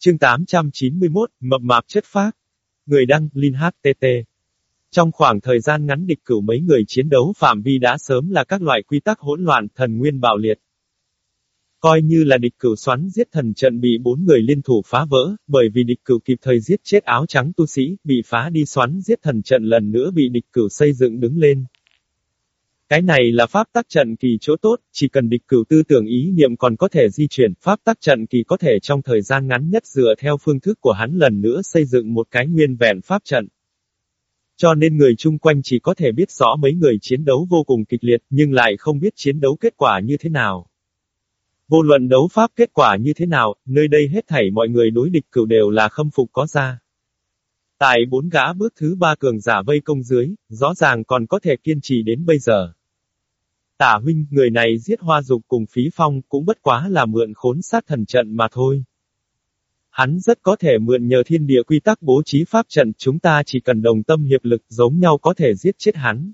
Chương 891, mập mạp chất phác. Người đăng, Linh HTT. Trong khoảng thời gian ngắn địch cửu mấy người chiến đấu phạm vi đã sớm là các loại quy tắc hỗn loạn, thần nguyên bạo liệt. Coi như là địch cửu xoắn giết thần trận bị bốn người liên thủ phá vỡ, bởi vì địch cửu kịp thời giết chết áo trắng tu sĩ, bị phá đi xoắn giết thần trận lần nữa bị địch cửu xây dựng đứng lên. Cái này là pháp tắc trận kỳ chỗ tốt, chỉ cần địch cửu tư tưởng ý niệm còn có thể di chuyển, pháp tắc trận kỳ có thể trong thời gian ngắn nhất dựa theo phương thức của hắn lần nữa xây dựng một cái nguyên vẹn pháp trận. Cho nên người chung quanh chỉ có thể biết rõ mấy người chiến đấu vô cùng kịch liệt, nhưng lại không biết chiến đấu kết quả như thế nào. Vô luận đấu pháp kết quả như thế nào, nơi đây hết thảy mọi người đối địch cửu đều là khâm phục có ra. Tại bốn gã bước thứ ba cường giả vây công dưới, rõ ràng còn có thể kiên trì đến bây giờ. Tả huynh, người này giết hoa dục cùng phí phong cũng bất quá là mượn khốn sát thần trận mà thôi. Hắn rất có thể mượn nhờ thiên địa quy tắc bố trí pháp trận chúng ta chỉ cần đồng tâm hiệp lực giống nhau có thể giết chết hắn.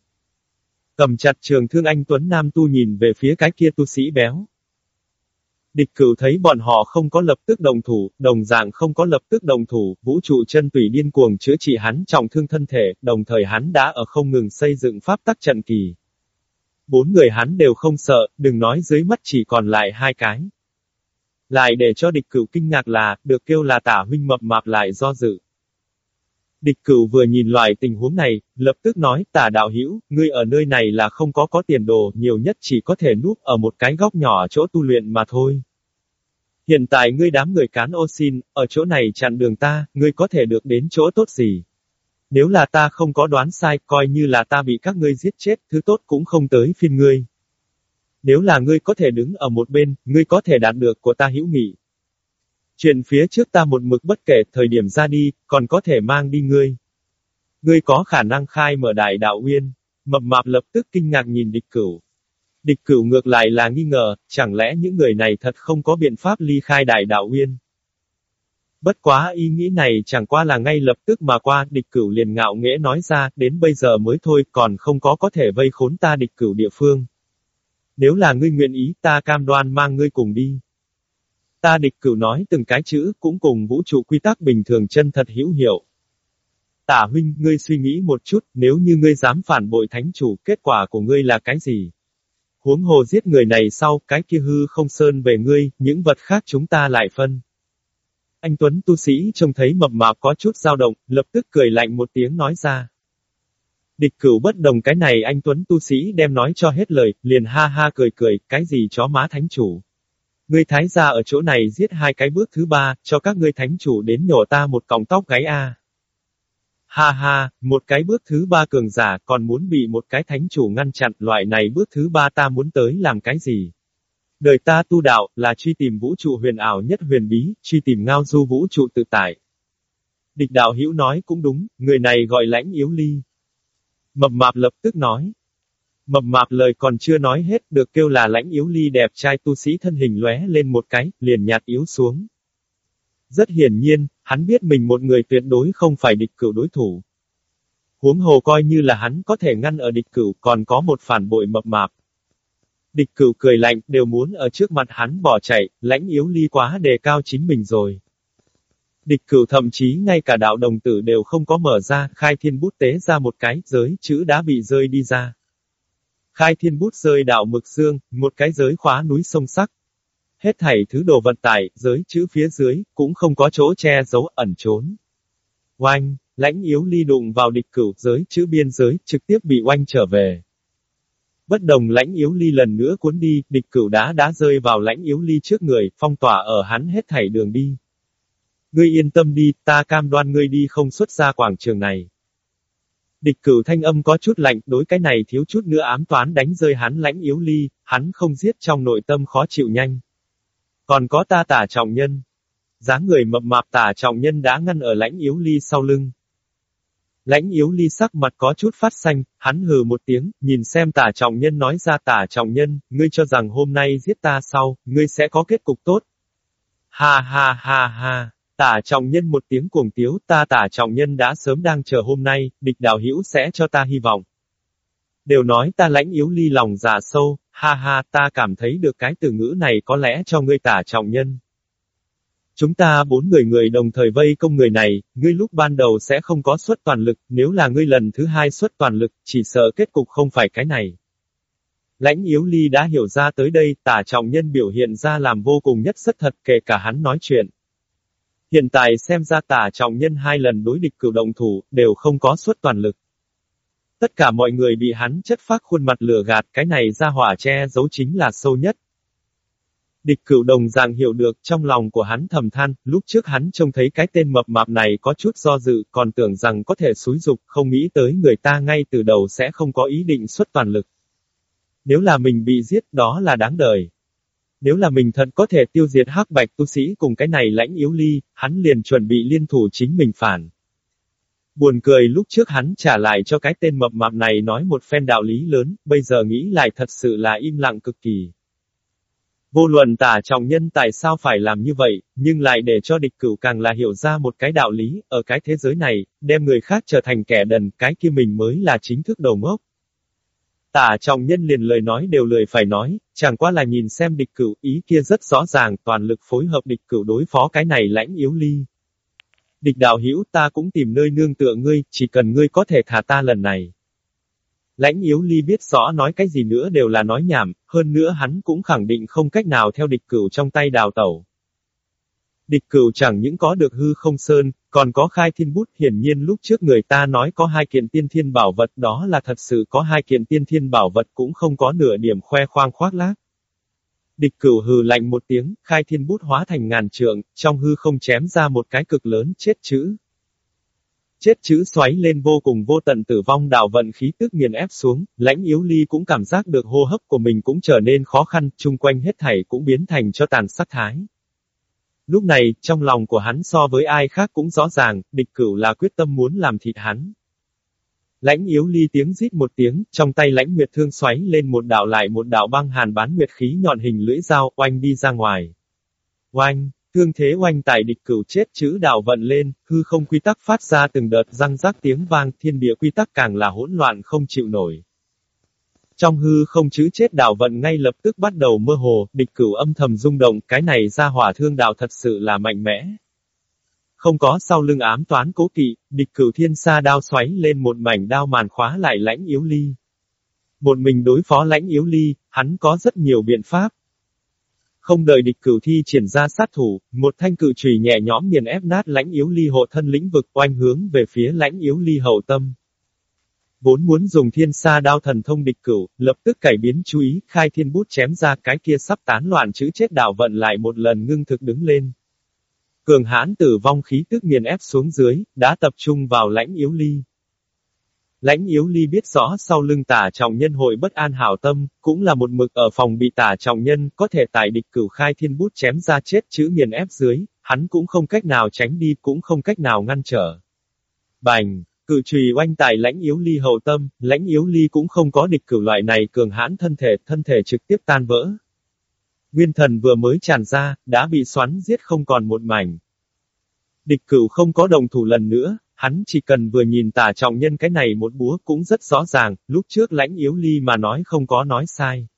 Cầm chặt trường thương anh Tuấn Nam Tu nhìn về phía cái kia tu sĩ béo. Địch cửu thấy bọn họ không có lập tức đồng thủ, đồng dạng không có lập tức đồng thủ, vũ trụ chân tùy điên cuồng chữa trị hắn trọng thương thân thể, đồng thời hắn đã ở không ngừng xây dựng pháp tắc trận kỳ. Bốn người hắn đều không sợ, đừng nói dưới mắt chỉ còn lại hai cái. Lại để cho địch cửu kinh ngạc là, được kêu là tả huynh mập mạp lại do dự. Địch cửu vừa nhìn loại tình huống này, lập tức nói, tả đạo hữu ngươi ở nơi này là không có có tiền đồ, nhiều nhất chỉ có thể núp ở một cái góc nhỏ chỗ tu luyện mà thôi. Hiện tại ngươi đám người cán ô xin, ở chỗ này chặn đường ta, ngươi có thể được đến chỗ tốt gì? Nếu là ta không có đoán sai, coi như là ta bị các ngươi giết chết, thứ tốt cũng không tới phiên ngươi. Nếu là ngươi có thể đứng ở một bên, ngươi có thể đạt được của ta hữu nghị. Chuyện phía trước ta một mực bất kể thời điểm ra đi, còn có thể mang đi ngươi. Ngươi có khả năng khai mở đại đạo uyên. Mập mạp lập tức kinh ngạc nhìn địch cửu. Địch cửu ngược lại là nghi ngờ, chẳng lẽ những người này thật không có biện pháp ly khai đại đạo uyên. Bất quá ý nghĩ này chẳng qua là ngay lập tức mà qua, địch cửu liền ngạo nghễ nói ra, đến bây giờ mới thôi, còn không có có thể vây khốn ta địch cửu địa phương. Nếu là ngươi nguyện ý, ta cam đoan mang ngươi cùng đi. Ta địch cửu nói từng cái chữ, cũng cùng vũ trụ quy tắc bình thường chân thật hữu hiệu. Tả huynh, ngươi suy nghĩ một chút, nếu như ngươi dám phản bội thánh chủ, kết quả của ngươi là cái gì? Huống hồ giết người này sau, cái kia hư không sơn về ngươi, những vật khác chúng ta lại phân. Anh Tuấn tu sĩ trông thấy mập mạp có chút dao động, lập tức cười lạnh một tiếng nói ra. Địch cửu bất đồng cái này anh Tuấn tu sĩ đem nói cho hết lời, liền ha ha cười cười, cái gì chó má thánh chủ. Ngươi thái gia ở chỗ này giết hai cái bước thứ ba, cho các ngươi thánh chủ đến nhổ ta một cọng tóc gáy a. Ha ha, một cái bước thứ ba cường giả còn muốn bị một cái thánh chủ ngăn chặn loại này bước thứ ba ta muốn tới làm cái gì? Đời ta tu đạo, là truy tìm vũ trụ huyền ảo nhất huyền bí, truy tìm ngao du vũ trụ tự tại. Địch đạo hữu nói cũng đúng, người này gọi lãnh yếu ly. Mập mạp lập tức nói. Mập mạp lời còn chưa nói hết, được kêu là lãnh yếu ly đẹp trai tu sĩ thân hình lóe lên một cái, liền nhạt yếu xuống. Rất hiển nhiên, hắn biết mình một người tuyệt đối không phải địch cửu đối thủ. Huống hồ coi như là hắn có thể ngăn ở địch cửu, còn có một phản bội mập mạp. Địch cửu cười lạnh, đều muốn ở trước mặt hắn bỏ chạy, lãnh yếu ly quá đề cao chính mình rồi. Địch cửu thậm chí ngay cả đạo đồng tử đều không có mở ra, khai thiên bút tế ra một cái, giới chữ đã bị rơi đi ra. Khai thiên bút rơi đạo mực dương, một cái giới khóa núi sông sắc. Hết thảy thứ đồ vận tải, giới chữ phía dưới, cũng không có chỗ che giấu ẩn trốn. Oanh, lãnh yếu ly đụng vào địch cửu giới chữ biên giới, trực tiếp bị oanh trở về. Bất đồng lãnh yếu ly lần nữa cuốn đi, địch cửu đá đã rơi vào lãnh yếu ly trước người, phong tỏa ở hắn hết thảy đường đi. Ngươi yên tâm đi, ta cam đoan ngươi đi không xuất ra quảng trường này. Địch cửu thanh âm có chút lạnh, đối cái này thiếu chút nữa ám toán đánh rơi hắn lãnh yếu ly, hắn không giết trong nội tâm khó chịu nhanh. Còn có ta tả trọng nhân. dáng người mập mạp tả trọng nhân đã ngăn ở lãnh yếu ly sau lưng. Lãnh yếu ly sắc mặt có chút phát xanh, hắn hừ một tiếng, nhìn xem tả trọng nhân nói ra tả trọng nhân, ngươi cho rằng hôm nay giết ta sau, ngươi sẽ có kết cục tốt. Ha ha ha ha, tả trọng nhân một tiếng cuồng tiếu, ta tả trọng nhân đã sớm đang chờ hôm nay, địch đào hữu sẽ cho ta hy vọng. Đều nói ta lãnh yếu ly lòng già sâu, ha ha, ta cảm thấy được cái từ ngữ này có lẽ cho ngươi tả trọng nhân. Chúng ta bốn người người đồng thời vây công người này, ngươi lúc ban đầu sẽ không có suất toàn lực, nếu là ngươi lần thứ hai suất toàn lực, chỉ sợ kết cục không phải cái này. Lãnh yếu ly đã hiểu ra tới đây, tả trọng nhân biểu hiện ra làm vô cùng nhất rất thật kể cả hắn nói chuyện. Hiện tại xem ra tả trọng nhân hai lần đối địch cử động thủ, đều không có suất toàn lực. Tất cả mọi người bị hắn chất phát khuôn mặt lừa gạt, cái này ra hỏa che giấu chính là sâu nhất. Địch cửu đồng dạng hiểu được, trong lòng của hắn thầm than, lúc trước hắn trông thấy cái tên mập mạp này có chút do dự, còn tưởng rằng có thể xúi dục, không nghĩ tới người ta ngay từ đầu sẽ không có ý định xuất toàn lực. Nếu là mình bị giết, đó là đáng đời. Nếu là mình thật có thể tiêu diệt hắc bạch tu sĩ cùng cái này lãnh yếu ly, hắn liền chuẩn bị liên thủ chính mình phản. Buồn cười lúc trước hắn trả lại cho cái tên mập mạp này nói một phen đạo lý lớn, bây giờ nghĩ lại thật sự là im lặng cực kỳ. Vô luận tả trọng nhân tại sao phải làm như vậy, nhưng lại để cho địch cửu càng là hiểu ra một cái đạo lý, ở cái thế giới này, đem người khác trở thành kẻ đần, cái kia mình mới là chính thức đầu ngốc. Tả trọng nhân liền lời nói đều lười phải nói, chẳng qua là nhìn xem địch cửu, ý kia rất rõ ràng, toàn lực phối hợp địch cửu đối phó cái này lãnh yếu ly. Địch đạo hữu ta cũng tìm nơi nương tựa ngươi, chỉ cần ngươi có thể thả ta lần này. Lãnh yếu ly biết rõ nói cái gì nữa đều là nói nhảm, hơn nữa hắn cũng khẳng định không cách nào theo địch cửu trong tay đào tẩu. Địch cửu chẳng những có được hư không sơn, còn có khai thiên bút, hiển nhiên lúc trước người ta nói có hai kiện tiên thiên bảo vật đó là thật sự có hai kiện tiên thiên bảo vật cũng không có nửa điểm khoe khoang khoác lác. Địch cửu hừ lạnh một tiếng, khai thiên bút hóa thành ngàn trượng, trong hư không chém ra một cái cực lớn chết chữ. Chết chữ xoáy lên vô cùng vô tận tử vong đạo vận khí tức nghiền ép xuống, lãnh yếu ly cũng cảm giác được hô hấp của mình cũng trở nên khó khăn, chung quanh hết thảy cũng biến thành cho tàn sắc thái. Lúc này, trong lòng của hắn so với ai khác cũng rõ ràng, địch cửu là quyết tâm muốn làm thịt hắn. Lãnh yếu ly tiếng rít một tiếng, trong tay lãnh nguyệt thương xoáy lên một đạo lại một đạo băng hàn bán nguyệt khí nhọn hình lưỡi dao, oanh đi ra ngoài. Oanh, thương thế oanh tại địch cửu chết chữ đạo vận lên, hư không quy tắc phát ra từng đợt răng rác tiếng vang, thiên địa quy tắc càng là hỗn loạn không chịu nổi. Trong hư không chữ chết đạo vận ngay lập tức bắt đầu mơ hồ, địch cửu âm thầm rung động, cái này ra hỏa thương đạo thật sự là mạnh mẽ. Không có sau lưng ám toán cố kỵ, địch cửu thiên sa đao xoáy lên một mảnh đao màn khóa lại lãnh yếu ly. Một mình đối phó lãnh yếu ly, hắn có rất nhiều biện pháp. Không đợi địch cửu thi triển ra sát thủ, một thanh cự trùy nhẹ nhõm nghiền ép nát lãnh yếu ly hộ thân lĩnh vực oanh hướng về phía lãnh yếu ly hậu tâm. Vốn muốn dùng thiên sa đao thần thông địch cửu, lập tức cải biến chú ý, khai thiên bút chém ra cái kia sắp tán loạn chữ chết đạo vận lại một lần ngưng thực đứng lên. Cường hãn tử vong khí tức nghiền ép xuống dưới, đã tập trung vào lãnh yếu ly. Lãnh yếu ly biết rõ sau lưng tả trọng nhân hội bất an hảo tâm, cũng là một mực ở phòng bị tả trọng nhân, có thể tại địch cửu khai thiên bút chém ra chết chữ nghiền ép dưới, hắn cũng không cách nào tránh đi, cũng không cách nào ngăn trở. Bành! Cự trùy oanh tại lãnh yếu ly hậu tâm, lãnh yếu ly cũng không có địch cửu loại này cường hãn thân thể, thân thể trực tiếp tan vỡ. Nguyên thần vừa mới tràn ra, đã bị xoắn giết không còn một mảnh. Địch cửu không có đồng thủ lần nữa, hắn chỉ cần vừa nhìn tả trọng nhân cái này một búa cũng rất rõ ràng, lúc trước lãnh yếu ly mà nói không có nói sai.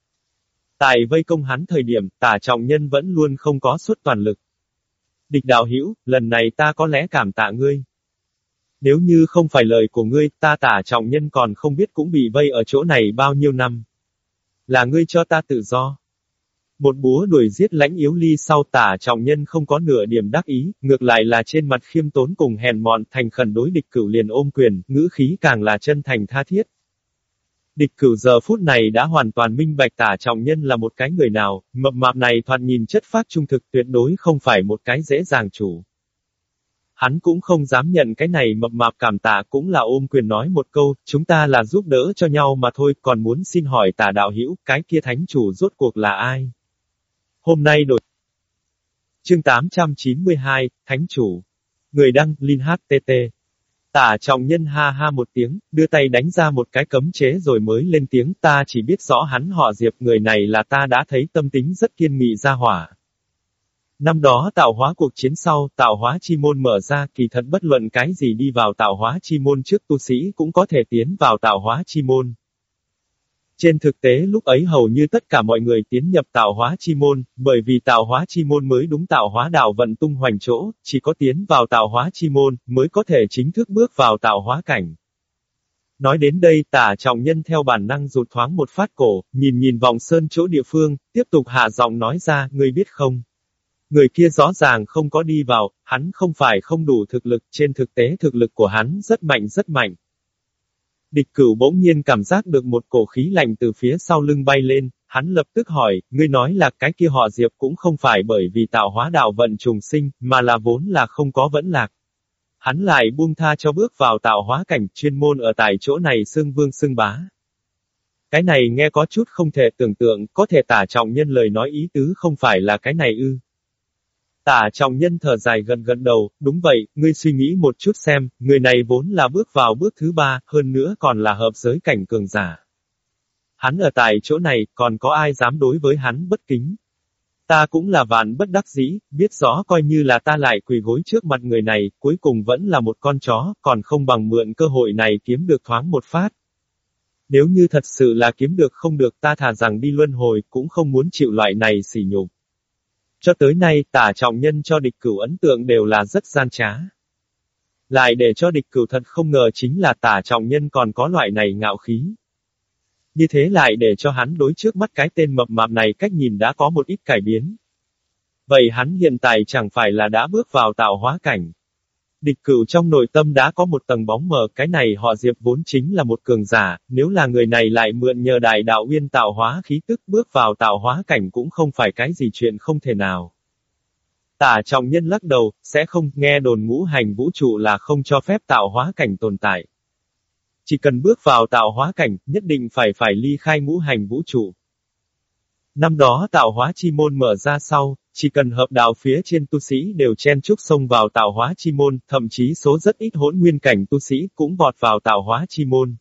Tại vây công hắn thời điểm, tả trọng nhân vẫn luôn không có suốt toàn lực. Địch đạo hiểu lần này ta có lẽ cảm tạ ngươi. Nếu như không phải lời của ngươi, ta tả trọng nhân còn không biết cũng bị vây ở chỗ này bao nhiêu năm. Là ngươi cho ta tự do. Một búa đuổi giết lãnh yếu ly sau tả trọng nhân không có nửa điểm đắc ý, ngược lại là trên mặt khiêm tốn cùng hèn mọn thành khẩn đối địch cửu liền ôm quyền, ngữ khí càng là chân thành tha thiết. Địch cửu giờ phút này đã hoàn toàn minh bạch tả trọng nhân là một cái người nào, mập mạp này thoạt nhìn chất phát trung thực tuyệt đối không phải một cái dễ dàng chủ. Hắn cũng không dám nhận cái này mập mạp cảm tạ cũng là ôm quyền nói một câu, chúng ta là giúp đỡ cho nhau mà thôi, còn muốn xin hỏi tả đạo hữu cái kia thánh chủ rốt cuộc là ai? Hôm nay đổi. Chương 892, Thánh Chủ. Người đăng, Linh HTT. Tả trọng nhân ha ha một tiếng, đưa tay đánh ra một cái cấm chế rồi mới lên tiếng ta chỉ biết rõ hắn họ diệp người này là ta đã thấy tâm tính rất kiên nghị ra hỏa. Năm đó tạo hóa cuộc chiến sau, tạo hóa chi môn mở ra kỳ thật bất luận cái gì đi vào tạo hóa chi môn trước tu sĩ cũng có thể tiến vào tạo hóa chi môn. Trên thực tế lúc ấy hầu như tất cả mọi người tiến nhập tạo hóa chi môn, bởi vì tạo hóa chi môn mới đúng tạo hóa đạo vận tung hoành chỗ, chỉ có tiến vào tạo hóa chi môn, mới có thể chính thức bước vào tạo hóa cảnh. Nói đến đây tả trọng nhân theo bản năng rụt thoáng một phát cổ, nhìn nhìn vòng sơn chỗ địa phương, tiếp tục hạ giọng nói ra, ngươi biết không? Người kia rõ ràng không có đi vào, hắn không phải không đủ thực lực, trên thực tế thực lực của hắn rất mạnh rất mạnh. Địch cửu bỗng nhiên cảm giác được một cổ khí lạnh từ phía sau lưng bay lên, hắn lập tức hỏi, ngươi nói là cái kia họ Diệp cũng không phải bởi vì tạo hóa đạo vận trùng sinh, mà là vốn là không có vẫn lạc. Hắn lại buông tha cho bước vào tạo hóa cảnh chuyên môn ở tại chỗ này xương vương xương bá. Cái này nghe có chút không thể tưởng tượng, có thể tả trọng nhân lời nói ý tứ không phải là cái này ư. Tả trọng nhân thở dài gần gần đầu, đúng vậy, ngươi suy nghĩ một chút xem, người này vốn là bước vào bước thứ ba, hơn nữa còn là hợp giới cảnh cường giả. Hắn ở tại chỗ này, còn có ai dám đối với hắn bất kính. Ta cũng là vạn bất đắc dĩ, biết rõ coi như là ta lại quỳ gối trước mặt người này, cuối cùng vẫn là một con chó, còn không bằng mượn cơ hội này kiếm được thoáng một phát. Nếu như thật sự là kiếm được không được ta thà rằng đi luân hồi, cũng không muốn chịu loại này xỉ nhục. Cho tới nay, tả trọng nhân cho địch cửu ấn tượng đều là rất gian trá. Lại để cho địch cửu thật không ngờ chính là tả trọng nhân còn có loại này ngạo khí. Như thế lại để cho hắn đối trước mắt cái tên mập mạp này cách nhìn đã có một ít cải biến. Vậy hắn hiện tại chẳng phải là đã bước vào tạo hóa cảnh. Địch cửu trong nội tâm đã có một tầng bóng mờ, cái này họ Diệp vốn chính là một cường giả, nếu là người này lại mượn nhờ đại đạo uyên tạo hóa khí tức bước vào tạo hóa cảnh cũng không phải cái gì chuyện không thể nào. Tả trọng nhân lắc đầu, sẽ không, nghe đồn ngũ hành vũ trụ là không cho phép tạo hóa cảnh tồn tại. Chỉ cần bước vào tạo hóa cảnh, nhất định phải phải ly khai ngũ hành vũ trụ. Năm đó tạo hóa chi môn mở ra sau, chỉ cần hợp đạo phía trên tu sĩ đều chen chúc xông vào tạo hóa chi môn, thậm chí số rất ít hỗn nguyên cảnh tu sĩ cũng vọt vào tạo hóa chi môn.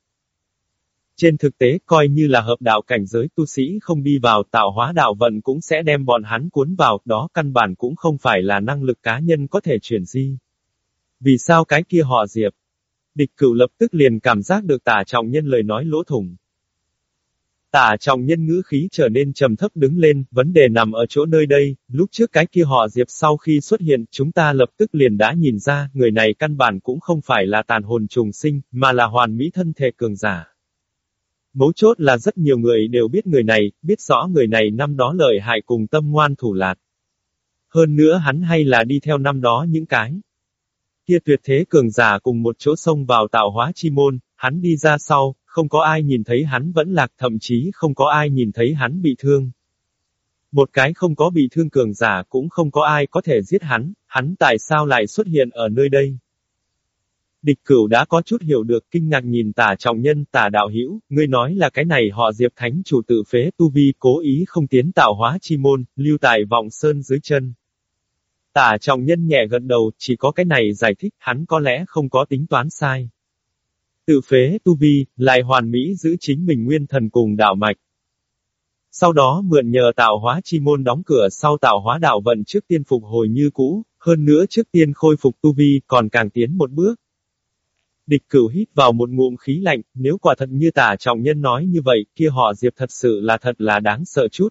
Trên thực tế, coi như là hợp đạo cảnh giới tu sĩ không đi vào tạo hóa đạo vận cũng sẽ đem bọn hắn cuốn vào, đó căn bản cũng không phải là năng lực cá nhân có thể chuyển di. Vì sao cái kia họ diệp? Địch cửu lập tức liền cảm giác được tả trọng nhân lời nói lỗ thủng. Tả trọng nhân ngữ khí trở nên trầm thấp đứng lên, vấn đề nằm ở chỗ nơi đây, lúc trước cái kia họ Diệp sau khi xuất hiện, chúng ta lập tức liền đã nhìn ra, người này căn bản cũng không phải là tàn hồn trùng sinh, mà là hoàn mỹ thân thể cường giả. Mấu chốt là rất nhiều người đều biết người này, biết rõ người này năm đó lợi hại cùng tâm ngoan thủ lạt. Hơn nữa hắn hay là đi theo năm đó những cái. Kia tuyệt thế cường giả cùng một chỗ sông vào tạo hóa chi môn, hắn đi ra sau, không có ai nhìn thấy hắn vẫn lạc thậm chí không có ai nhìn thấy hắn bị thương. Một cái không có bị thương cường giả cũng không có ai có thể giết hắn, hắn tại sao lại xuất hiện ở nơi đây? Địch cửu đã có chút hiểu được kinh ngạc nhìn tả trọng nhân tả đạo hữu ngươi nói là cái này họ diệp thánh chủ tự phế tu vi cố ý không tiến tạo hóa chi môn, lưu tại vọng sơn dưới chân. Tả trọng nhân nhẹ gật đầu, chỉ có cái này giải thích, hắn có lẽ không có tính toán sai. Tự phế tu vi, lại hoàn mỹ giữ chính mình nguyên thần cùng đạo mạch. Sau đó mượn nhờ tạo hóa chi môn đóng cửa sau tạo hóa đạo vận trước tiên phục hồi như cũ, hơn nữa trước tiên khôi phục tu vi còn càng tiến một bước. Địch cửu hít vào một ngụm khí lạnh, nếu quả thật như tả trọng nhân nói như vậy, kia họ diệp thật sự là thật là đáng sợ chút.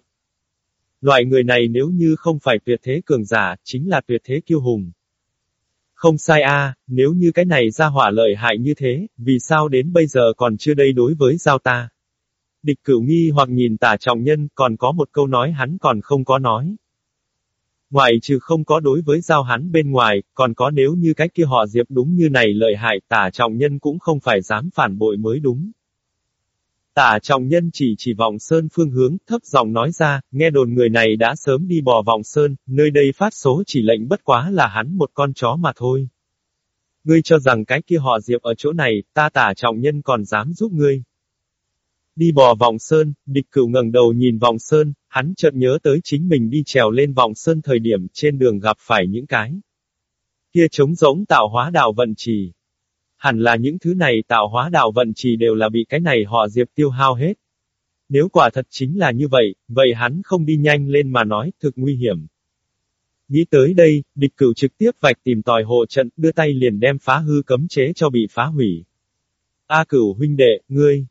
Loại người này nếu như không phải tuyệt thế cường giả, chính là tuyệt thế kiêu hùng. Không sai a, nếu như cái này ra hỏa lợi hại như thế, vì sao đến bây giờ còn chưa đây đối với giao ta? Địch cửu nghi hoặc nhìn tả trọng nhân, còn có một câu nói hắn còn không có nói. Ngoài trừ không có đối với giao hắn bên ngoài, còn có nếu như cái kia họ diệp đúng như này lợi hại tả trọng nhân cũng không phải dám phản bội mới đúng. Tả trọng nhân chỉ chỉ vọng sơn phương hướng, thấp giọng nói ra, nghe đồn người này đã sớm đi bò vọng sơn, nơi đây phát số chỉ lệnh bất quá là hắn một con chó mà thôi. Ngươi cho rằng cái kia họ diệp ở chỗ này, ta tả trọng nhân còn dám giúp ngươi. Đi bò vọng sơn, địch cửu ngẩng đầu nhìn vọng sơn, hắn chợt nhớ tới chính mình đi trèo lên vọng sơn thời điểm trên đường gặp phải những cái. Kia trống rỗng tạo hóa đạo vận trì, Hẳn là những thứ này tạo hóa đạo vận chỉ đều là bị cái này họ Diệp tiêu hao hết. Nếu quả thật chính là như vậy, vậy hắn không đi nhanh lên mà nói, thực nguy hiểm. Nghĩ tới đây, địch cửu trực tiếp vạch tìm tòi hộ trận, đưa tay liền đem phá hư cấm chế cho bị phá hủy. A cửu huynh đệ, ngươi.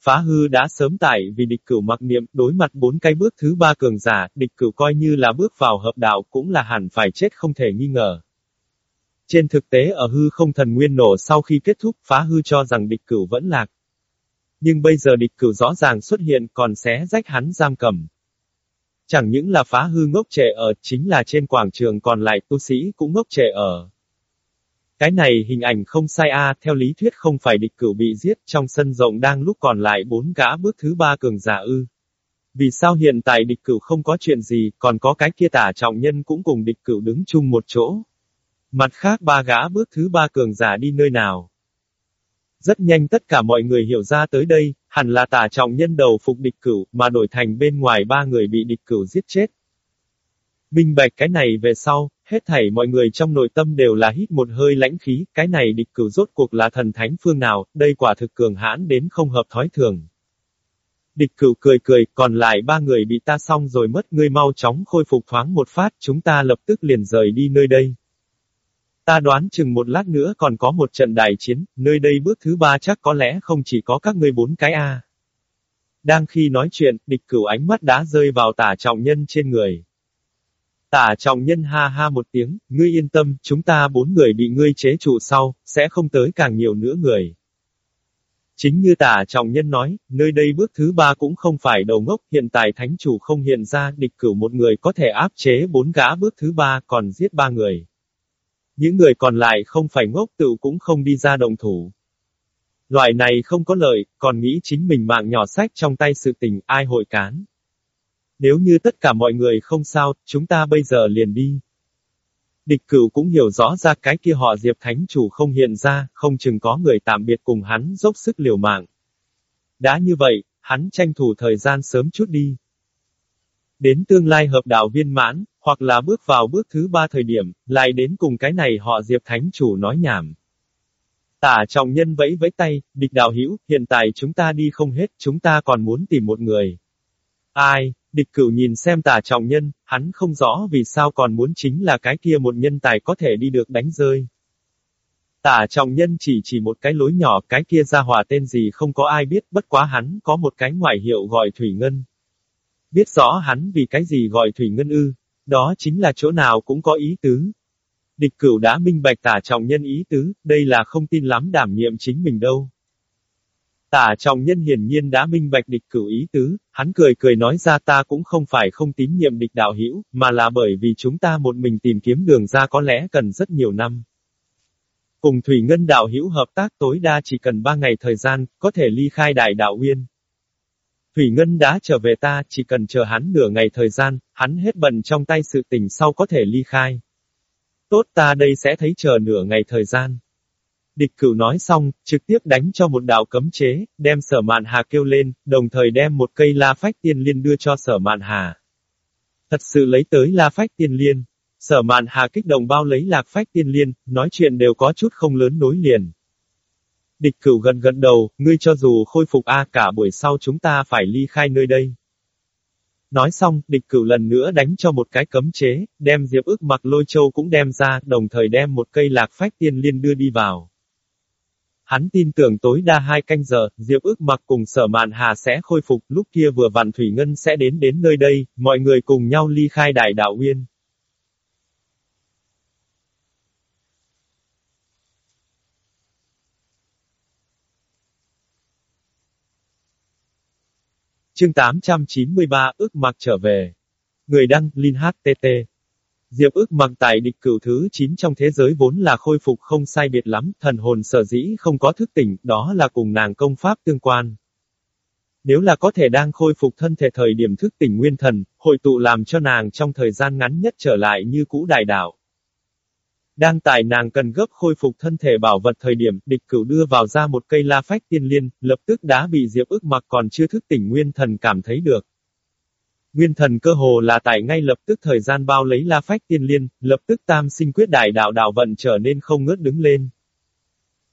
phá hư đã sớm tải vì địch cửu mặc niệm đối mặt bốn cái bước thứ ba cường giả, địch cửu coi như là bước vào hợp đạo cũng là hẳn phải chết không thể nghi ngờ. Trên thực tế ở hư không thần nguyên nổ sau khi kết thúc phá hư cho rằng địch cửu vẫn lạc. Nhưng bây giờ địch cửu rõ ràng xuất hiện còn xé rách hắn giam cầm. Chẳng những là phá hư ngốc trệ ở, chính là trên quảng trường còn lại tu sĩ cũng ngốc trệ ở. Cái này hình ảnh không sai a, theo lý thuyết không phải địch cửu bị giết, trong sân rộng đang lúc còn lại bốn gã bước thứ ba cường giả ư. Vì sao hiện tại địch cửu không có chuyện gì, còn có cái kia tả trọng nhân cũng cùng địch cửu đứng chung một chỗ. Mặt khác ba gã bước thứ ba cường giả đi nơi nào? Rất nhanh tất cả mọi người hiểu ra tới đây, hẳn là tả trọng nhân đầu phục địch cửu, mà đổi thành bên ngoài ba người bị địch cửu giết chết. Minh bạch cái này về sau, hết thảy mọi người trong nội tâm đều là hít một hơi lãnh khí, cái này địch cửu rốt cuộc là thần thánh phương nào, đây quả thực cường hãn đến không hợp thói thường. Địch cửu cười cười, còn lại ba người bị ta xong rồi mất ngươi mau chóng khôi phục thoáng một phát, chúng ta lập tức liền rời đi nơi đây. Ta đoán chừng một lát nữa còn có một trận đại chiến, nơi đây bước thứ ba chắc có lẽ không chỉ có các ngươi bốn cái A. Đang khi nói chuyện, địch cửu ánh mắt đã rơi vào tả trọng nhân trên người. Tả trọng nhân ha ha một tiếng, ngươi yên tâm, chúng ta bốn người bị ngươi chế trụ sau, sẽ không tới càng nhiều nữa người. Chính như tả trọng nhân nói, nơi đây bước thứ ba cũng không phải đầu ngốc, hiện tại thánh chủ không hiện ra, địch cửu một người có thể áp chế bốn gã bước thứ ba còn giết ba người. Những người còn lại không phải ngốc tự cũng không đi ra đồng thủ. Loại này không có lợi, còn nghĩ chính mình mạng nhỏ sách trong tay sự tình, ai hội cán. Nếu như tất cả mọi người không sao, chúng ta bây giờ liền đi. Địch cửu cũng hiểu rõ ra cái kia họ Diệp Thánh Chủ không hiện ra, không chừng có người tạm biệt cùng hắn dốc sức liều mạng. Đã như vậy, hắn tranh thủ thời gian sớm chút đi. Đến tương lai hợp đạo viên mãn, hoặc là bước vào bước thứ ba thời điểm, lại đến cùng cái này họ Diệp Thánh Chủ nói nhảm. Tả trọng nhân vẫy vẫy tay, địch đạo hữu hiện tại chúng ta đi không hết, chúng ta còn muốn tìm một người. Ai, địch cửu nhìn xem tả trọng nhân, hắn không rõ vì sao còn muốn chính là cái kia một nhân tài có thể đi được đánh rơi. Tả trọng nhân chỉ chỉ một cái lối nhỏ, cái kia ra hòa tên gì không có ai biết, bất quá hắn có một cái ngoại hiệu gọi Thủy Ngân. Biết rõ hắn vì cái gì gọi Thủy Ngân ư, đó chính là chỗ nào cũng có ý tứ. Địch cửu đã minh bạch tả trọng nhân ý tứ, đây là không tin lắm đảm nhiệm chính mình đâu. Tả trọng nhân hiển nhiên đã minh bạch địch cửu ý tứ, hắn cười cười nói ra ta cũng không phải không tín nhiệm địch đạo hữu, mà là bởi vì chúng ta một mình tìm kiếm đường ra có lẽ cần rất nhiều năm. Cùng Thủy Ngân đạo hữu hợp tác tối đa chỉ cần ba ngày thời gian, có thể ly khai đại đạo uyên. Thủy Ngân đã trở về ta, chỉ cần chờ hắn nửa ngày thời gian, hắn hết bận trong tay sự tình sau có thể ly khai. Tốt ta đây sẽ thấy chờ nửa ngày thời gian. Địch cửu nói xong, trực tiếp đánh cho một đạo cấm chế, đem sở mạn hà kêu lên, đồng thời đem một cây la phách tiên liên đưa cho sở mạn hà. Thật sự lấy tới la phách tiên liên. Sở mạn hà kích động bao lấy lạc phách tiên liên, nói chuyện đều có chút không lớn nối liền. Địch cửu gần gần đầu, ngươi cho dù khôi phục A cả buổi sau chúng ta phải ly khai nơi đây. Nói xong, địch cửu lần nữa đánh cho một cái cấm chế, đem diệp ức mặc lôi châu cũng đem ra, đồng thời đem một cây lạc phách tiên liên đưa đi vào. Hắn tin tưởng tối đa hai canh giờ, Diệp ức mặc cùng sở mạn hà sẽ khôi phục, lúc kia vừa Vạn Thủy Ngân sẽ đến đến nơi đây, mọi người cùng nhau ly khai đại đạo Uyên. Chương 893 ước mặc trở về. Người đăng, Linh HTT. Diệp ước mặc tại địch cửu thứ 9 trong thế giới vốn là khôi phục không sai biệt lắm, thần hồn sở dĩ không có thức tỉnh, đó là cùng nàng công pháp tương quan. Nếu là có thể đang khôi phục thân thể thời điểm thức tỉnh nguyên thần, hội tụ làm cho nàng trong thời gian ngắn nhất trở lại như cũ đại đạo. Đang tại nàng cần gấp khôi phục thân thể bảo vật thời điểm, địch cửu đưa vào ra một cây la phách tiên liên, lập tức đã bị Diệp ức mặc còn chưa thức tỉnh nguyên thần cảm thấy được. Nguyên thần cơ hồ là tại ngay lập tức thời gian bao lấy la phách tiên liên, lập tức tam sinh quyết đại đạo đạo vận trở nên không ngớt đứng lên.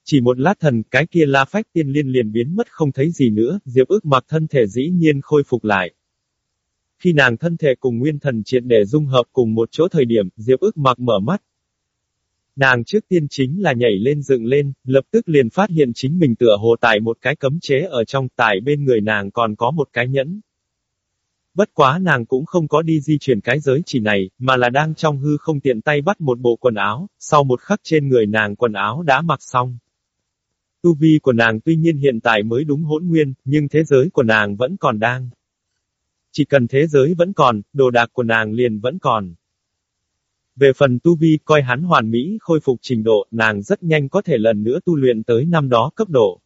Chỉ một lát thần, cái kia la phách tiên liên liền biến mất không thấy gì nữa, Diệp ức mặc thân thể dĩ nhiên khôi phục lại. Khi nàng thân thể cùng nguyên thần triệt để dung hợp cùng một chỗ thời điểm, Diệp ức mặc mở mắt. Nàng trước tiên chính là nhảy lên dựng lên, lập tức liền phát hiện chính mình tựa hồ tải một cái cấm chế ở trong tải bên người nàng còn có một cái nhẫn. Bất quá nàng cũng không có đi di chuyển cái giới chỉ này, mà là đang trong hư không tiện tay bắt một bộ quần áo, sau một khắc trên người nàng quần áo đã mặc xong. Tu vi của nàng tuy nhiên hiện tại mới đúng hỗn nguyên, nhưng thế giới của nàng vẫn còn đang. Chỉ cần thế giới vẫn còn, đồ đạc của nàng liền vẫn còn. Về phần tu vi coi hắn hoàn mỹ khôi phục trình độ, nàng rất nhanh có thể lần nữa tu luyện tới năm đó cấp độ.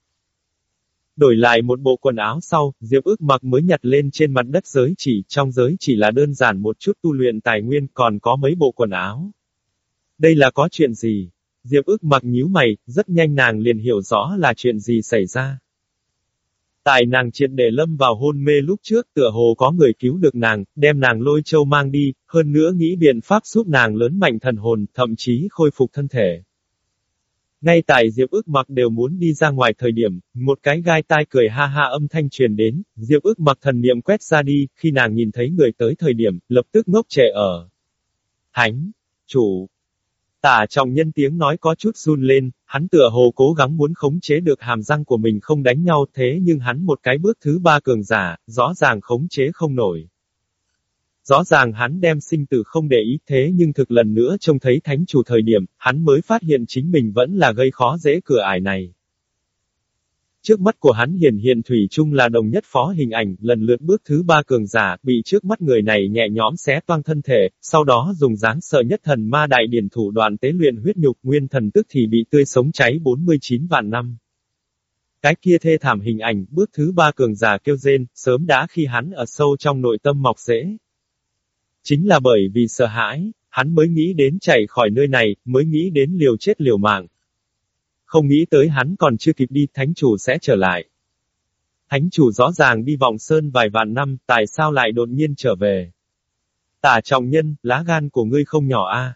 Đổi lại một bộ quần áo sau, Diệp ước mặc mới nhặt lên trên mặt đất giới chỉ, trong giới chỉ là đơn giản một chút tu luyện tài nguyên, còn có mấy bộ quần áo. Đây là có chuyện gì? Diệp ước mặc nhíu mày, rất nhanh nàng liền hiểu rõ là chuyện gì xảy ra. Tại nàng triệt để lâm vào hôn mê lúc trước tựa hồ có người cứu được nàng, đem nàng lôi châu mang đi, hơn nữa nghĩ biện pháp giúp nàng lớn mạnh thần hồn, thậm chí khôi phục thân thể. Ngay tại Diệp ước mặc đều muốn đi ra ngoài thời điểm, một cái gai tai cười ha ha âm thanh truyền đến, Diệp ước mặc thần niệm quét ra đi, khi nàng nhìn thấy người tới thời điểm, lập tức ngốc trẻ ở. Thánh, chủ, Tả trọng nhân tiếng nói có chút run lên, hắn tựa hồ cố gắng muốn khống chế được hàm răng của mình không đánh nhau thế nhưng hắn một cái bước thứ ba cường giả, rõ ràng khống chế không nổi. Rõ ràng hắn đem sinh tử không để ý thế nhưng thực lần nữa trông thấy thánh chủ thời điểm, hắn mới phát hiện chính mình vẫn là gây khó dễ cửa ải này. Trước mắt của hắn hiển hiện thủy chung là đồng nhất phó hình ảnh, lần lượt bước thứ ba cường giả, bị trước mắt người này nhẹ nhõm xé toang thân thể, sau đó dùng dáng sợ nhất thần ma đại điển thủ đoạn tế luyện huyết nhục nguyên thần tức thì bị tươi sống cháy 49 vạn năm. Cái kia thê thảm hình ảnh, bước thứ ba cường giả kêu rên, sớm đã khi hắn ở sâu trong nội tâm mọc rễ. Chính là bởi vì sợ hãi, hắn mới nghĩ đến chạy khỏi nơi này, mới nghĩ đến liều chết liều mạng. Không nghĩ tới hắn còn chưa kịp đi, thánh chủ sẽ trở lại. Thánh chủ rõ ràng đi vòng sơn vài vạn năm, tại sao lại đột nhiên trở về? Tả trọng nhân, lá gan của ngươi không nhỏ a.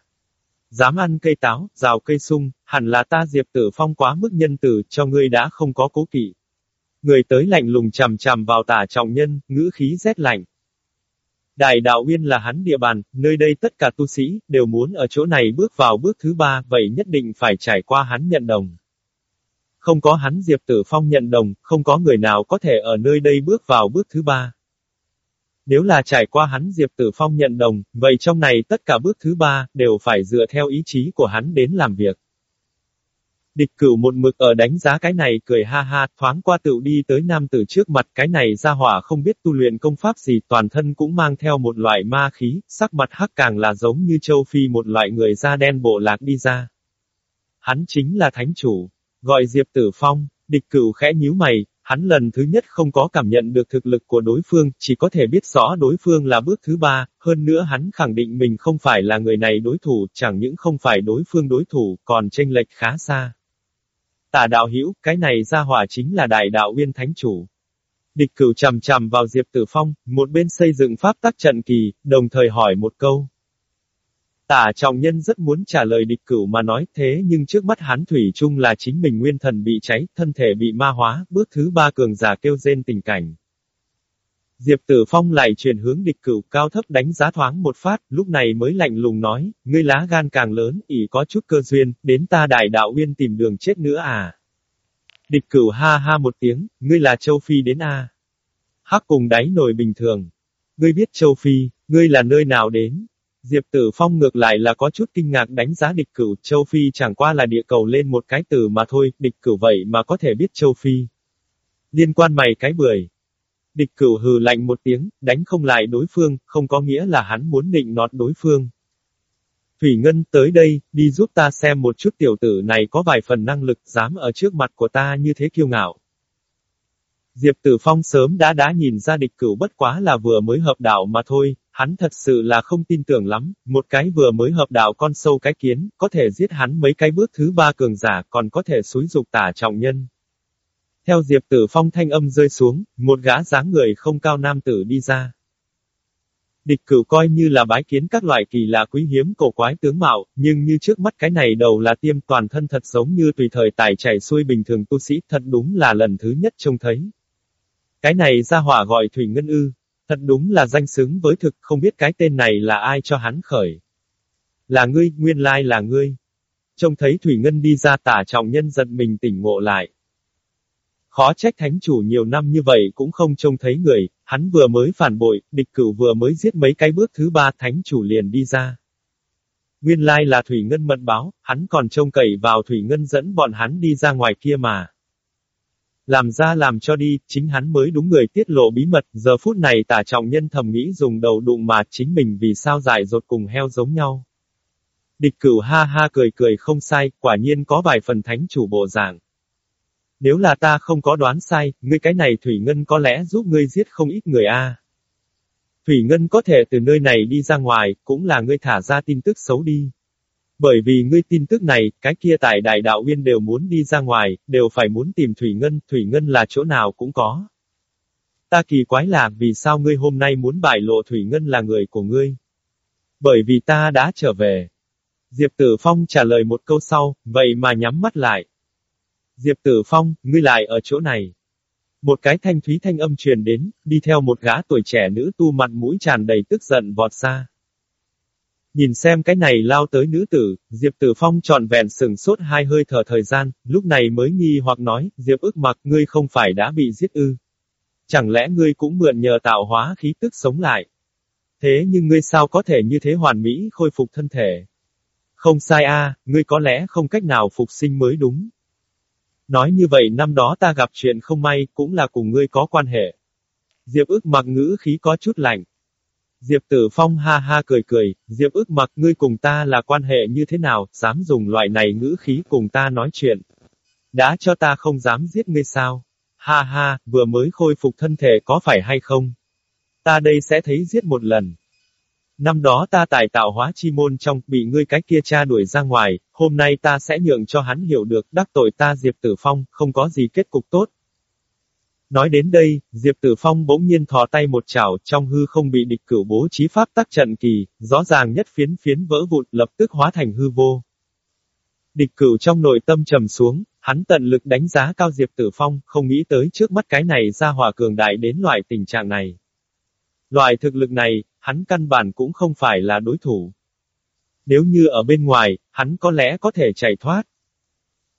Dám ăn cây táo, rào cây sung, hẳn là ta diệp tử phong quá mức nhân tử, cho ngươi đã không có cố kỵ. Người tới lạnh lùng chằm chằm vào tả trọng nhân, ngữ khí rét lạnh. Đại đạo uyên là hắn địa bàn, nơi đây tất cả tu sĩ, đều muốn ở chỗ này bước vào bước thứ ba, vậy nhất định phải trải qua hắn nhận đồng. Không có hắn Diệp Tử Phong nhận đồng, không có người nào có thể ở nơi đây bước vào bước thứ ba. Nếu là trải qua hắn Diệp Tử Phong nhận đồng, vậy trong này tất cả bước thứ ba, đều phải dựa theo ý chí của hắn đến làm việc. Địch cửu một mực ở đánh giá cái này cười ha ha, thoáng qua tự đi tới nam tử trước mặt cái này ra hỏa không biết tu luyện công pháp gì, toàn thân cũng mang theo một loại ma khí, sắc mặt hắc càng là giống như châu phi một loại người da đen bộ lạc đi ra. Hắn chính là thánh chủ. Gọi Diệp Tử Phong, địch cửu khẽ nhíu mày, hắn lần thứ nhất không có cảm nhận được thực lực của đối phương, chỉ có thể biết rõ đối phương là bước thứ ba, hơn nữa hắn khẳng định mình không phải là người này đối thủ, chẳng những không phải đối phương đối thủ, còn tranh lệch khá xa. Tả đạo hữu cái này ra hỏa chính là đại đạo uyên thánh chủ. Địch cửu chầm chầm vào Diệp Tử Phong, một bên xây dựng pháp tắc trận kỳ, đồng thời hỏi một câu. Tả trọng nhân rất muốn trả lời địch cửu mà nói thế nhưng trước mắt hán thủy chung là chính mình nguyên thần bị cháy, thân thể bị ma hóa, bước thứ ba cường giả kêu rên tình cảnh. Diệp Tử Phong lại chuyển hướng địch cửu cao thấp đánh giá thoáng một phát, lúc này mới lạnh lùng nói, ngươi lá gan càng lớn, ỉ có chút cơ duyên, đến ta đại đạo uyên tìm đường chết nữa à. Địch cửu ha ha một tiếng, ngươi là châu Phi đến a Hắc cùng đáy nổi bình thường. Ngươi biết châu Phi, ngươi là nơi nào đến? Diệp Tử Phong ngược lại là có chút kinh ngạc đánh giá địch cửu, châu Phi chẳng qua là địa cầu lên một cái từ mà thôi, địch cửu vậy mà có thể biết châu Phi. Liên quan mày cái bưởi. Địch cửu hừ lạnh một tiếng, đánh không lại đối phương, không có nghĩa là hắn muốn định nọt đối phương. Thủy Ngân tới đây, đi giúp ta xem một chút tiểu tử này có vài phần năng lực dám ở trước mặt của ta như thế kiêu ngạo. Diệp Tử Phong sớm đã đã nhìn ra địch cửu bất quá là vừa mới hợp đạo mà thôi, hắn thật sự là không tin tưởng lắm, một cái vừa mới hợp đạo con sâu cái kiến, có thể giết hắn mấy cái bước thứ ba cường giả còn có thể xúi dục tả trọng nhân. Theo Diệp Tử Phong thanh âm rơi xuống, một gã dáng người không cao nam tử đi ra. Địch cửu coi như là bái kiến các loại kỳ lạ quý hiếm cổ quái tướng mạo, nhưng như trước mắt cái này đầu là tiêm toàn thân thật giống như tùy thời tài chảy xuôi bình thường tu sĩ, thật đúng là lần thứ nhất trông thấy. Cái này ra hỏa gọi Thủy Ngân Ư, thật đúng là danh xứng với thực, không biết cái tên này là ai cho hắn khởi. Là ngươi, nguyên lai là ngươi. Trông thấy Thủy Ngân đi ra tả trọng nhân giật mình tỉnh ngộ lại. Khó trách thánh chủ nhiều năm như vậy cũng không trông thấy người, hắn vừa mới phản bội, địch cửu vừa mới giết mấy cái bước thứ ba thánh chủ liền đi ra. Nguyên lai là Thủy Ngân mận báo, hắn còn trông cậy vào Thủy Ngân dẫn bọn hắn đi ra ngoài kia mà. Làm ra làm cho đi, chính hắn mới đúng người tiết lộ bí mật, giờ phút này tả trọng nhân thầm nghĩ dùng đầu đụng mà chính mình vì sao giải rột cùng heo giống nhau. Địch cửu ha ha cười cười không sai, quả nhiên có vài phần thánh chủ bộ dạng. Nếu là ta không có đoán sai, ngươi cái này Thủy Ngân có lẽ giúp ngươi giết không ít người a. Thủy Ngân có thể từ nơi này đi ra ngoài, cũng là ngươi thả ra tin tức xấu đi. Bởi vì ngươi tin tức này, cái kia tại đại đạo uyên đều muốn đi ra ngoài, đều phải muốn tìm Thủy Ngân, Thủy Ngân là chỗ nào cũng có. Ta kỳ quái là, vì sao ngươi hôm nay muốn bại lộ Thủy Ngân là người của ngươi? Bởi vì ta đã trở về. Diệp Tử Phong trả lời một câu sau, vậy mà nhắm mắt lại. Diệp Tử Phong, ngươi lại ở chỗ này. Một cái thanh thúy thanh âm truyền đến, đi theo một gã tuổi trẻ nữ tu mặt mũi tràn đầy tức giận vọt xa. Nhìn xem cái này lao tới nữ tử, Diệp Tử Phong tròn vẹn sừng sốt hai hơi thở thời gian, lúc này mới nghi hoặc nói, Diệp ức mặc ngươi không phải đã bị giết ư. Chẳng lẽ ngươi cũng mượn nhờ tạo hóa khí tức sống lại? Thế nhưng ngươi sao có thể như thế hoàn mỹ khôi phục thân thể? Không sai a, ngươi có lẽ không cách nào phục sinh mới đúng. Nói như vậy năm đó ta gặp chuyện không may, cũng là cùng ngươi có quan hệ. Diệp ức mặc ngữ khí có chút lạnh. Diệp tử phong ha ha cười cười, Diệp ức mặc ngươi cùng ta là quan hệ như thế nào, dám dùng loại này ngữ khí cùng ta nói chuyện. Đã cho ta không dám giết ngươi sao? Ha ha, vừa mới khôi phục thân thể có phải hay không? Ta đây sẽ thấy giết một lần. Năm đó ta tài tạo hóa chi môn trong, bị ngươi cái kia cha đuổi ra ngoài, hôm nay ta sẽ nhượng cho hắn hiểu được đắc tội ta Diệp Tử Phong, không có gì kết cục tốt. Nói đến đây, Diệp Tử Phong bỗng nhiên thò tay một chảo, trong hư không bị địch cửu bố trí pháp tắc trận kỳ, rõ ràng nhất phiến phiến vỡ vụn lập tức hóa thành hư vô. Địch cửu trong nội tâm trầm xuống, hắn tận lực đánh giá cao Diệp Tử Phong, không nghĩ tới trước mắt cái này ra hỏa cường đại đến loại tình trạng này. Loại thực lực này, hắn căn bản cũng không phải là đối thủ. Nếu như ở bên ngoài, hắn có lẽ có thể chạy thoát.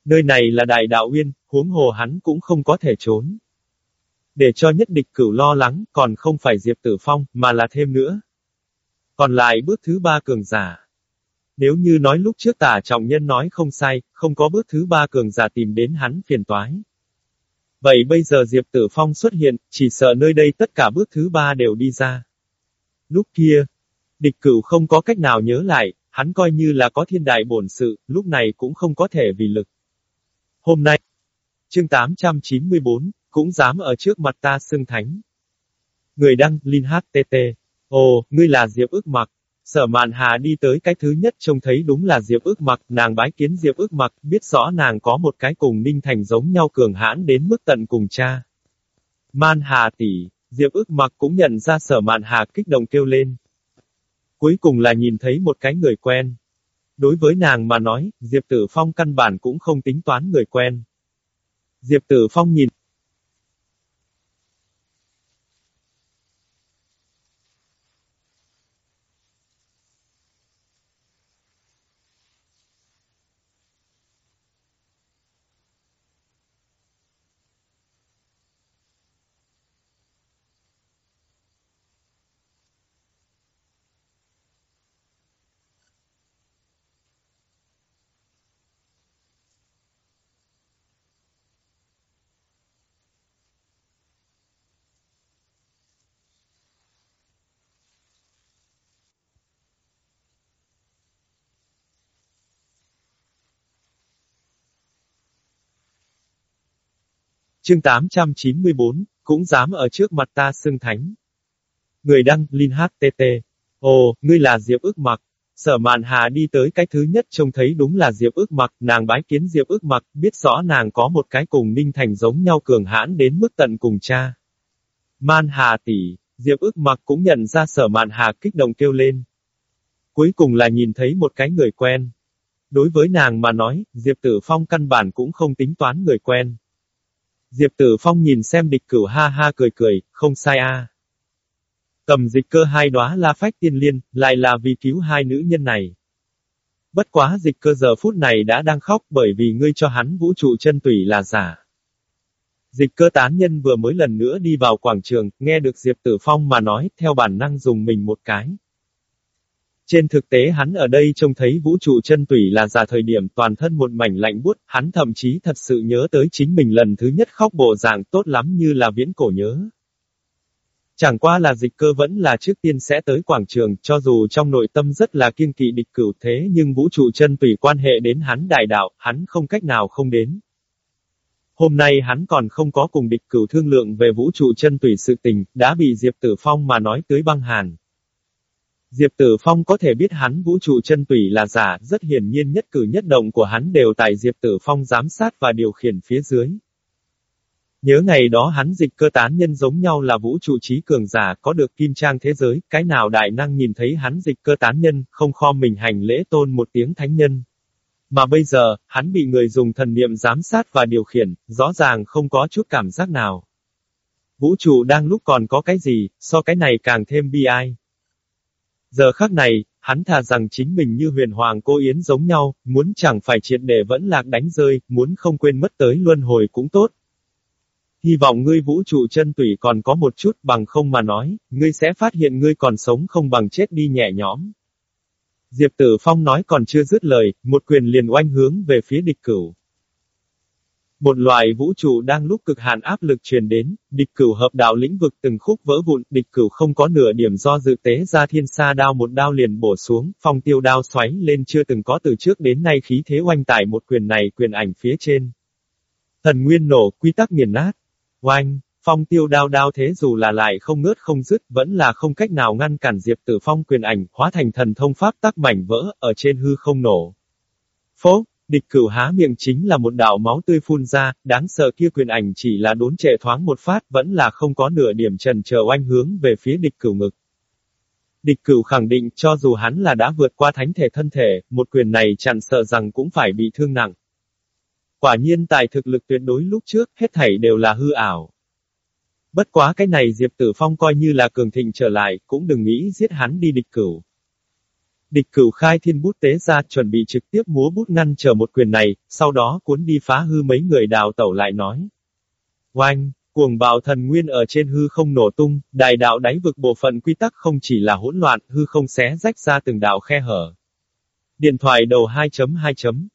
Nơi này là đại đạo uyên, huống hồ hắn cũng không có thể trốn. Để cho nhất địch cửu lo lắng, còn không phải Diệp Tử Phong, mà là thêm nữa. Còn lại bước thứ ba cường giả. Nếu như nói lúc trước tả trọng nhân nói không sai, không có bước thứ ba cường giả tìm đến hắn phiền toái. Vậy bây giờ Diệp Tử Phong xuất hiện, chỉ sợ nơi đây tất cả bước thứ ba đều đi ra. Lúc kia, địch cửu không có cách nào nhớ lại, hắn coi như là có thiên đại bổn sự, lúc này cũng không có thể vì lực. Hôm nay, chương 894, cũng dám ở trước mặt ta xưng thánh. Người đăng, Linh HTT. Ồ, ngươi là Diệp ước mặc. Sở mạn hà đi tới cái thứ nhất trông thấy đúng là Diệp ước mặc, nàng bái kiến Diệp ước mặc, biết rõ nàng có một cái cùng Ninh Thành giống nhau cường hãn đến mức tận cùng cha. Man hà tỷ, Diệp ước mặc cũng nhận ra sở mạn hà kích động kêu lên. Cuối cùng là nhìn thấy một cái người quen. Đối với nàng mà nói, Diệp tử phong căn bản cũng không tính toán người quen. Diệp tử phong nhìn Chương 894, cũng dám ở trước mặt ta xưng thánh. Người đăng, Linh HTT. Ồ, ngươi là Diệp ước mặc. Sở mạn hà đi tới cái thứ nhất trông thấy đúng là Diệp ước mặc, nàng bái kiến Diệp ước mặc, biết rõ nàng có một cái cùng Ninh Thành giống nhau cường hãn đến mức tận cùng cha. Man hà tỷ, Diệp ước mặc cũng nhận ra sở mạn hà kích động kêu lên. Cuối cùng là nhìn thấy một cái người quen. Đối với nàng mà nói, Diệp tử phong căn bản cũng không tính toán người quen. Diệp Tử Phong nhìn xem địch cửu ha ha cười cười, không sai a. Cầm dịch cơ hai đóa la phách tiên liên, lại là vì cứu hai nữ nhân này. Bất quá dịch cơ giờ phút này đã đang khóc bởi vì ngươi cho hắn vũ trụ chân tủy là giả. Dịch cơ tán nhân vừa mới lần nữa đi vào quảng trường, nghe được Diệp Tử Phong mà nói, theo bản năng dùng mình một cái. Trên thực tế hắn ở đây trông thấy vũ trụ chân tủy là già thời điểm toàn thân một mảnh lạnh buốt, hắn thậm chí thật sự nhớ tới chính mình lần thứ nhất khóc bộ dạng tốt lắm như là viễn cổ nhớ. Chẳng qua là dịch cơ vẫn là trước tiên sẽ tới quảng trường, cho dù trong nội tâm rất là kiên kỵ địch cửu thế nhưng vũ trụ chân tùy quan hệ đến hắn đại đạo, hắn không cách nào không đến. Hôm nay hắn còn không có cùng địch cửu thương lượng về vũ trụ chân tùy sự tình, đã bị Diệp Tử Phong mà nói tới băng hàn. Diệp Tử Phong có thể biết hắn vũ trụ chân tùy là giả, rất hiển nhiên nhất cử nhất động của hắn đều tại Diệp Tử Phong giám sát và điều khiển phía dưới. Nhớ ngày đó hắn dịch cơ tán nhân giống nhau là vũ trụ trí cường giả có được kim trang thế giới, cái nào đại năng nhìn thấy hắn dịch cơ tán nhân, không kho mình hành lễ tôn một tiếng thánh nhân. Mà bây giờ, hắn bị người dùng thần niệm giám sát và điều khiển, rõ ràng không có chút cảm giác nào. Vũ trụ đang lúc còn có cái gì, so cái này càng thêm bi ai. Giờ khắc này, hắn thà rằng chính mình như huyền hoàng cô Yến giống nhau, muốn chẳng phải triệt để vẫn lạc đánh rơi, muốn không quên mất tới luân hồi cũng tốt, Hy vọng ngươi vũ trụ chân tủy còn có một chút bằng không mà nói, ngươi sẽ phát hiện ngươi còn sống không bằng chết đi nhẹ nhõm. Diệp Tử Phong nói còn chưa dứt lời, một quyền liền oanh hướng về phía địch cửu. Một loại vũ trụ đang lúc cực hạn áp lực truyền đến, địch cửu hợp đạo lĩnh vực từng khúc vỡ vụn, địch cửu không có nửa điểm do dự tế ra thiên sa đao một đao liền bổ xuống, phong tiêu đao xoáy lên chưa từng có từ trước đến nay khí thế oanh tải một quyền này quyền ảnh phía trên. Thần nguyên nổ, quy tắc nghiền nát. Oanh, phong tiêu đao đao thế dù là lại không ngớt không dứt, vẫn là không cách nào ngăn cản Diệp Tử Phong quyền ảnh, hóa thành thần thông pháp tắc mảnh vỡ, ở trên hư không nổ. Phố, địch cửu há miệng chính là một đạo máu tươi phun ra, đáng sợ kia quyền ảnh chỉ là đốn trệ thoáng một phát, vẫn là không có nửa điểm trần chờ oanh hướng về phía địch cửu ngực. Địch cửu khẳng định cho dù hắn là đã vượt qua thánh thể thân thể, một quyền này chẳng sợ rằng cũng phải bị thương nặng. Quả nhiên tài thực lực tuyệt đối lúc trước, hết thảy đều là hư ảo. Bất quá cái này Diệp Tử Phong coi như là cường thịnh trở lại, cũng đừng nghĩ giết hắn đi địch cửu. Địch cửu khai thiên bút tế ra chuẩn bị trực tiếp múa bút ngăn chờ một quyền này, sau đó cuốn đi phá hư mấy người đào tẩu lại nói. Oanh, cuồng bạo thần nguyên ở trên hư không nổ tung, đại đạo đáy vực bộ phận quy tắc không chỉ là hỗn loạn, hư không xé rách ra từng đạo khe hở. Điện thoại đầu 2.2.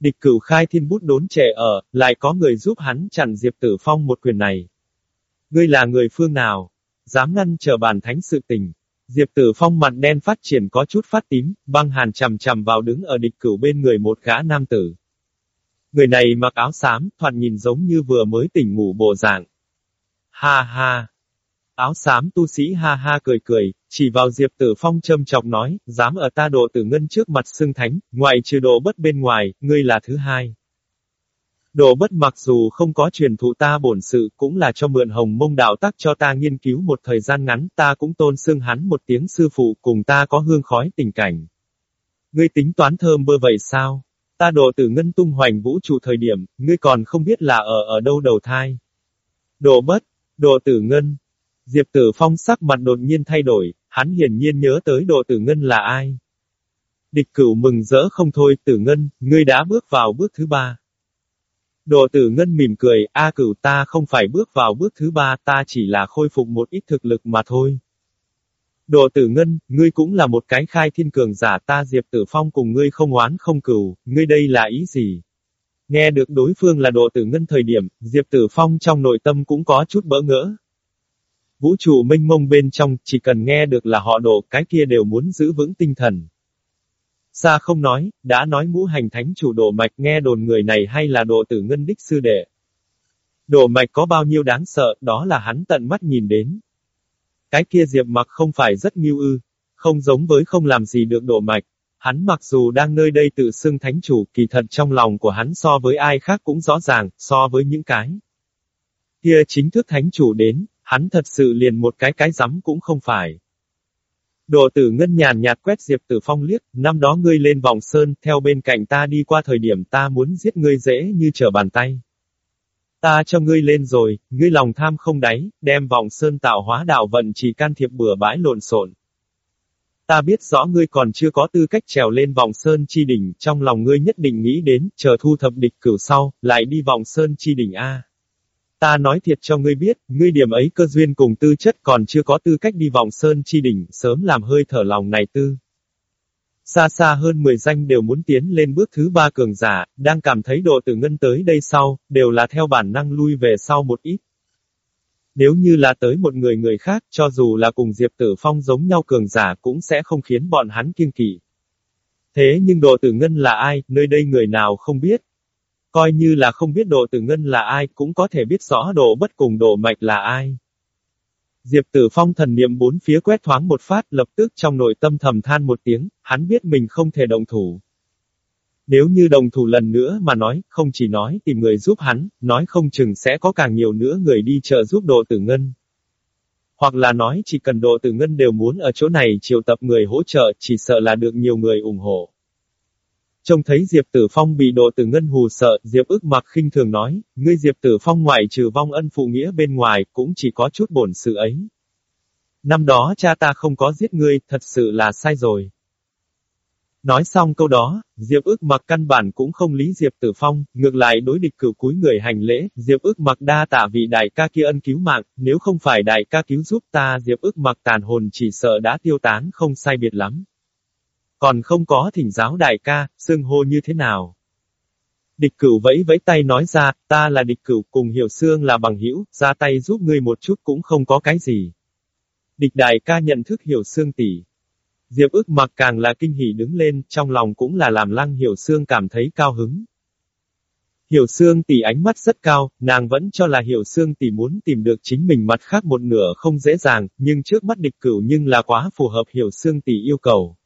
Địch cửu khai thiên bút đốn trẻ ở, lại có người giúp hắn chặn Diệp Tử Phong một quyền này. Ngươi là người phương nào? Dám ngăn chờ bàn thánh sự tình. Diệp Tử Phong mặt đen phát triển có chút phát tím, băng hàn chầm chầm vào đứng ở địch cửu bên người một gã nam tử. Người này mặc áo xám, thoạt nhìn giống như vừa mới tỉnh ngủ bộ dạng. Ha ha, Áo xám tu sĩ ha ha cười cười, chỉ vào Diệp Tử Phong châm chọc nói, dám ở ta độ tử ngân trước mặt xưng thánh, ngoại trừ độ bất bên ngoài, ngươi là thứ hai đồ bất mặc dù không có truyền thụ ta bổn sự, cũng là cho mượn hồng mông đạo tắc cho ta nghiên cứu một thời gian ngắn, ta cũng tôn xưng hắn một tiếng sư phụ cùng ta có hương khói tình cảnh. Ngươi tính toán thơm bơ vậy sao? Ta đồ tử ngân tung hoành vũ trụ thời điểm, ngươi còn không biết là ở ở đâu đầu thai. đồ bất, đồ tử ngân, Diệp Tử Phong sắc mặt đột nhiên thay đổi, hắn hiển nhiên nhớ tới đồ tử ngân là ai. Địch cửu mừng rỡ không thôi, tử ngân, ngươi đã bước vào bước thứ ba. Đồ tử ngân mỉm cười, a cửu ta không phải bước vào bước thứ ba, ta chỉ là khôi phục một ít thực lực mà thôi. Đồ tử ngân, ngươi cũng là một cái khai thiên cường giả ta Diệp Tử Phong cùng ngươi không oán không cửu, ngươi đây là ý gì? Nghe được đối phương là đồ tử ngân thời điểm, Diệp Tử Phong trong nội tâm cũng có chút bỡ ngỡ, Vũ trụ mênh mông bên trong, chỉ cần nghe được là họ đồ, cái kia đều muốn giữ vững tinh thần. Xa không nói, đã nói ngũ hành thánh chủ đổ mạch nghe đồn người này hay là độ tử ngân đích sư đệ. Đổ mạch có bao nhiêu đáng sợ, đó là hắn tận mắt nhìn đến. Cái kia diệp mặc không phải rất nghiêu ư, không giống với không làm gì được đổ mạch. Hắn mặc dù đang nơi đây tự xưng thánh chủ, kỳ thật trong lòng của hắn so với ai khác cũng rõ ràng, so với những cái. Kia chính thức thánh chủ đến, Hắn thật sự liền một cái cái rắm cũng không phải. Đồ tử ngân nhàn nhạt quét Diệp Tử Phong liếc, năm đó ngươi lên vòng sơn, theo bên cạnh ta đi qua thời điểm ta muốn giết ngươi dễ như trở bàn tay. Ta cho ngươi lên rồi, ngươi lòng tham không đáy, đem vòng sơn tạo hóa đạo vận chỉ can thiệp bừa bãi lộn xộn. Ta biết rõ ngươi còn chưa có tư cách trèo lên vòng sơn chi đỉnh, trong lòng ngươi nhất định nghĩ đến, chờ thu thập địch cửu sau, lại đi vòng sơn chi đỉnh A. Ta nói thiệt cho ngươi biết, ngươi điểm ấy cơ duyên cùng tư chất còn chưa có tư cách đi vòng sơn chi đỉnh, sớm làm hơi thở lòng này tư. Xa xa hơn 10 danh đều muốn tiến lên bước thứ ba cường giả, đang cảm thấy độ tử ngân tới đây sau, đều là theo bản năng lui về sau một ít. Nếu như là tới một người người khác, cho dù là cùng Diệp Tử Phong giống nhau cường giả cũng sẽ không khiến bọn hắn kiêng kỵ. Thế nhưng độ tử ngân là ai, nơi đây người nào không biết. Coi như là không biết độ tử ngân là ai, cũng có thể biết rõ độ bất cùng độ mạch là ai. Diệp Tử Phong thần niệm bốn phía quét thoáng một phát, lập tức trong nội tâm thầm than một tiếng, hắn biết mình không thể động thủ. Nếu như đồng thủ lần nữa mà nói, không chỉ nói tìm người giúp hắn, nói không chừng sẽ có càng nhiều nữa người đi trợ giúp độ tử ngân. Hoặc là nói chỉ cần độ tử ngân đều muốn ở chỗ này triệu tập người hỗ trợ, chỉ sợ là được nhiều người ủng hộ. Trông thấy Diệp Tử Phong bị độ tử ngân hù sợ, Diệp ức mặc khinh thường nói, ngươi Diệp Tử Phong ngoại trừ vong ân phụ nghĩa bên ngoài, cũng chỉ có chút bổn sự ấy. Năm đó cha ta không có giết ngươi, thật sự là sai rồi. Nói xong câu đó, Diệp ức mặc căn bản cũng không lý Diệp Tử Phong, ngược lại đối địch cửu cúi người hành lễ, Diệp ức mặc đa tạ vị đại ca kia ân cứu mạng, nếu không phải đại ca cứu giúp ta Diệp ức mặc tàn hồn chỉ sợ đã tiêu tán không sai biệt lắm. Còn không có thỉnh giáo đại ca, xưng hô như thế nào? Địch cửu vẫy vẫy tay nói ra, ta là địch cửu cùng hiểu xương là bằng hữu, ra tay giúp ngươi một chút cũng không có cái gì. Địch đại ca nhận thức hiểu xương tỷ, Diệp ức mặc càng là kinh hỉ đứng lên, trong lòng cũng là làm lăng hiểu xương cảm thấy cao hứng. Hiểu xương tỷ ánh mắt rất cao, nàng vẫn cho là hiểu xương tỷ muốn tìm được chính mình mặt khác một nửa không dễ dàng, nhưng trước mắt địch cửu nhưng là quá phù hợp hiểu xương tỷ yêu cầu.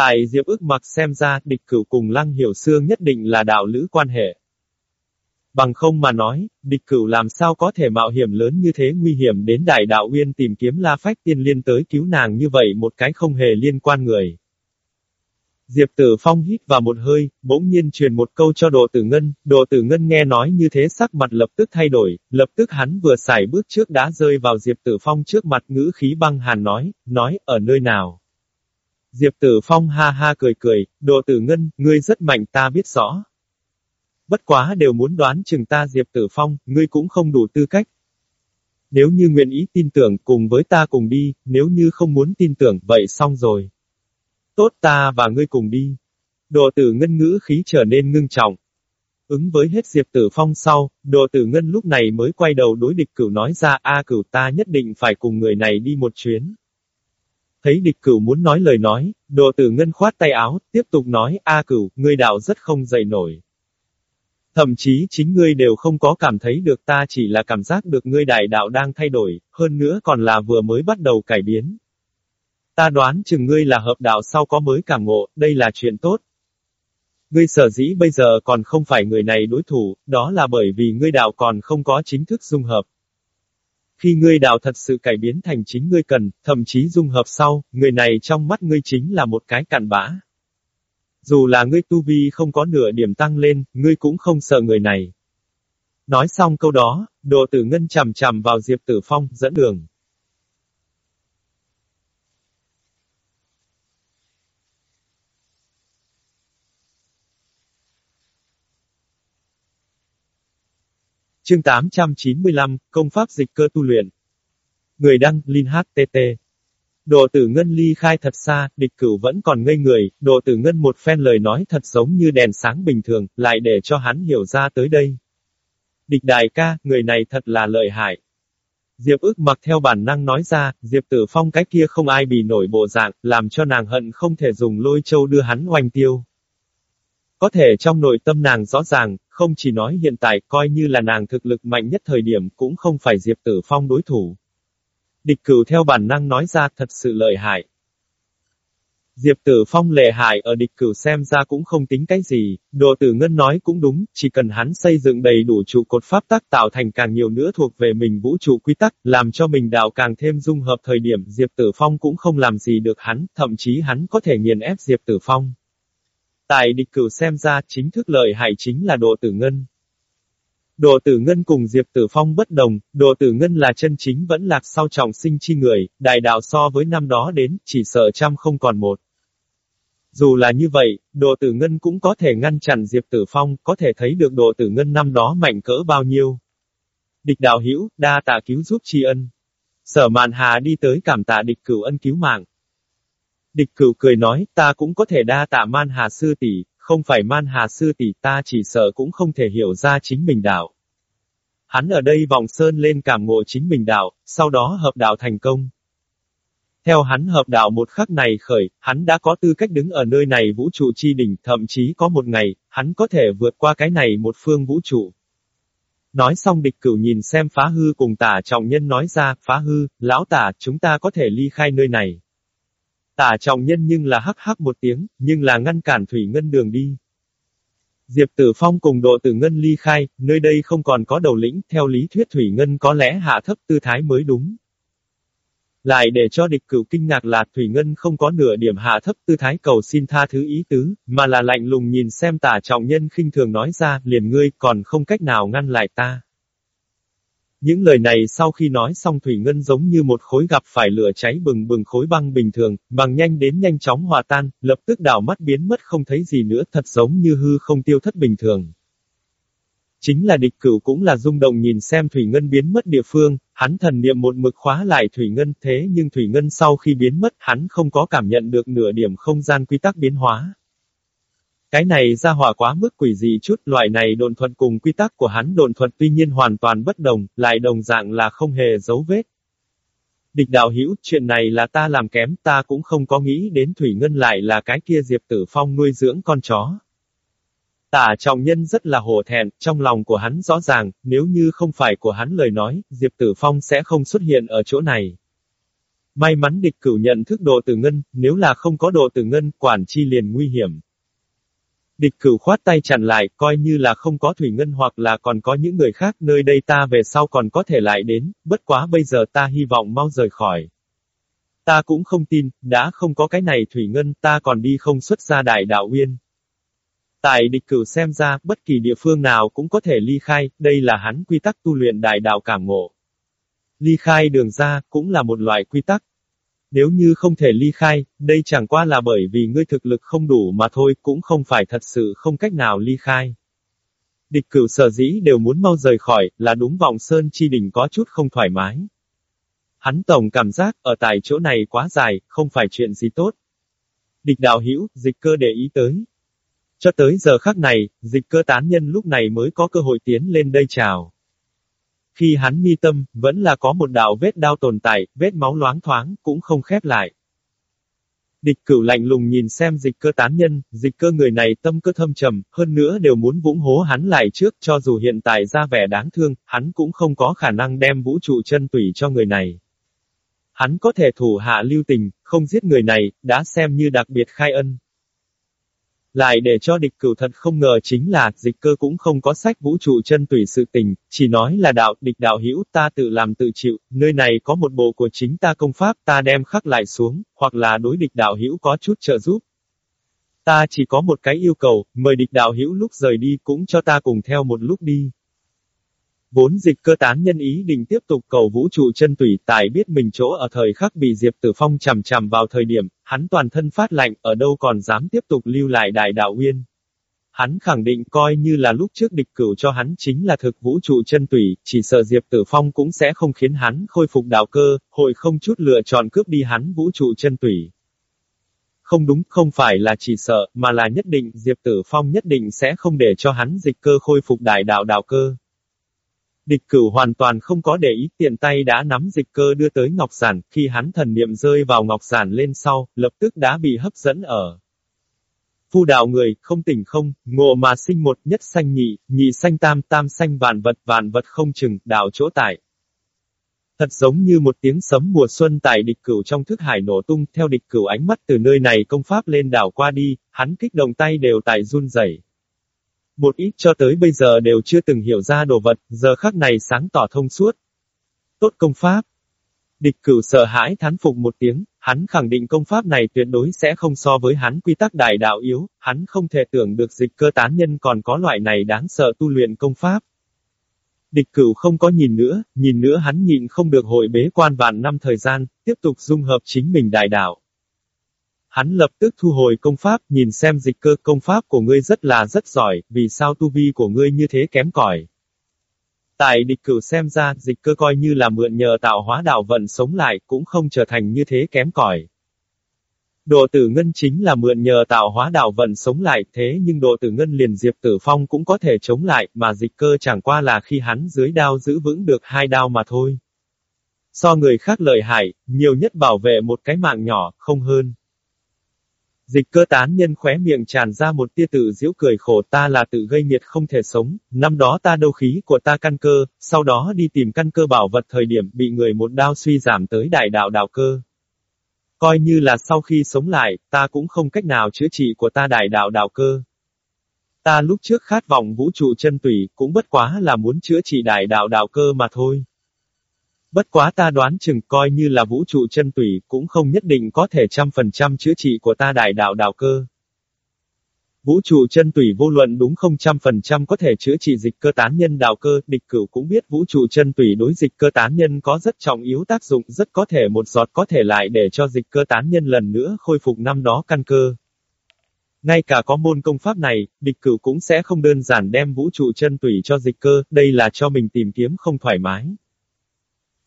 Tại Diệp ước mặc xem ra, địch cửu cùng lăng hiểu xương nhất định là đạo lữ quan hệ. Bằng không mà nói, địch cửu làm sao có thể mạo hiểm lớn như thế nguy hiểm đến đại đạo uyên tìm kiếm La Phách tiên liên tới cứu nàng như vậy một cái không hề liên quan người. Diệp tử phong hít vào một hơi, bỗng nhiên truyền một câu cho đồ tử ngân, đồ tử ngân nghe nói như thế sắc mặt lập tức thay đổi, lập tức hắn vừa xài bước trước đã rơi vào diệp tử phong trước mặt ngữ khí băng hàn nói, nói, ở nơi nào. Diệp tử phong ha ha cười cười, đồ tử ngân, ngươi rất mạnh ta biết rõ bất quá đều muốn đoán chừng ta Diệp Tử Phong, ngươi cũng không đủ tư cách. Nếu như nguyện ý tin tưởng cùng với ta cùng đi, nếu như không muốn tin tưởng, vậy xong rồi. Tốt ta và ngươi cùng đi. Đồ tử ngân ngữ khí trở nên ngưng trọng. Ứng với hết Diệp Tử Phong sau, đồ tử ngân lúc này mới quay đầu đối địch cửu nói ra a cửu ta nhất định phải cùng người này đi một chuyến. Thấy địch cửu muốn nói lời nói, đồ tử ngân khoát tay áo, tiếp tục nói a cửu, ngươi đạo rất không dậy nổi. Thậm chí chính ngươi đều không có cảm thấy được ta chỉ là cảm giác được ngươi đại đạo đang thay đổi, hơn nữa còn là vừa mới bắt đầu cải biến. Ta đoán chừng ngươi là hợp đạo sau có mới cảm ngộ, đây là chuyện tốt. Ngươi sở dĩ bây giờ còn không phải người này đối thủ, đó là bởi vì ngươi đạo còn không có chính thức dung hợp. Khi ngươi đạo thật sự cải biến thành chính ngươi cần, thậm chí dung hợp sau, người này trong mắt ngươi chính là một cái cặn bã. Dù là ngươi tu vi không có nửa điểm tăng lên, ngươi cũng không sợ người này. Nói xong câu đó, đồ tử ngân chằm chằm vào Diệp Tử Phong, dẫn đường. Chương 895, Công pháp dịch cơ tu luyện. Người đăng, Linh HTT. Đồ tử ngân ly khai thật xa, địch cửu vẫn còn ngây người, đồ tử ngân một phen lời nói thật giống như đèn sáng bình thường, lại để cho hắn hiểu ra tới đây. Địch đại ca, người này thật là lợi hại. Diệp Ước mặc theo bản năng nói ra, Diệp tử phong cái kia không ai bị nổi bộ dạng, làm cho nàng hận không thể dùng lôi châu đưa hắn oanh tiêu. Có thể trong nội tâm nàng rõ ràng, không chỉ nói hiện tại, coi như là nàng thực lực mạnh nhất thời điểm cũng không phải Diệp tử phong đối thủ. Địch cửu theo bản năng nói ra thật sự lợi hại. Diệp tử phong lệ hại ở địch cửu xem ra cũng không tính cái gì, đồ tử ngân nói cũng đúng, chỉ cần hắn xây dựng đầy đủ trụ cột pháp tắc tạo thành càng nhiều nữa thuộc về mình vũ trụ quy tắc, làm cho mình đạo càng thêm dung hợp thời điểm Diệp tử phong cũng không làm gì được hắn, thậm chí hắn có thể nghiền ép Diệp tử phong. Tại địch cửu xem ra chính thức lợi hại chính là đồ tử ngân. Đồ tử ngân cùng Diệp Tử Phong bất đồng, đồ tử ngân là chân chính vẫn lạc sau trọng sinh chi người, đại đạo so với năm đó đến, chỉ sợ trăm không còn một. Dù là như vậy, đồ tử ngân cũng có thể ngăn chặn Diệp Tử Phong, có thể thấy được đồ tử ngân năm đó mạnh cỡ bao nhiêu. Địch đạo hữu đa tạ cứu giúp tri ân. Sở mạn hà đi tới cảm tạ địch cửu ân cứu mạng. Địch cửu cười nói, ta cũng có thể đa tạ man hà sư tỷ, không phải man hà sư tỷ ta chỉ sợ cũng không thể hiểu ra chính mình đạo. Hắn ở đây vòng sơn lên cảm ngộ chính mình đạo, sau đó hợp đạo thành công. Theo hắn hợp đạo một khắc này khởi, hắn đã có tư cách đứng ở nơi này vũ trụ chi đỉnh, thậm chí có một ngày, hắn có thể vượt qua cái này một phương vũ trụ. Nói xong địch cửu nhìn xem phá hư cùng tả trọng nhân nói ra, phá hư, lão tả, chúng ta có thể ly khai nơi này. Tả trọng nhân nhưng là hắc hắc một tiếng, nhưng là ngăn cản Thủy Ngân đường đi. Diệp Tử Phong cùng độ tử Ngân ly khai, nơi đây không còn có đầu lĩnh, theo lý thuyết Thủy Ngân có lẽ hạ thấp tư thái mới đúng. Lại để cho địch cửu kinh ngạc là Thủy Ngân không có nửa điểm hạ thấp tư thái cầu xin tha thứ ý tứ, mà là lạnh lùng nhìn xem tả trọng nhân khinh thường nói ra, liền ngươi còn không cách nào ngăn lại ta. Những lời này sau khi nói xong Thủy Ngân giống như một khối gặp phải lửa cháy bừng bừng khối băng bình thường, bằng nhanh đến nhanh chóng hòa tan, lập tức đảo mắt biến mất không thấy gì nữa thật giống như hư không tiêu thất bình thường. Chính là địch cửu cũng là rung động nhìn xem Thủy Ngân biến mất địa phương, hắn thần niệm một mực khóa lại Thủy Ngân thế nhưng Thủy Ngân sau khi biến mất hắn không có cảm nhận được nửa điểm không gian quy tắc biến hóa. Cái này ra hỏa quá mức quỷ dị chút, loại này đồn thuật cùng quy tắc của hắn đồn thuật tuy nhiên hoàn toàn bất đồng, lại đồng dạng là không hề dấu vết. Địch đạo hữu chuyện này là ta làm kém, ta cũng không có nghĩ đến Thủy Ngân lại là cái kia Diệp Tử Phong nuôi dưỡng con chó. Tả trọng nhân rất là hổ thẹn, trong lòng của hắn rõ ràng, nếu như không phải của hắn lời nói, Diệp Tử Phong sẽ không xuất hiện ở chỗ này. May mắn địch cửu nhận thức độ tử ngân, nếu là không có độ tử ngân, quản chi liền nguy hiểm. Địch cửu khoát tay chặn lại, coi như là không có thủy ngân hoặc là còn có những người khác nơi đây ta về sau còn có thể lại đến, bất quá bây giờ ta hy vọng mau rời khỏi. Ta cũng không tin, đã không có cái này thủy ngân ta còn đi không xuất ra đại đạo uyên. Tại địch cửu xem ra, bất kỳ địa phương nào cũng có thể ly khai, đây là hắn quy tắc tu luyện đại đạo cảm ngộ. Ly khai đường ra, cũng là một loại quy tắc. Nếu như không thể ly khai, đây chẳng qua là bởi vì ngươi thực lực không đủ mà thôi, cũng không phải thật sự không cách nào ly khai. Địch cửu sở dĩ đều muốn mau rời khỏi, là đúng vọng sơn chi đỉnh có chút không thoải mái. Hắn tổng cảm giác, ở tại chỗ này quá dài, không phải chuyện gì tốt. Địch đạo hiểu, dịch cơ để ý tới. Cho tới giờ khắc này, dịch cơ tán nhân lúc này mới có cơ hội tiến lên đây chào. Khi hắn mi tâm, vẫn là có một đạo vết đao tồn tại, vết máu loáng thoáng, cũng không khép lại. Địch cửu lạnh lùng nhìn xem dịch cơ tán nhân, dịch cơ người này tâm cơ thâm trầm, hơn nữa đều muốn vũng hố hắn lại trước, cho dù hiện tại ra vẻ đáng thương, hắn cũng không có khả năng đem vũ trụ chân tủy cho người này. Hắn có thể thủ hạ lưu tình, không giết người này, đã xem như đặc biệt khai ân. Lại để cho địch cửu thật không ngờ chính là, dịch cơ cũng không có sách vũ trụ chân tùy sự tình, chỉ nói là đạo, địch đạo hữu ta tự làm tự chịu, nơi này có một bộ của chính ta công pháp ta đem khắc lại xuống, hoặc là đối địch đạo hữu có chút trợ giúp. Ta chỉ có một cái yêu cầu, mời địch đạo hữu lúc rời đi cũng cho ta cùng theo một lúc đi. Vốn dịch cơ tán nhân ý định tiếp tục cầu vũ trụ chân tùy tài biết mình chỗ ở thời khắc bị Diệp Tử Phong chằm chằm vào thời điểm, hắn toàn thân phát lạnh, ở đâu còn dám tiếp tục lưu lại đại đạo uyên. Hắn khẳng định coi như là lúc trước địch cửu cho hắn chính là thực vũ trụ chân tùy, chỉ sợ Diệp Tử Phong cũng sẽ không khiến hắn khôi phục đạo cơ, hội không chút lựa chọn cướp đi hắn vũ trụ chân tùy. Không đúng, không phải là chỉ sợ, mà là nhất định, Diệp Tử Phong nhất định sẽ không để cho hắn dịch cơ khôi phục đại đạo đạo cơ. Địch cửu hoàn toàn không có để ý tiện tay đã nắm dịch cơ đưa tới Ngọc Giản, khi hắn thần niệm rơi vào Ngọc Giản lên sau, lập tức đã bị hấp dẫn ở. Phu đạo người, không tỉnh không, ngộ mà sinh một nhất sanh nhị, nhị sanh tam, tam sanh vạn vật, vạn vật không chừng, đạo chỗ tại. Thật giống như một tiếng sấm mùa xuân tại địch cửu trong thức hải nổ tung, theo địch cửu ánh mắt từ nơi này công pháp lên đảo qua đi, hắn kích động tay đều tại run rẩy. Một ít cho tới bây giờ đều chưa từng hiểu ra đồ vật, giờ khắc này sáng tỏ thông suốt. Tốt công pháp. Địch cửu sợ hãi thán phục một tiếng, hắn khẳng định công pháp này tuyệt đối sẽ không so với hắn quy tắc đại đạo yếu, hắn không thể tưởng được dịch cơ tán nhân còn có loại này đáng sợ tu luyện công pháp. Địch cửu không có nhìn nữa, nhìn nữa hắn nhịn không được hội bế quan vạn năm thời gian, tiếp tục dung hợp chính mình đại đạo. Hắn lập tức thu hồi công pháp, nhìn xem dịch cơ công pháp của ngươi rất là rất giỏi, vì sao tu vi của ngươi như thế kém cỏi. Tại địch cửu xem ra, dịch cơ coi như là mượn nhờ tạo hóa đạo vận sống lại, cũng không trở thành như thế kém cỏi. Độ tử ngân chính là mượn nhờ tạo hóa đạo vận sống lại, thế nhưng độ tử ngân liền diệp tử phong cũng có thể chống lại, mà dịch cơ chẳng qua là khi hắn dưới đao giữ vững được hai đao mà thôi. So người khác lợi hại, nhiều nhất bảo vệ một cái mạng nhỏ, không hơn. Dịch cơ tán nhân khóe miệng tràn ra một tia tự giễu cười khổ ta là tự gây nghiệt không thể sống, năm đó ta đâu khí của ta căn cơ, sau đó đi tìm căn cơ bảo vật thời điểm bị người một đao suy giảm tới đại đạo đạo cơ. Coi như là sau khi sống lại, ta cũng không cách nào chữa trị của ta đại đạo đạo cơ. Ta lúc trước khát vọng vũ trụ chân tủy, cũng bất quá là muốn chữa trị đại đạo đạo cơ mà thôi. Bất quá ta đoán chừng coi như là vũ trụ chân tủy, cũng không nhất định có thể trăm phần trăm chữa trị của ta đại đạo đạo cơ. Vũ trụ chân tủy vô luận đúng không trăm phần trăm có thể chữa trị dịch cơ tán nhân đạo cơ, địch cửu cũng biết vũ trụ chân tủy đối dịch cơ tán nhân có rất trọng yếu tác dụng, rất có thể một giọt có thể lại để cho dịch cơ tán nhân lần nữa khôi phục năm đó căn cơ. Ngay cả có môn công pháp này, địch cửu cũng sẽ không đơn giản đem vũ trụ chân tủy cho dịch cơ, đây là cho mình tìm kiếm không thoải mái.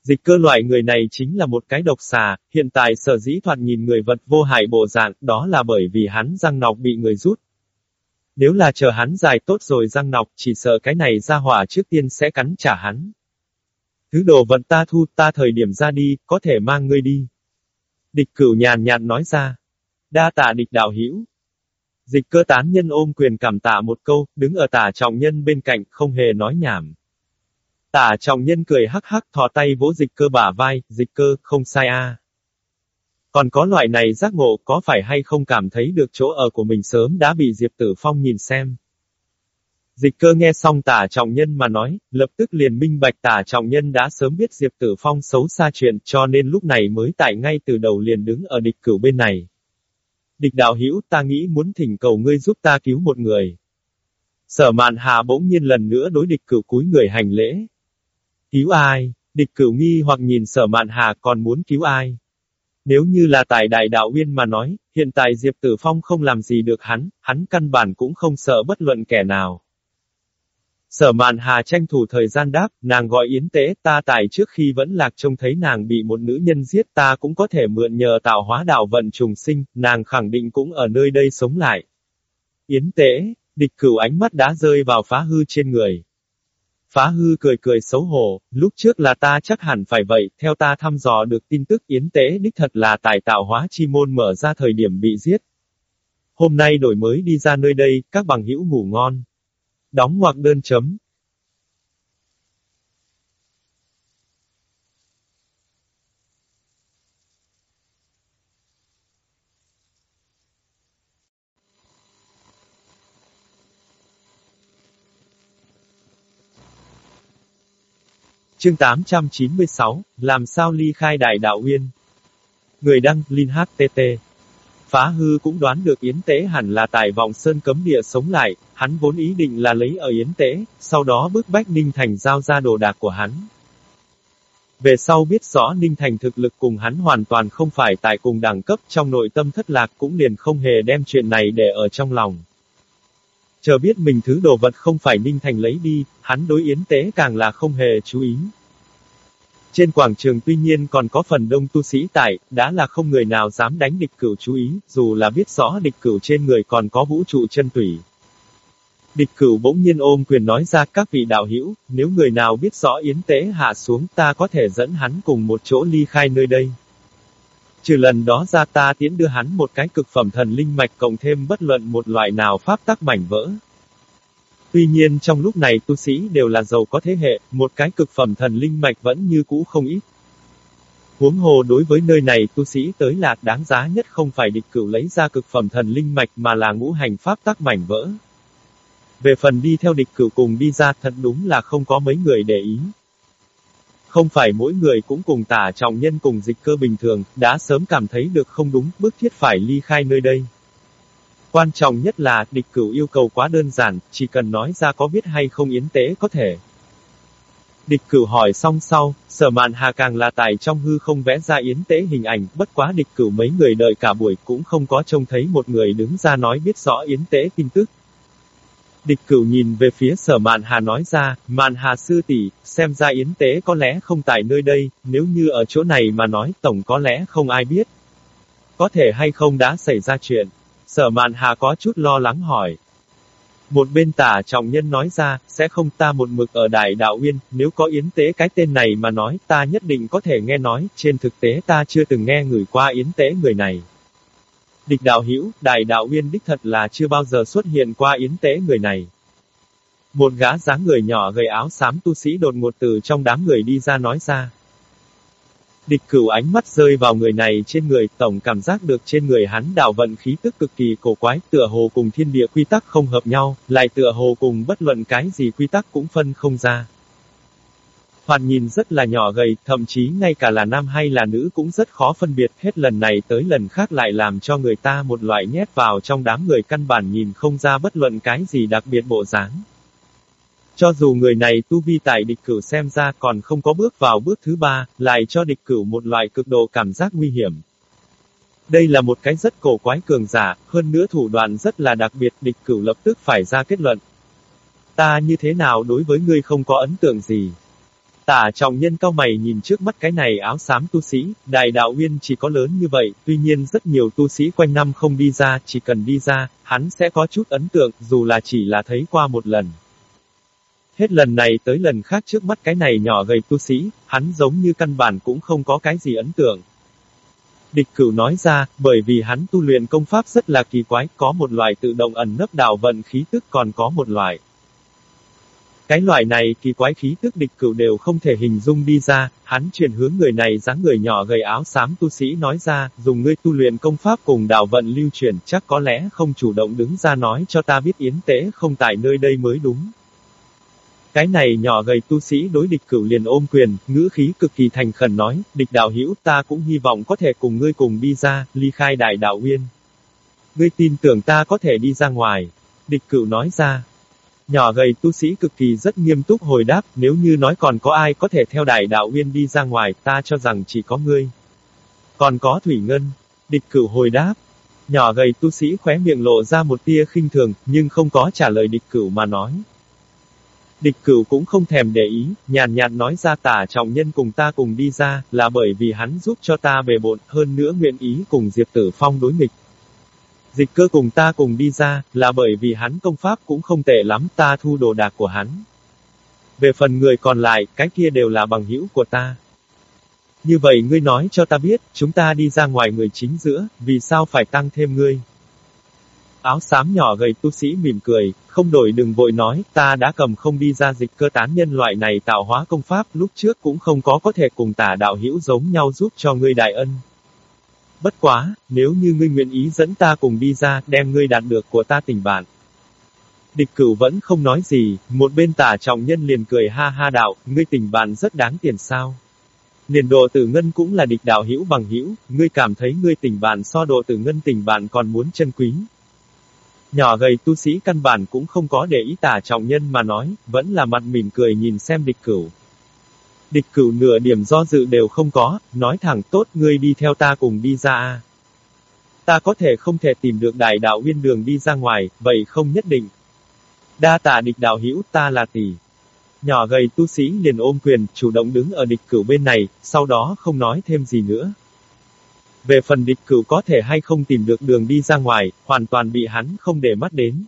Dịch cơ loại người này chính là một cái độc xà, hiện tại sở dĩ thoạt nhìn người vật vô hại bộ dạng, đó là bởi vì hắn răng nọc bị người rút, nếu là chờ hắn dài tốt rồi răng nọc, chỉ sợ cái này ra hỏa trước tiên sẽ cắn trả hắn. Thứ đồ vật ta thu, ta thời điểm ra đi, có thể mang ngươi đi. Địch cửu nhàn nhạt nói ra. Đa tạ địch đạo hữu. Dịch cơ tán nhân ôm quyền cảm tạ một câu, đứng ở tả trọng nhân bên cạnh, không hề nói nhảm. Tả trọng nhân cười hắc hắc thò tay vỗ dịch cơ bả vai, dịch cơ, không sai a. Còn có loại này giác ngộ có phải hay không cảm thấy được chỗ ở của mình sớm đã bị Diệp Tử Phong nhìn xem. Dịch cơ nghe xong tả trọng nhân mà nói, lập tức liền minh bạch tả trọng nhân đã sớm biết Diệp Tử Phong xấu xa chuyện cho nên lúc này mới tại ngay từ đầu liền đứng ở địch cửu bên này. Địch đạo hữu ta nghĩ muốn thỉnh cầu ngươi giúp ta cứu một người. Sở mạn hà bỗng nhiên lần nữa đối địch cửu cúi người hành lễ. Cứu ai? Địch cửu nghi hoặc nhìn sở mạn hà còn muốn cứu ai? Nếu như là tại đại đạo uyên mà nói, hiện tại Diệp Tử Phong không làm gì được hắn, hắn căn bản cũng không sợ bất luận kẻ nào. Sở mạn hà tranh thủ thời gian đáp, nàng gọi yến tế, ta tại trước khi vẫn lạc trông thấy nàng bị một nữ nhân giết ta cũng có thể mượn nhờ tạo hóa đạo vận trùng sinh, nàng khẳng định cũng ở nơi đây sống lại. Yến tế, địch cửu ánh mắt đã rơi vào phá hư trên người. Phá hư cười cười xấu hổ, lúc trước là ta chắc hẳn phải vậy, theo ta thăm dò được tin tức yến tế đích thật là tài tạo hóa chi môn mở ra thời điểm bị giết. Hôm nay đổi mới đi ra nơi đây, các bằng hữu ngủ ngon. Đóng ngoặc đơn chấm. Chương 896, làm sao ly khai đại đạo uyên? Người đăng, Linh HTT. Phá hư cũng đoán được Yến Tế hẳn là tại vòng sơn cấm địa sống lại, hắn vốn ý định là lấy ở Yến Tế, sau đó bức bách Ninh Thành giao ra đồ đạc của hắn. Về sau biết rõ Ninh Thành thực lực cùng hắn hoàn toàn không phải tại cùng đẳng cấp trong nội tâm thất lạc cũng liền không hề đem chuyện này để ở trong lòng. Chờ biết mình thứ đồ vật không phải Ninh Thành lấy đi, hắn đối yến tế càng là không hề chú ý. Trên quảng trường tuy nhiên còn có phần đông tu sĩ tại, đã là không người nào dám đánh địch cửu chú ý, dù là biết rõ địch cửu trên người còn có vũ trụ chân tủy. Địch cửu bỗng nhiên ôm quyền nói ra các vị đạo hữu, nếu người nào biết rõ yến tế hạ xuống ta có thể dẫn hắn cùng một chỗ ly khai nơi đây. Trừ lần đó ra ta tiến đưa hắn một cái cực phẩm thần linh mạch cộng thêm bất luận một loại nào pháp tắc mảnh vỡ. Tuy nhiên trong lúc này tu sĩ đều là giàu có thế hệ, một cái cực phẩm thần linh mạch vẫn như cũ không ít. Huống hồ đối với nơi này tu sĩ tới lạc đáng giá nhất không phải địch cửu lấy ra cực phẩm thần linh mạch mà là ngũ hành pháp tắc mảnh vỡ. Về phần đi theo địch cửu cùng đi ra thật đúng là không có mấy người để ý. Không phải mỗi người cũng cùng tả trọng nhân cùng dịch cơ bình thường, đã sớm cảm thấy được không đúng, bức thiết phải ly khai nơi đây. Quan trọng nhất là, địch cửu yêu cầu quá đơn giản, chỉ cần nói ra có biết hay không yến tế có thể. Địch cửu hỏi xong sau, sở mạn hà càng là tài trong hư không vẽ ra yến tế hình ảnh, bất quá địch cửu mấy người đợi cả buổi cũng không có trông thấy một người đứng ra nói biết rõ yến tế tin tức. Địch cửu nhìn về phía sở mạn hà nói ra, mạn hà sư tỷ, xem ra yến tế có lẽ không tại nơi đây, nếu như ở chỗ này mà nói tổng có lẽ không ai biết. Có thể hay không đã xảy ra chuyện. Sở mạn hà có chút lo lắng hỏi. Một bên tả trọng nhân nói ra, sẽ không ta một mực ở Đại Đạo Uyên, nếu có yến tế cái tên này mà nói, ta nhất định có thể nghe nói, trên thực tế ta chưa từng nghe người qua yến tế người này. Địch đạo hữu Đại Đạo Uyên đích thật là chưa bao giờ xuất hiện qua yến tế người này. Một gã dáng người nhỏ gầy áo xám tu sĩ đột ngột từ trong đám người đi ra nói ra. Địch cửu ánh mắt rơi vào người này trên người, tổng cảm giác được trên người hắn đảo vận khí tức cực kỳ cổ quái, tựa hồ cùng thiên địa quy tắc không hợp nhau, lại tựa hồ cùng bất luận cái gì quy tắc cũng phân không ra. Hoàn nhìn rất là nhỏ gầy, thậm chí ngay cả là nam hay là nữ cũng rất khó phân biệt, hết lần này tới lần khác lại làm cho người ta một loại nhét vào trong đám người căn bản nhìn không ra bất luận cái gì đặc biệt bộ dáng. Cho dù người này tu vi tại địch cửu xem ra còn không có bước vào bước thứ ba, lại cho địch cửu một loại cực độ cảm giác nguy hiểm. Đây là một cái rất cổ quái cường giả, hơn nữa thủ đoạn rất là đặc biệt, địch cửu lập tức phải ra kết luận. Ta như thế nào đối với ngươi không có ấn tượng gì? Tả trọng nhân cao mày nhìn trước mắt cái này áo xám tu sĩ, đại đạo uyên chỉ có lớn như vậy, tuy nhiên rất nhiều tu sĩ quanh năm không đi ra, chỉ cần đi ra, hắn sẽ có chút ấn tượng, dù là chỉ là thấy qua một lần. Hết lần này tới lần khác trước mắt cái này nhỏ gầy tu sĩ, hắn giống như căn bản cũng không có cái gì ấn tượng. Địch cửu nói ra, bởi vì hắn tu luyện công pháp rất là kỳ quái, có một loại tự động ẩn nấp đạo vận khí tức còn có một loại. Cái loại này kỳ quái khí tức địch cửu đều không thể hình dung đi ra, hắn chuyển hướng người này dáng người nhỏ gầy áo xám tu sĩ nói ra, dùng ngươi tu luyện công pháp cùng đạo vận lưu truyền chắc có lẽ không chủ động đứng ra nói cho ta biết yến tế không tại nơi đây mới đúng. Cái này nhỏ gầy tu sĩ đối địch cửu liền ôm quyền, ngữ khí cực kỳ thành khẩn nói, địch đạo hữu ta cũng hy vọng có thể cùng ngươi cùng đi ra, ly khai đại đạo uyên. Ngươi tin tưởng ta có thể đi ra ngoài. Địch cửu nói ra. Nhỏ gầy tu sĩ cực kỳ rất nghiêm túc hồi đáp, nếu như nói còn có ai có thể theo đại đạo uyên đi ra ngoài, ta cho rằng chỉ có ngươi. Còn có Thủy Ngân. Địch cửu hồi đáp. Nhỏ gầy tu sĩ khóe miệng lộ ra một tia khinh thường, nhưng không có trả lời địch cửu mà nói. Địch cửu cũng không thèm để ý, nhàn nhạt nói ra tả trọng nhân cùng ta cùng đi ra, là bởi vì hắn giúp cho ta bề bộn, hơn nữa nguyện ý cùng Diệp Tử Phong đối nghịch. Dịch cơ cùng ta cùng đi ra, là bởi vì hắn công pháp cũng không tệ lắm, ta thu đồ đạc của hắn. Về phần người còn lại, cái kia đều là bằng hữu của ta. Như vậy ngươi nói cho ta biết, chúng ta đi ra ngoài người chính giữa, vì sao phải tăng thêm ngươi? Áo xám nhỏ gầy tu sĩ mỉm cười, không đổi đừng vội nói, ta đã cầm không đi ra dịch cơ tán nhân loại này tạo hóa công pháp, lúc trước cũng không có có thể cùng tả đạo hữu giống nhau giúp cho ngươi đại ân. Bất quá, nếu như ngươi nguyện ý dẫn ta cùng đi ra, đem ngươi đạt được của ta tình bạn. Địch cửu vẫn không nói gì, một bên tả trọng nhân liền cười ha ha đạo, ngươi tình bạn rất đáng tiền sao. Liền độ tử ngân cũng là địch đạo hữu bằng hữu, ngươi cảm thấy ngươi tình bạn so độ tử ngân tình bạn còn muốn chân quý, Nhỏ gầy tu sĩ căn bản cũng không có để ý tả trọng nhân mà nói, vẫn là mặt mỉm cười nhìn xem địch cửu. Địch cửu nửa điểm do dự đều không có, nói thẳng tốt ngươi đi theo ta cùng đi ra a. Ta có thể không thể tìm được đại đạo uyên đường đi ra ngoài, vậy không nhất định. Đa tạ địch đạo hữu ta là tỷ. Nhỏ gầy tu sĩ liền ôm quyền, chủ động đứng ở địch cửu bên này, sau đó không nói thêm gì nữa. Về phần địch cửu có thể hay không tìm được đường đi ra ngoài, hoàn toàn bị hắn không để mắt đến.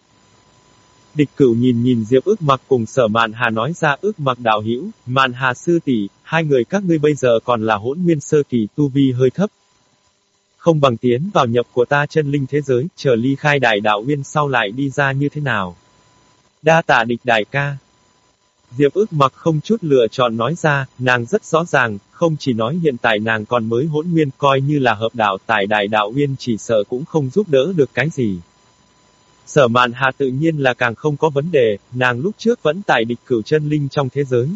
Địch cửu nhìn nhìn Diệp ước mặc cùng sở mạn hà nói ra ước mặc đạo hữu mạn hà sư tỷ, hai người các ngươi bây giờ còn là hỗn nguyên sơ kỳ tu vi hơi thấp. Không bằng tiến vào nhập của ta chân linh thế giới, chờ ly khai đại đạo uyên sau lại đi ra như thế nào. Đa tạ địch đại ca. Diệp ước mặc không chút lựa chọn nói ra, nàng rất rõ ràng, không chỉ nói hiện tại nàng còn mới hỗn nguyên coi như là hợp đạo tại đại đạo uyên chỉ sợ cũng không giúp đỡ được cái gì. Sở mạn hà tự nhiên là càng không có vấn đề, nàng lúc trước vẫn tại địch cửu chân linh trong thế giới.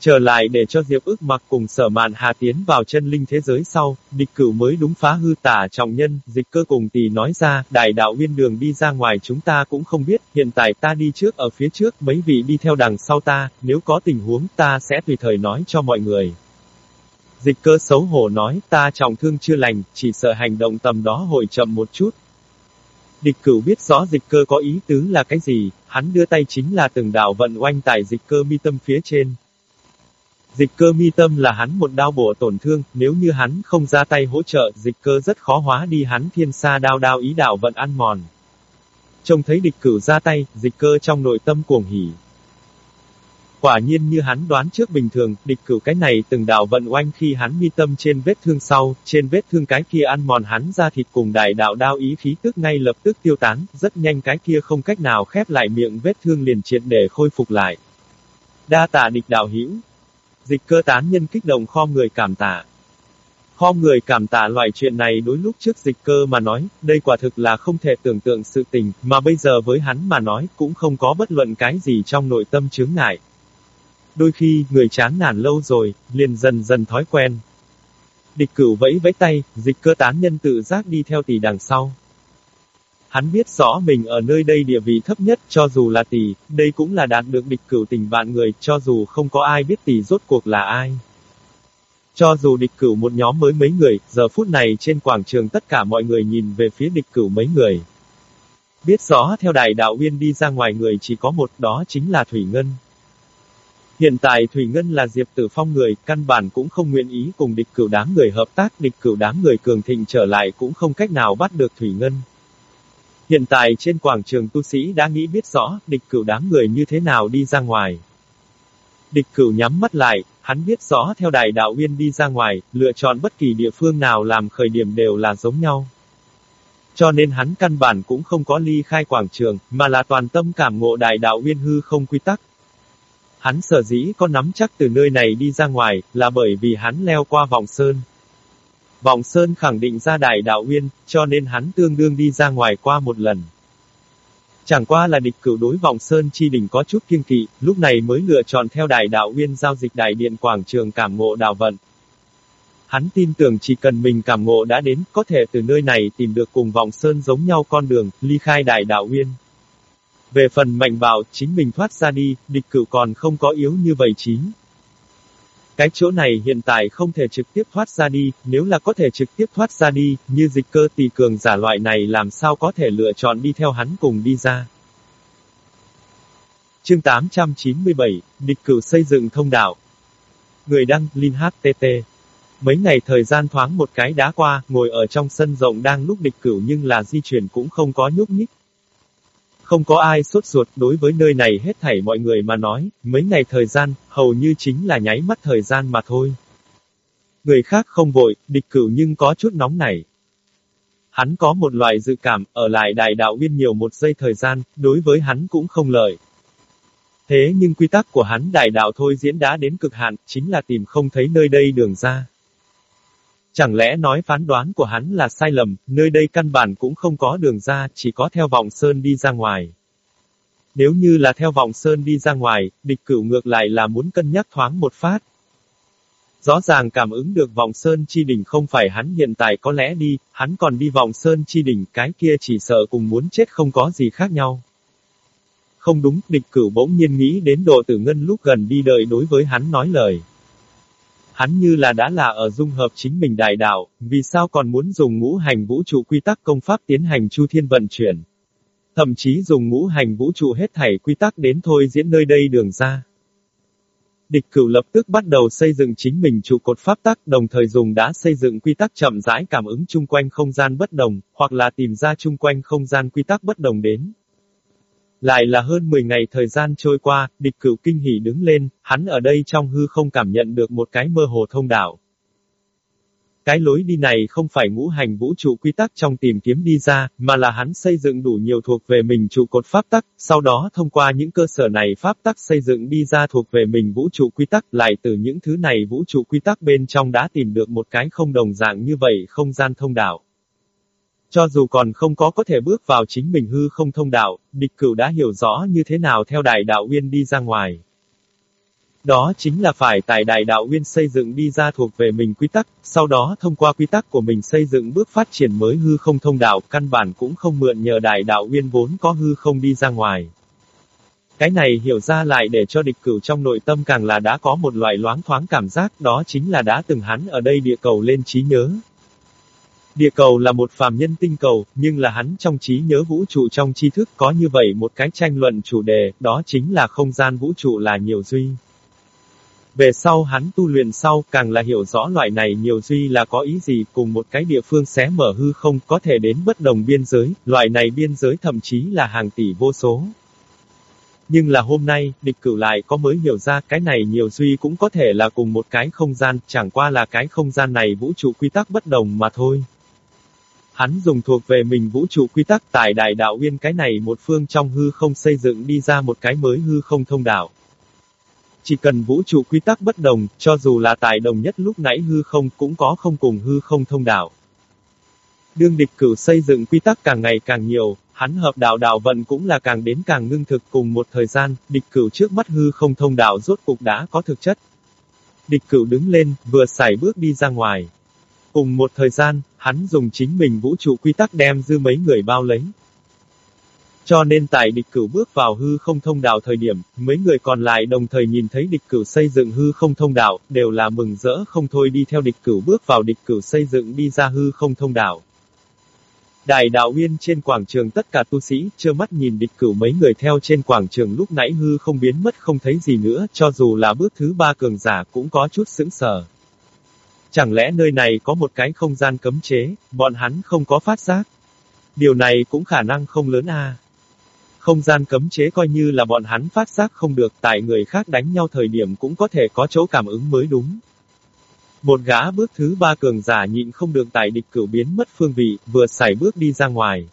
Trở lại để cho Diệp ước mặc cùng sở mạn hà tiến vào chân linh thế giới sau, địch cửu mới đúng phá hư tả trọng nhân, dịch cơ cùng tỷ nói ra, đại đạo nguyên đường đi ra ngoài chúng ta cũng không biết, hiện tại ta đi trước ở phía trước, mấy vị đi theo đằng sau ta, nếu có tình huống ta sẽ tùy thời nói cho mọi người. Dịch cơ xấu hổ nói, ta trọng thương chưa lành, chỉ sợ hành động tầm đó hội chậm một chút. Địch cửu biết rõ dịch cơ có ý tứ là cái gì, hắn đưa tay chính là từng đạo vận oanh tại dịch cơ mi tâm phía trên. Dịch cơ mi tâm là hắn một đao bổ tổn thương, nếu như hắn không ra tay hỗ trợ, dịch cơ rất khó hóa đi hắn thiên sa đao đao ý đạo vận ăn mòn. Trông thấy địch cửu ra tay, dịch cơ trong nội tâm cuồng hỉ. Quả nhiên như hắn đoán trước bình thường, địch cửu cái này từng đạo vận oanh khi hắn mi tâm trên vết thương sau, trên vết thương cái kia ăn mòn hắn ra thịt cùng đại đạo đao ý khí tức ngay lập tức tiêu tán, rất nhanh cái kia không cách nào khép lại miệng vết thương liền triệt để khôi phục lại. Đa tạ địch đạo hữu Dịch cơ tán nhân kích động kho người cảm tạ. Kho người cảm tạ loại chuyện này đối lúc trước dịch cơ mà nói, đây quả thực là không thể tưởng tượng sự tình, mà bây giờ với hắn mà nói cũng không có bất luận cái gì trong nội tâm chướng ngại. Đôi khi, người chán nản lâu rồi, liền dần dần thói quen. Địch cửu vẫy vẫy tay, dịch cơ tán nhân tự giác đi theo tỷ đằng sau. Hắn biết rõ mình ở nơi đây địa vị thấp nhất, cho dù là tỷ, đây cũng là đạt được địch cửu tình bạn người, cho dù không có ai biết tỷ rốt cuộc là ai. Cho dù địch cửu một nhóm mới mấy người, giờ phút này trên quảng trường tất cả mọi người nhìn về phía địch cửu mấy người. Biết rõ theo đại đạo uyên đi ra ngoài người chỉ có một đó chính là Thủy Ngân. Hiện tại Thủy Ngân là Diệp Tử Phong người, căn bản cũng không nguyện ý cùng địch cửu đám người hợp tác, địch cửu đám người cường thịnh trở lại cũng không cách nào bắt được Thủy Ngân. Hiện tại trên quảng trường tu sĩ đã nghĩ biết rõ, địch cửu đám người như thế nào đi ra ngoài. Địch cửu nhắm mắt lại, hắn biết rõ theo đại đạo uyên đi ra ngoài, lựa chọn bất kỳ địa phương nào làm khởi điểm đều là giống nhau. Cho nên hắn căn bản cũng không có ly khai quảng trường, mà là toàn tâm cảm ngộ đại đạo uyên hư không quy tắc. Hắn sở dĩ có nắm chắc từ nơi này đi ra ngoài, là bởi vì hắn leo qua vòng sơn. vòng Sơn khẳng định ra đại đạo uyên, cho nên hắn tương đương đi ra ngoài qua một lần. Chẳng qua là địch cửu đối vòng Sơn chi đỉnh có chút kiêng kỵ, lúc này mới lựa chọn theo đại đạo uyên giao dịch đại điện quảng trường cảm ngộ đạo vận. Hắn tin tưởng chỉ cần mình cảm ngộ đã đến, có thể từ nơi này tìm được cùng vòng Sơn giống nhau con đường, ly khai đại đạo uyên. Về phần mạnh bảo, chính mình thoát ra đi, địch cửu còn không có yếu như vậy chí. Cái chỗ này hiện tại không thể trực tiếp thoát ra đi, nếu là có thể trực tiếp thoát ra đi, như dịch cơ tỷ cường giả loại này làm sao có thể lựa chọn đi theo hắn cùng đi ra. Chương 897, Địch cửu xây dựng thông đạo. Người đăng, Linh HTT. Mấy ngày thời gian thoáng một cái đá qua, ngồi ở trong sân rộng đang lúc địch cửu nhưng là di chuyển cũng không có nhúc nhích. Không có ai sốt ruột đối với nơi này hết thảy mọi người mà nói, mấy ngày thời gian, hầu như chính là nháy mắt thời gian mà thôi. Người khác không vội, địch cửu nhưng có chút nóng nảy. Hắn có một loại dự cảm, ở lại đại đạo viên nhiều một giây thời gian, đối với hắn cũng không lợi. Thế nhưng quy tắc của hắn đại đạo thôi diễn đã đến cực hạn, chính là tìm không thấy nơi đây đường ra. Chẳng lẽ nói phán đoán của hắn là sai lầm, nơi đây căn bản cũng không có đường ra, chỉ có theo vọng sơn đi ra ngoài. Nếu như là theo vọng sơn đi ra ngoài, địch cửu ngược lại là muốn cân nhắc thoáng một phát. Rõ ràng cảm ứng được vọng sơn chi đỉnh không phải hắn hiện tại có lẽ đi, hắn còn đi vọng sơn chi đỉnh, cái kia chỉ sợ cùng muốn chết không có gì khác nhau. Không đúng, địch cửu bỗng nhiên nghĩ đến độ tử ngân lúc gần đi đợi đối với hắn nói lời. Hắn như là đã là ở dung hợp chính mình đại đạo, vì sao còn muốn dùng ngũ hành vũ trụ quy tắc công pháp tiến hành chu thiên vận chuyển. Thậm chí dùng ngũ hành vũ trụ hết thảy quy tắc đến thôi diễn nơi đây đường ra. Địch cửu lập tức bắt đầu xây dựng chính mình trụ cột pháp tắc đồng thời dùng đã xây dựng quy tắc chậm rãi cảm ứng chung quanh không gian bất đồng, hoặc là tìm ra chung quanh không gian quy tắc bất đồng đến. Lại là hơn 10 ngày thời gian trôi qua, địch cửu kinh hỉ đứng lên, hắn ở đây trong hư không cảm nhận được một cái mơ hồ thông đạo. Cái lối đi này không phải ngũ hành vũ trụ quy tắc trong tìm kiếm đi ra, mà là hắn xây dựng đủ nhiều thuộc về mình trụ cột pháp tắc, sau đó thông qua những cơ sở này pháp tắc xây dựng đi ra thuộc về mình vũ trụ quy tắc, lại từ những thứ này vũ trụ quy tắc bên trong đã tìm được một cái không đồng dạng như vậy không gian thông đạo. Cho dù còn không có có thể bước vào chính mình hư không thông đạo, địch cửu đã hiểu rõ như thế nào theo đại đạo uyên đi ra ngoài. Đó chính là phải tại đại đạo uyên xây dựng đi ra thuộc về mình quy tắc, sau đó thông qua quy tắc của mình xây dựng bước phát triển mới hư không thông đạo, căn bản cũng không mượn nhờ đại đạo uyên vốn có hư không đi ra ngoài. Cái này hiểu ra lại để cho địch cửu trong nội tâm càng là đã có một loại loáng thoáng cảm giác, đó chính là đã từng hắn ở đây địa cầu lên trí nhớ. Địa cầu là một phàm nhân tinh cầu, nhưng là hắn trong trí nhớ vũ trụ trong tri thức có như vậy một cái tranh luận chủ đề, đó chính là không gian vũ trụ là nhiều duy. Về sau hắn tu luyện sau, càng là hiểu rõ loại này nhiều duy là có ý gì, cùng một cái địa phương xé mở hư không có thể đến bất đồng biên giới, loại này biên giới thậm chí là hàng tỷ vô số. Nhưng là hôm nay, địch cử lại có mới hiểu ra cái này nhiều duy cũng có thể là cùng một cái không gian, chẳng qua là cái không gian này vũ trụ quy tắc bất đồng mà thôi. Hắn dùng thuộc về mình vũ trụ quy tắc tại đại đạo uyên cái này một phương trong hư không xây dựng đi ra một cái mới hư không thông đạo. Chỉ cần vũ trụ quy tắc bất đồng, cho dù là tài đồng nhất lúc nãy hư không cũng có không cùng hư không thông đạo. Đương địch cử xây dựng quy tắc càng ngày càng nhiều, hắn hợp đạo đạo vận cũng là càng đến càng ngưng thực cùng một thời gian, địch cửu trước mắt hư không thông đạo rốt cục đã có thực chất. Địch cửu đứng lên, vừa xài bước đi ra ngoài. Cùng một thời gian, hắn dùng chính mình vũ trụ quy tắc đem dư mấy người bao lấy. Cho nên tại địch cửu bước vào hư không thông đạo thời điểm, mấy người còn lại đồng thời nhìn thấy địch cửu xây dựng hư không thông đạo, đều là mừng rỡ không thôi đi theo địch cửu bước vào địch cửu xây dựng đi ra hư không thông đạo. Đại đạo uyên trên quảng trường tất cả tu sĩ, trơ mắt nhìn địch cửu mấy người theo trên quảng trường lúc nãy hư không biến mất không thấy gì nữa, cho dù là bước thứ ba cường giả cũng có chút sững sờ. Chẳng lẽ nơi này có một cái không gian cấm chế, bọn hắn không có phát giác? Điều này cũng khả năng không lớn a. À. Không gian cấm chế coi như là bọn hắn phát giác không được, tại người khác đánh nhau thời điểm cũng có thể có chỗ cảm ứng mới đúng. Một gã bước thứ ba cường giả nhịn không được tại địch cửu biến mất phương vị, vừa xài bước đi ra ngoài.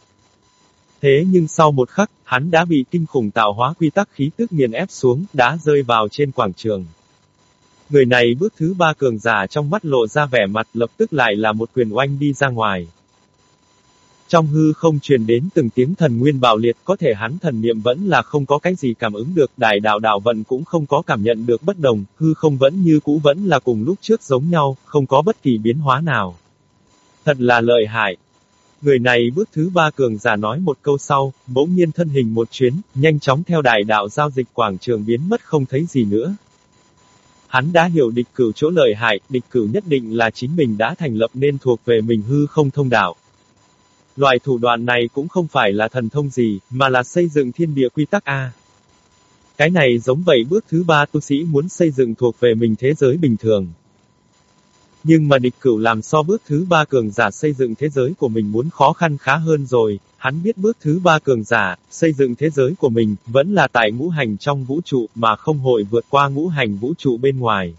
Thế nhưng sau một khắc, hắn đã bị kinh khủng tạo hóa quy tắc khí tức nghiền ép xuống, đã rơi vào trên quảng trường. Người này bước thứ ba cường giả trong mắt lộ ra vẻ mặt lập tức lại là một quyền oanh đi ra ngoài. Trong hư không truyền đến từng tiếng thần nguyên bạo liệt có thể hắn thần niệm vẫn là không có cái gì cảm ứng được, đại đạo đạo vận cũng không có cảm nhận được bất đồng, hư không vẫn như cũ vẫn là cùng lúc trước giống nhau, không có bất kỳ biến hóa nào. Thật là lợi hại. Người này bước thứ ba cường giả nói một câu sau, bỗng nhiên thân hình một chuyến, nhanh chóng theo đại đạo giao dịch quảng trường biến mất không thấy gì nữa. Hắn đã hiểu địch cửu chỗ lợi hại, địch cửu nhất định là chính mình đã thành lập nên thuộc về mình hư không thông đạo. Loại thủ đoạn này cũng không phải là thần thông gì, mà là xây dựng thiên địa quy tắc A. Cái này giống vậy bước thứ ba tu sĩ muốn xây dựng thuộc về mình thế giới bình thường. Nhưng mà địch cửu làm so bước thứ ba cường giả xây dựng thế giới của mình muốn khó khăn khá hơn rồi, hắn biết bước thứ ba cường giả, xây dựng thế giới của mình, vẫn là tại ngũ hành trong vũ trụ, mà không hội vượt qua ngũ hành vũ trụ bên ngoài.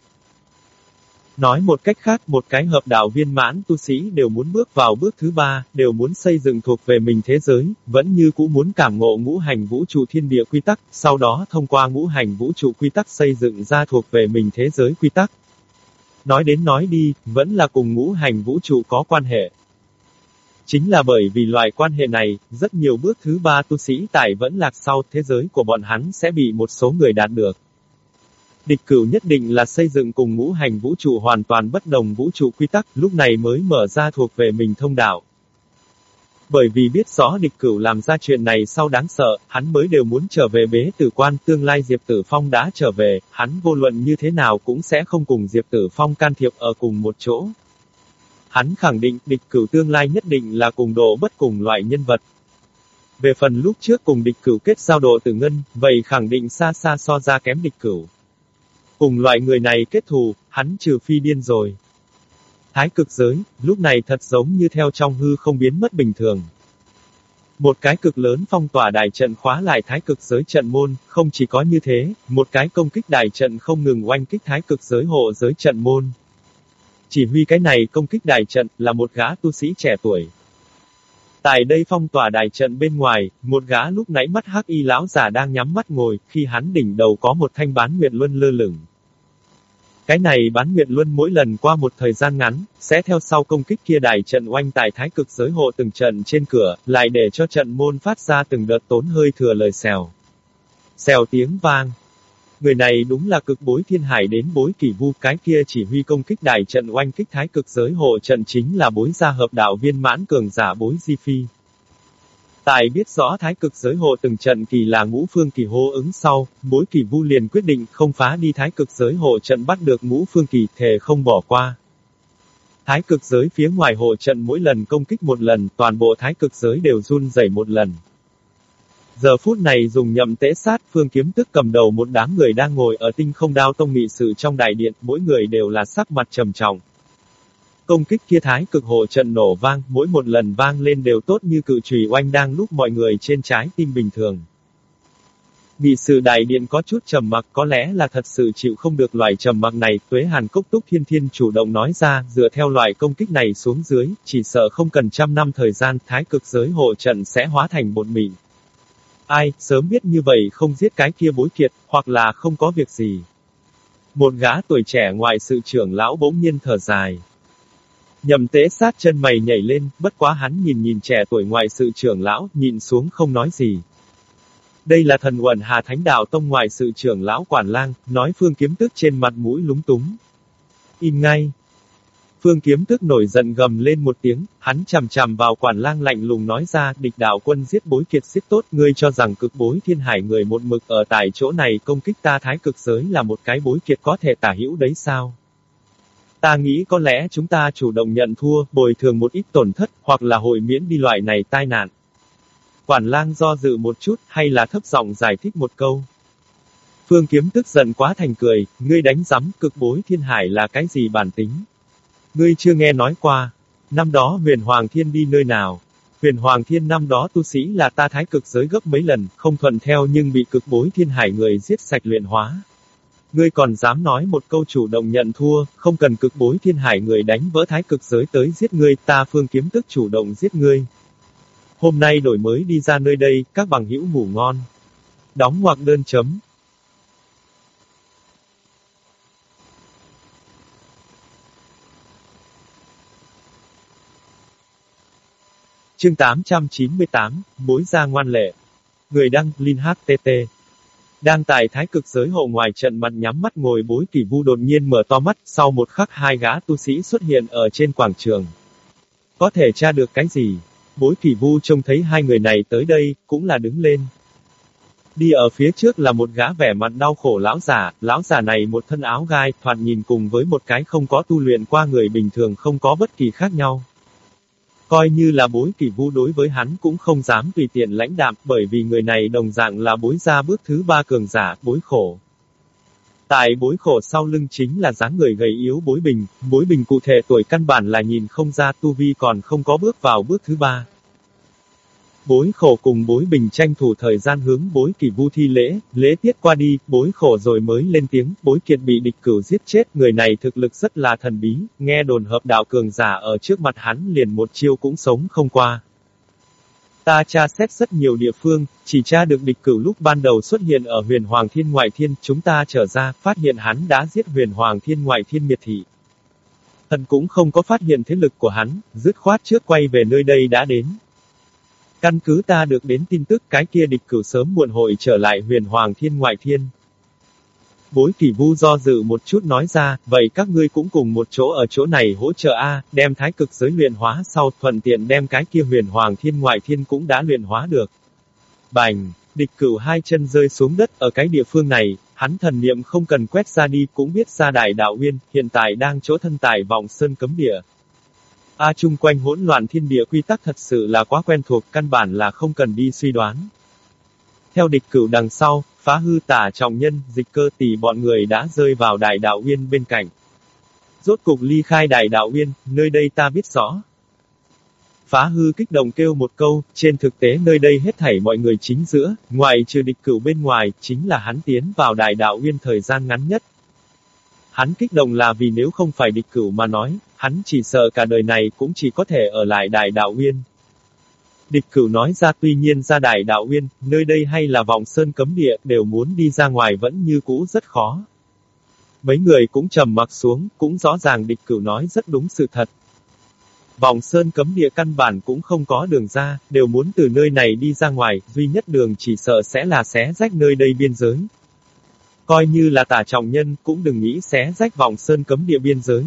Nói một cách khác, một cái hợp đạo viên mãn tu sĩ đều muốn bước vào bước thứ ba, đều muốn xây dựng thuộc về mình thế giới, vẫn như cũ muốn cảm ngộ ngũ hành vũ trụ thiên địa quy tắc, sau đó thông qua ngũ hành vũ trụ quy tắc xây dựng ra thuộc về mình thế giới quy tắc. Nói đến nói đi, vẫn là cùng ngũ hành vũ trụ có quan hệ. Chính là bởi vì loại quan hệ này, rất nhiều bước thứ ba tu sĩ tại vẫn lạc sau thế giới của bọn hắn sẽ bị một số người đạt được. Địch cửu nhất định là xây dựng cùng ngũ hành vũ trụ hoàn toàn bất đồng vũ trụ quy tắc, lúc này mới mở ra thuộc về mình thông đạo. Bởi vì biết rõ địch cửu làm ra chuyện này sau đáng sợ, hắn mới đều muốn trở về bế tử quan, tương lai Diệp Tử Phong đã trở về, hắn vô luận như thế nào cũng sẽ không cùng Diệp Tử Phong can thiệp ở cùng một chỗ. Hắn khẳng định địch cửu tương lai nhất định là cùng độ bất cùng loại nhân vật. Về phần lúc trước cùng địch cửu kết giao độ tử ngân, vậy khẳng định xa xa so ra kém địch cửu. Cùng loại người này kết thù, hắn trừ phi điên rồi. Thái cực giới, lúc này thật giống như theo trong hư không biến mất bình thường. Một cái cực lớn phong tỏa đài trận khóa lại thái cực giới trận môn, không chỉ có như thế, một cái công kích đài trận không ngừng oanh kích thái cực giới hộ giới trận môn. Chỉ huy cái này công kích đài trận là một gã tu sĩ trẻ tuổi. Tại đây phong tỏa đài trận bên ngoài, một gã lúc nãy mắt hắc y lão giả đang nhắm mắt ngồi, khi hắn đỉnh đầu có một thanh bán nguyệt luân lơ lửng. Cái này bán nguyện luôn mỗi lần qua một thời gian ngắn, sẽ theo sau công kích kia đài trận oanh tại thái cực giới hộ từng trận trên cửa, lại để cho trận môn phát ra từng đợt tốn hơi thừa lời xèo. Xèo tiếng vang. Người này đúng là cực bối thiên hải đến bối kỳ vu cái kia chỉ huy công kích đài trận oanh kích thái cực giới hộ trận chính là bối gia hợp đạo viên mãn cường giả bối di phi tại biết rõ thái cực giới hộ từng trận kỳ là ngũ phương kỳ hô ứng sau, bối kỳ vu liền quyết định không phá đi thái cực giới hộ trận bắt được ngũ phương kỳ thề không bỏ qua. Thái cực giới phía ngoài hộ trận mỗi lần công kích một lần, toàn bộ thái cực giới đều run rẩy một lần. Giờ phút này dùng nhậm tế sát, phương kiếm tức cầm đầu một đám người đang ngồi ở tinh không đao tông nghị sự trong đại điện, mỗi người đều là sắc mặt trầm trọng. Công kích kia thái cực hộ trận nổ vang, mỗi một lần vang lên đều tốt như cự trùy oanh đang lúc mọi người trên trái tim bình thường. Nghị sự đại điện có chút trầm mặc có lẽ là thật sự chịu không được loại trầm mặc này, tuế hàn cốc túc thiên thiên chủ động nói ra, dựa theo loại công kích này xuống dưới, chỉ sợ không cần trăm năm thời gian, thái cực giới hộ trận sẽ hóa thành một mịn. Ai, sớm biết như vậy không giết cái kia bối kiệt, hoặc là không có việc gì. Một gã tuổi trẻ ngoài sự trưởng lão bỗng nhiên thở dài. Nhầm tế sát chân mày nhảy lên, bất quá hắn nhìn nhìn trẻ tuổi ngoài sự trưởng lão, nhìn xuống không nói gì. Đây là thần quần Hà Thánh Đạo Tông ngoài sự trưởng lão quản lang, nói phương kiếm tức trên mặt mũi lúng túng. Im ngay. Phương kiếm tức nổi giận gầm lên một tiếng, hắn chằm chằm vào quản lang lạnh lùng nói ra, địch đạo quân giết bối kiệt giết tốt, ngươi cho rằng cực bối thiên hải người một mực ở tại chỗ này công kích ta thái cực giới là một cái bối kiệt có thể tả hữu đấy sao? Ta nghĩ có lẽ chúng ta chủ động nhận thua, bồi thường một ít tổn thất, hoặc là hội miễn đi loại này tai nạn. Quản lang do dự một chút, hay là thấp giọng giải thích một câu. Phương kiếm tức giận quá thành cười, ngươi đánh giấm cực bối thiên hải là cái gì bản tính? Ngươi chưa nghe nói qua. Năm đó huyền Hoàng Thiên đi nơi nào? Huyền Hoàng Thiên năm đó tu sĩ là ta thái cực giới gấp mấy lần, không thuận theo nhưng bị cực bối thiên hải người giết sạch luyện hóa. Ngươi còn dám nói một câu chủ động nhận thua, không cần cực bối thiên hải người đánh vỡ thái cực giới tới giết ngươi, ta phương kiếm tức chủ động giết ngươi. Hôm nay đổi mới đi ra nơi đây, các bằng hữu ngủ ngon. Đóng hoặc đơn chấm. Chương 898, Bối gia ngoan lệ. Người đăng, Linh HTT. Đang tại thái cực giới hộ ngoài trận mặt nhắm mắt ngồi bối kỳ vu đột nhiên mở to mắt, sau một khắc hai gã tu sĩ xuất hiện ở trên quảng trường. Có thể tra được cái gì? Bối kỳ vu trông thấy hai người này tới đây, cũng là đứng lên. Đi ở phía trước là một gã vẻ mặt đau khổ lão giả, lão giả này một thân áo gai, thoạt nhìn cùng với một cái không có tu luyện qua người bình thường không có bất kỳ khác nhau. Coi như là bối kỳ vũ đối với hắn cũng không dám tùy tiện lãnh đạm, bởi vì người này đồng dạng là bối ra bước thứ ba cường giả, bối khổ. Tại bối khổ sau lưng chính là dáng người gầy yếu bối bình, bối bình cụ thể tuổi căn bản là nhìn không ra tu vi còn không có bước vào bước thứ ba. Bối khổ cùng bối bình tranh thủ thời gian hướng bối kỳ vu thi lễ, lễ tiết qua đi, bối khổ rồi mới lên tiếng, bối kiệt bị địch cửu giết chết, người này thực lực rất là thần bí, nghe đồn hợp đạo cường giả ở trước mặt hắn liền một chiêu cũng sống không qua. Ta tra xét rất nhiều địa phương, chỉ tra được địch cửu lúc ban đầu xuất hiện ở huyền Hoàng Thiên Ngoại Thiên, chúng ta trở ra, phát hiện hắn đã giết huyền Hoàng Thiên Ngoại Thiên miệt thị. Thần cũng không có phát hiện thế lực của hắn, dứt khoát trước quay về nơi đây đã đến. Căn cứ ta được đến tin tức cái kia địch cử sớm muộn hội trở lại huyền Hoàng Thiên Ngoại Thiên. Bối kỳ vu do dự một chút nói ra, vậy các ngươi cũng cùng một chỗ ở chỗ này hỗ trợ A, đem thái cực giới luyện hóa sau thuận tiện đem cái kia huyền hoàng thiên ngoại thiên cũng đã luyện hóa được. Bành, địch cửu hai chân rơi xuống đất ở cái địa phương này, hắn thần niệm không cần quét ra đi cũng biết ra đại đạo uyên, hiện tại đang chỗ thân tại vọng sơn cấm địa. A chung quanh hỗn loạn thiên địa quy tắc thật sự là quá quen thuộc, căn bản là không cần đi suy đoán. Theo địch cửu đằng sau, phá hư tả trọng nhân, dịch cơ tỷ bọn người đã rơi vào đại đạo uyên bên cạnh. Rốt cục ly khai đại đạo uyên, nơi đây ta biết rõ. Phá hư kích động kêu một câu, trên thực tế nơi đây hết thảy mọi người chính giữa, ngoài trừ địch cửu bên ngoài, chính là hắn tiến vào đại đạo uyên thời gian ngắn nhất. Hắn kích động là vì nếu không phải địch cửu mà nói, hắn chỉ sợ cả đời này cũng chỉ có thể ở lại đại đạo uyên. Địch cửu nói ra tuy nhiên ra đại đạo uyên, nơi đây hay là vọng sơn cấm địa, đều muốn đi ra ngoài vẫn như cũ rất khó. Mấy người cũng trầm mặc xuống, cũng rõ ràng địch cửu nói rất đúng sự thật. vòng sơn cấm địa căn bản cũng không có đường ra, đều muốn từ nơi này đi ra ngoài, duy nhất đường chỉ sợ sẽ là xé rách nơi đây biên giới. Coi như là tả trọng nhân, cũng đừng nghĩ xé rách vòng sơn cấm địa biên giới.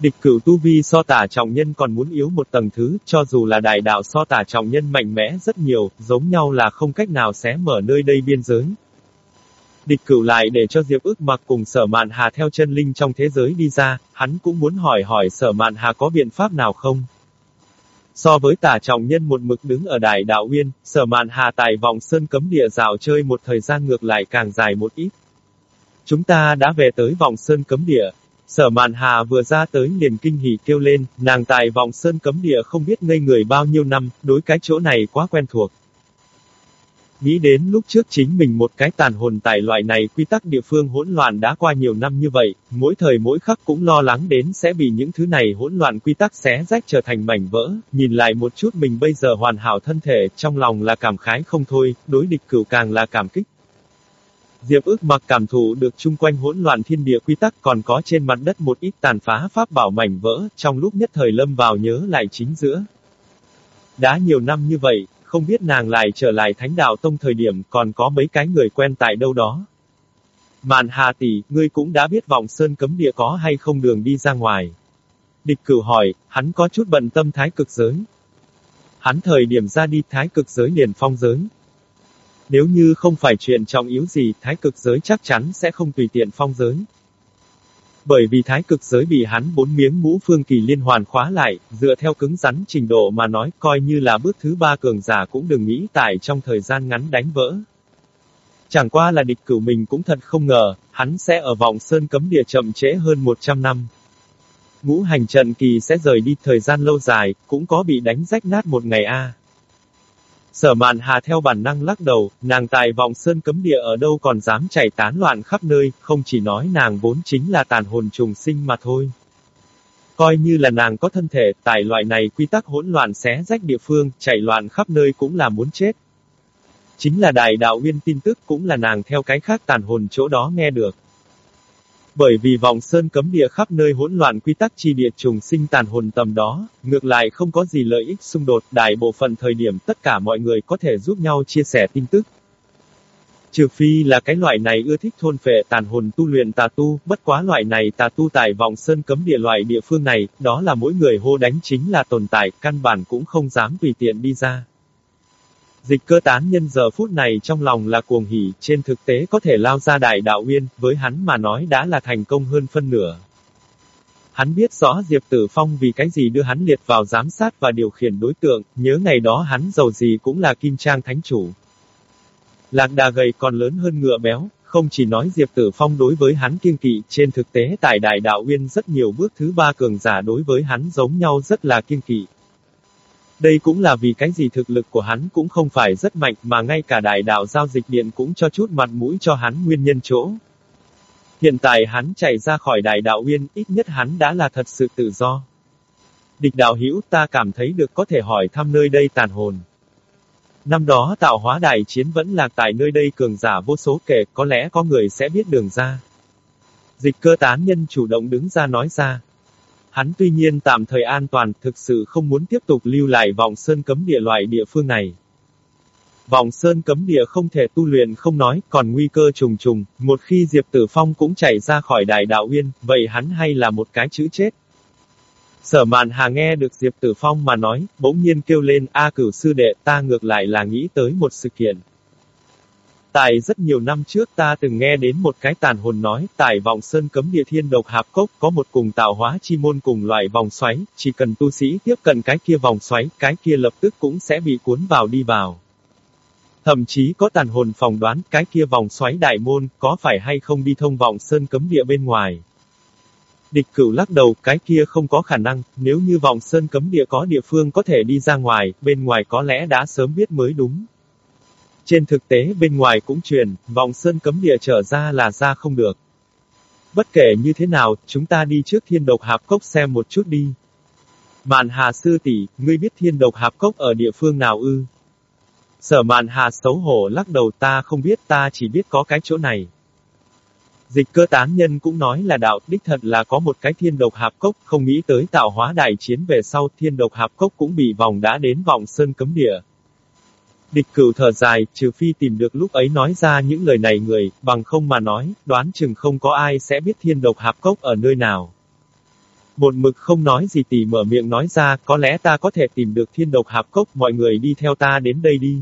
Địch cửu tu vi so tả trọng nhân còn muốn yếu một tầng thứ, cho dù là đại đạo so tả trọng nhân mạnh mẽ rất nhiều, giống nhau là không cách nào xé mở nơi đây biên giới. Địch cửu lại để cho Diệp ước mặc cùng sở mạn hà theo chân linh trong thế giới đi ra, hắn cũng muốn hỏi hỏi sở mạn hà có biện pháp nào không. So với tả trọng nhân một mực đứng ở đại đạo uyên, sở mạn hà tại vòng sơn cấm địa dạo chơi một thời gian ngược lại càng dài một ít. Chúng ta đã về tới vòng sơn cấm địa. Sở mạn hà vừa ra tới liền kinh hỉ kêu lên, nàng tại vòng sơn cấm địa không biết ngây người bao nhiêu năm, đối cái chỗ này quá quen thuộc. Nghĩ đến lúc trước chính mình một cái tàn hồn tại loại này quy tắc địa phương hỗn loạn đã qua nhiều năm như vậy, mỗi thời mỗi khắc cũng lo lắng đến sẽ bị những thứ này hỗn loạn quy tắc xé rách trở thành mảnh vỡ, nhìn lại một chút mình bây giờ hoàn hảo thân thể, trong lòng là cảm khái không thôi, đối địch cửu càng là cảm kích. Diệp ước mặc cảm thụ được chung quanh hỗn loạn thiên địa quy tắc còn có trên mặt đất một ít tàn phá pháp bảo mảnh vỡ, trong lúc nhất thời lâm vào nhớ lại chính giữa. Đã nhiều năm như vậy, không biết nàng lại trở lại thánh đạo tông thời điểm còn có mấy cái người quen tại đâu đó. Màn hà tỷ, ngươi cũng đã biết vọng sơn cấm địa có hay không đường đi ra ngoài. Địch cửu hỏi, hắn có chút bận tâm thái cực giới. Hắn thời điểm ra đi thái cực giới liền phong giới. Nếu như không phải chuyện trọng yếu gì, thái cực giới chắc chắn sẽ không tùy tiện phong giới. Bởi vì thái cực giới bị hắn bốn miếng ngũ phương kỳ liên hoàn khóa lại, dựa theo cứng rắn trình độ mà nói coi như là bước thứ ba cường giả cũng đừng nghĩ tại trong thời gian ngắn đánh vỡ. Chẳng qua là địch cửu mình cũng thật không ngờ, hắn sẽ ở vòng sơn cấm địa chậm trễ hơn 100 năm. Ngũ hành trận kỳ sẽ rời đi thời gian lâu dài, cũng có bị đánh rách nát một ngày a. Sở mạn hà theo bản năng lắc đầu, nàng tại vòng sơn cấm địa ở đâu còn dám chảy tán loạn khắp nơi, không chỉ nói nàng vốn chính là tàn hồn trùng sinh mà thôi. Coi như là nàng có thân thể, tại loại này quy tắc hỗn loạn xé rách địa phương, chảy loạn khắp nơi cũng là muốn chết. Chính là đại đạo nguyên tin tức cũng là nàng theo cái khác tàn hồn chỗ đó nghe được. Bởi vì vòng sơn cấm địa khắp nơi hỗn loạn quy tắc chi địa trùng sinh tàn hồn tầm đó, ngược lại không có gì lợi ích xung đột, đại bộ phận thời điểm tất cả mọi người có thể giúp nhau chia sẻ tin tức. Trừ phi là cái loại này ưa thích thôn phệ tàn hồn tu luyện tà tu, bất quá loại này tà tu tại vòng sơn cấm địa loại địa phương này, đó là mỗi người hô đánh chính là tồn tại, căn bản cũng không dám tùy tiện đi ra. Dịch cơ tán nhân giờ phút này trong lòng là cuồng hỉ, trên thực tế có thể lao ra đại đạo uyên, với hắn mà nói đã là thành công hơn phân nửa. Hắn biết rõ Diệp Tử Phong vì cái gì đưa hắn liệt vào giám sát và điều khiển đối tượng, nhớ ngày đó hắn giàu gì cũng là kim trang thánh chủ. Lạc đà gầy còn lớn hơn ngựa béo, không chỉ nói Diệp Tử Phong đối với hắn kiêng kỵ, trên thực tế tại Đại Đạo Uyên rất nhiều bước thứ ba cường giả đối với hắn giống nhau rất là kiêng kỵ. Đây cũng là vì cái gì thực lực của hắn cũng không phải rất mạnh mà ngay cả đại đạo giao dịch điện cũng cho chút mặt mũi cho hắn nguyên nhân chỗ. Hiện tại hắn chạy ra khỏi đại đạo uyên, ít nhất hắn đã là thật sự tự do. Địch đạo hữu ta cảm thấy được có thể hỏi thăm nơi đây tàn hồn. Năm đó tạo hóa đại chiến vẫn lạc tại nơi đây cường giả vô số kể, có lẽ có người sẽ biết đường ra. Dịch cơ tán nhân chủ động đứng ra nói ra. Hắn tuy nhiên tạm thời an toàn, thực sự không muốn tiếp tục lưu lại vòng sơn cấm địa loại địa phương này. Vòng sơn cấm địa không thể tu luyện không nói, còn nguy cơ trùng trùng, một khi Diệp Tử Phong cũng chạy ra khỏi đại đạo uyên, vậy hắn hay là một cái chữ chết. Sở mạn hà nghe được Diệp Tử Phong mà nói, bỗng nhiên kêu lên, A cửu sư đệ, ta ngược lại là nghĩ tới một sự kiện. Tại rất nhiều năm trước ta từng nghe đến một cái tàn hồn nói, tại vọng sơn cấm địa thiên độc hạp cốc có một cùng tạo hóa chi môn cùng loại vòng xoáy, chỉ cần tu sĩ tiếp cận cái kia vòng xoáy, cái kia lập tức cũng sẽ bị cuốn vào đi vào. Thậm chí có tàn hồn phòng đoán cái kia vòng xoáy đại môn, có phải hay không đi thông vọng sơn cấm địa bên ngoài. Địch cửu lắc đầu, cái kia không có khả năng, nếu như vọng sơn cấm địa có địa phương có thể đi ra ngoài, bên ngoài có lẽ đã sớm biết mới đúng. Trên thực tế bên ngoài cũng truyền, vòng sơn cấm địa trở ra là ra không được. Bất kể như thế nào, chúng ta đi trước thiên độc hạp cốc xem một chút đi. màn hà sư tỷ, ngươi biết thiên độc hạp cốc ở địa phương nào ư? Sở màn hà xấu hổ lắc đầu ta không biết ta chỉ biết có cái chỗ này. Dịch cơ tán nhân cũng nói là đạo, đích thật là có một cái thiên độc hạp cốc, không nghĩ tới tạo hóa đại chiến về sau thiên độc hạp cốc cũng bị vòng đã đến vòng sơn cấm địa. Địch cửu thở dài, trừ phi tìm được lúc ấy nói ra những lời này người, bằng không mà nói, đoán chừng không có ai sẽ biết thiên độc hạp cốc ở nơi nào. Một mực không nói gì tỷ mở miệng nói ra, có lẽ ta có thể tìm được thiên độc hạp cốc, mọi người đi theo ta đến đây đi.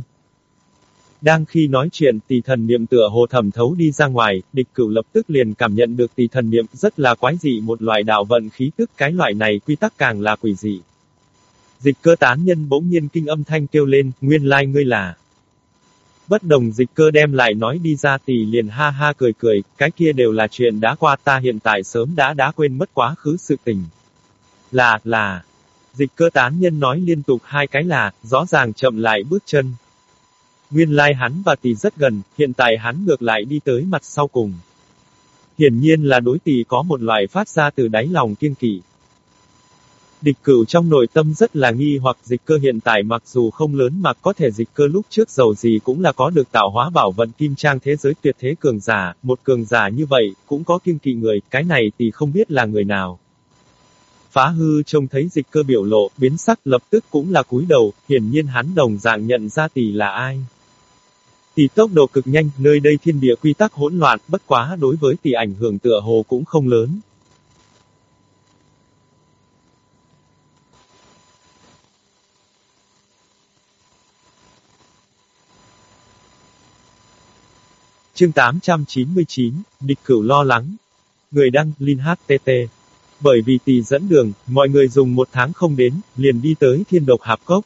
Đang khi nói chuyện, tỷ thần niệm tựa hồ thẩm thấu đi ra ngoài, địch cửu lập tức liền cảm nhận được tỷ thần niệm rất là quái dị một loại đạo vận khí tức cái loại này quy tắc càng là quỷ dị. Dịch cơ tán nhân bỗng nhiên kinh âm thanh kêu lên, nguyên lai ngươi là. Bất đồng dịch cơ đem lại nói đi ra tỷ liền ha ha cười cười, cái kia đều là chuyện đã qua ta hiện tại sớm đã đã quên mất quá khứ sự tình. Là, là. Dịch cơ tán nhân nói liên tục hai cái là, rõ ràng chậm lại bước chân. Nguyên lai hắn và tỷ rất gần, hiện tại hắn ngược lại đi tới mặt sau cùng. Hiển nhiên là đối tỷ có một loại phát ra từ đáy lòng kiên kỵ. Địch cửu trong nội tâm rất là nghi hoặc dịch cơ hiện tại mặc dù không lớn mà có thể dịch cơ lúc trước giàu gì cũng là có được tạo hóa bảo vận kim trang thế giới tuyệt thế cường giả, một cường giả như vậy, cũng có kiên kỵ người, cái này thì không biết là người nào. Phá hư trông thấy dịch cơ biểu lộ, biến sắc lập tức cũng là cúi đầu, hiển nhiên hắn đồng dạng nhận ra tỷ là ai. Tỷ tốc độ cực nhanh, nơi đây thiên địa quy tắc hỗn loạn, bất quá đối với tỷ ảnh hưởng tựa hồ cũng không lớn. Chương 899, địch cửu lo lắng. Người đăng, Linh HTT. Bởi vì tỷ dẫn đường, mọi người dùng một tháng không đến, liền đi tới thiên độc hạp cốc.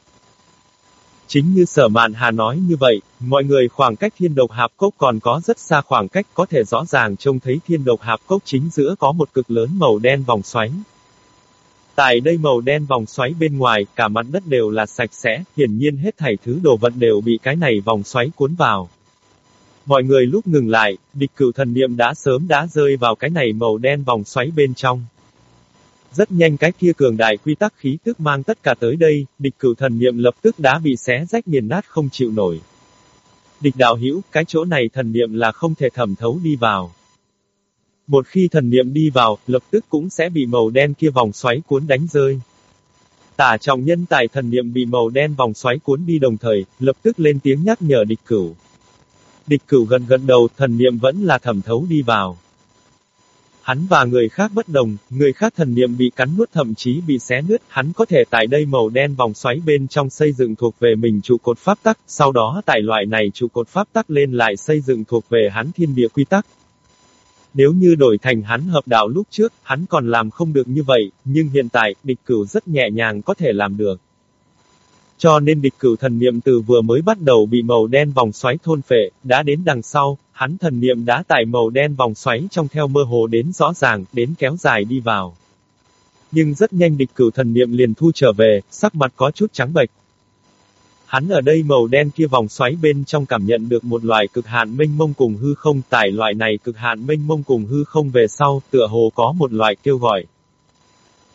Chính như sở mạn hà nói như vậy, mọi người khoảng cách thiên độc hạp cốc còn có rất xa khoảng cách có thể rõ ràng trông thấy thiên độc hạp cốc chính giữa có một cực lớn màu đen vòng xoáy. Tại đây màu đen vòng xoáy bên ngoài, cả mặt đất đều là sạch sẽ, hiển nhiên hết thảy thứ đồ vật đều bị cái này vòng xoáy cuốn vào. Mọi người lúc ngừng lại, địch cửu thần niệm đã sớm đã rơi vào cái này màu đen vòng xoáy bên trong. Rất nhanh cái kia cường đại quy tắc khí tức mang tất cả tới đây, địch cửu thần niệm lập tức đã bị xé rách nghiền nát không chịu nổi. Địch đạo hữu cái chỗ này thần niệm là không thể thẩm thấu đi vào. Một khi thần niệm đi vào, lập tức cũng sẽ bị màu đen kia vòng xoáy cuốn đánh rơi. Tả trọng nhân tại thần niệm bị màu đen vòng xoáy cuốn đi đồng thời, lập tức lên tiếng nhắc nhở địch cửu. Địch cửu gần gần đầu, thần niệm vẫn là thẩm thấu đi vào. Hắn và người khác bất đồng, người khác thần niệm bị cắn nuốt thậm chí bị xé nứt, hắn có thể tại đây màu đen vòng xoáy bên trong xây dựng thuộc về mình trụ cột pháp tắc, sau đó tại loại này trụ cột pháp tắc lên lại xây dựng thuộc về hắn thiên địa quy tắc. Nếu như đổi thành hắn hợp đạo lúc trước, hắn còn làm không được như vậy, nhưng hiện tại, địch cửu rất nhẹ nhàng có thể làm được. Cho nên địch cửu thần niệm từ vừa mới bắt đầu bị màu đen vòng xoáy thôn phệ, đã đến đằng sau, hắn thần niệm đã tải màu đen vòng xoáy trong theo mơ hồ đến rõ ràng, đến kéo dài đi vào. Nhưng rất nhanh địch cửu thần niệm liền thu trở về, sắc mặt có chút trắng bệch. Hắn ở đây màu đen kia vòng xoáy bên trong cảm nhận được một loại cực hạn mênh mông cùng hư không, tải loại này cực hạn mênh mông cùng hư không về sau, tựa hồ có một loại kêu gọi.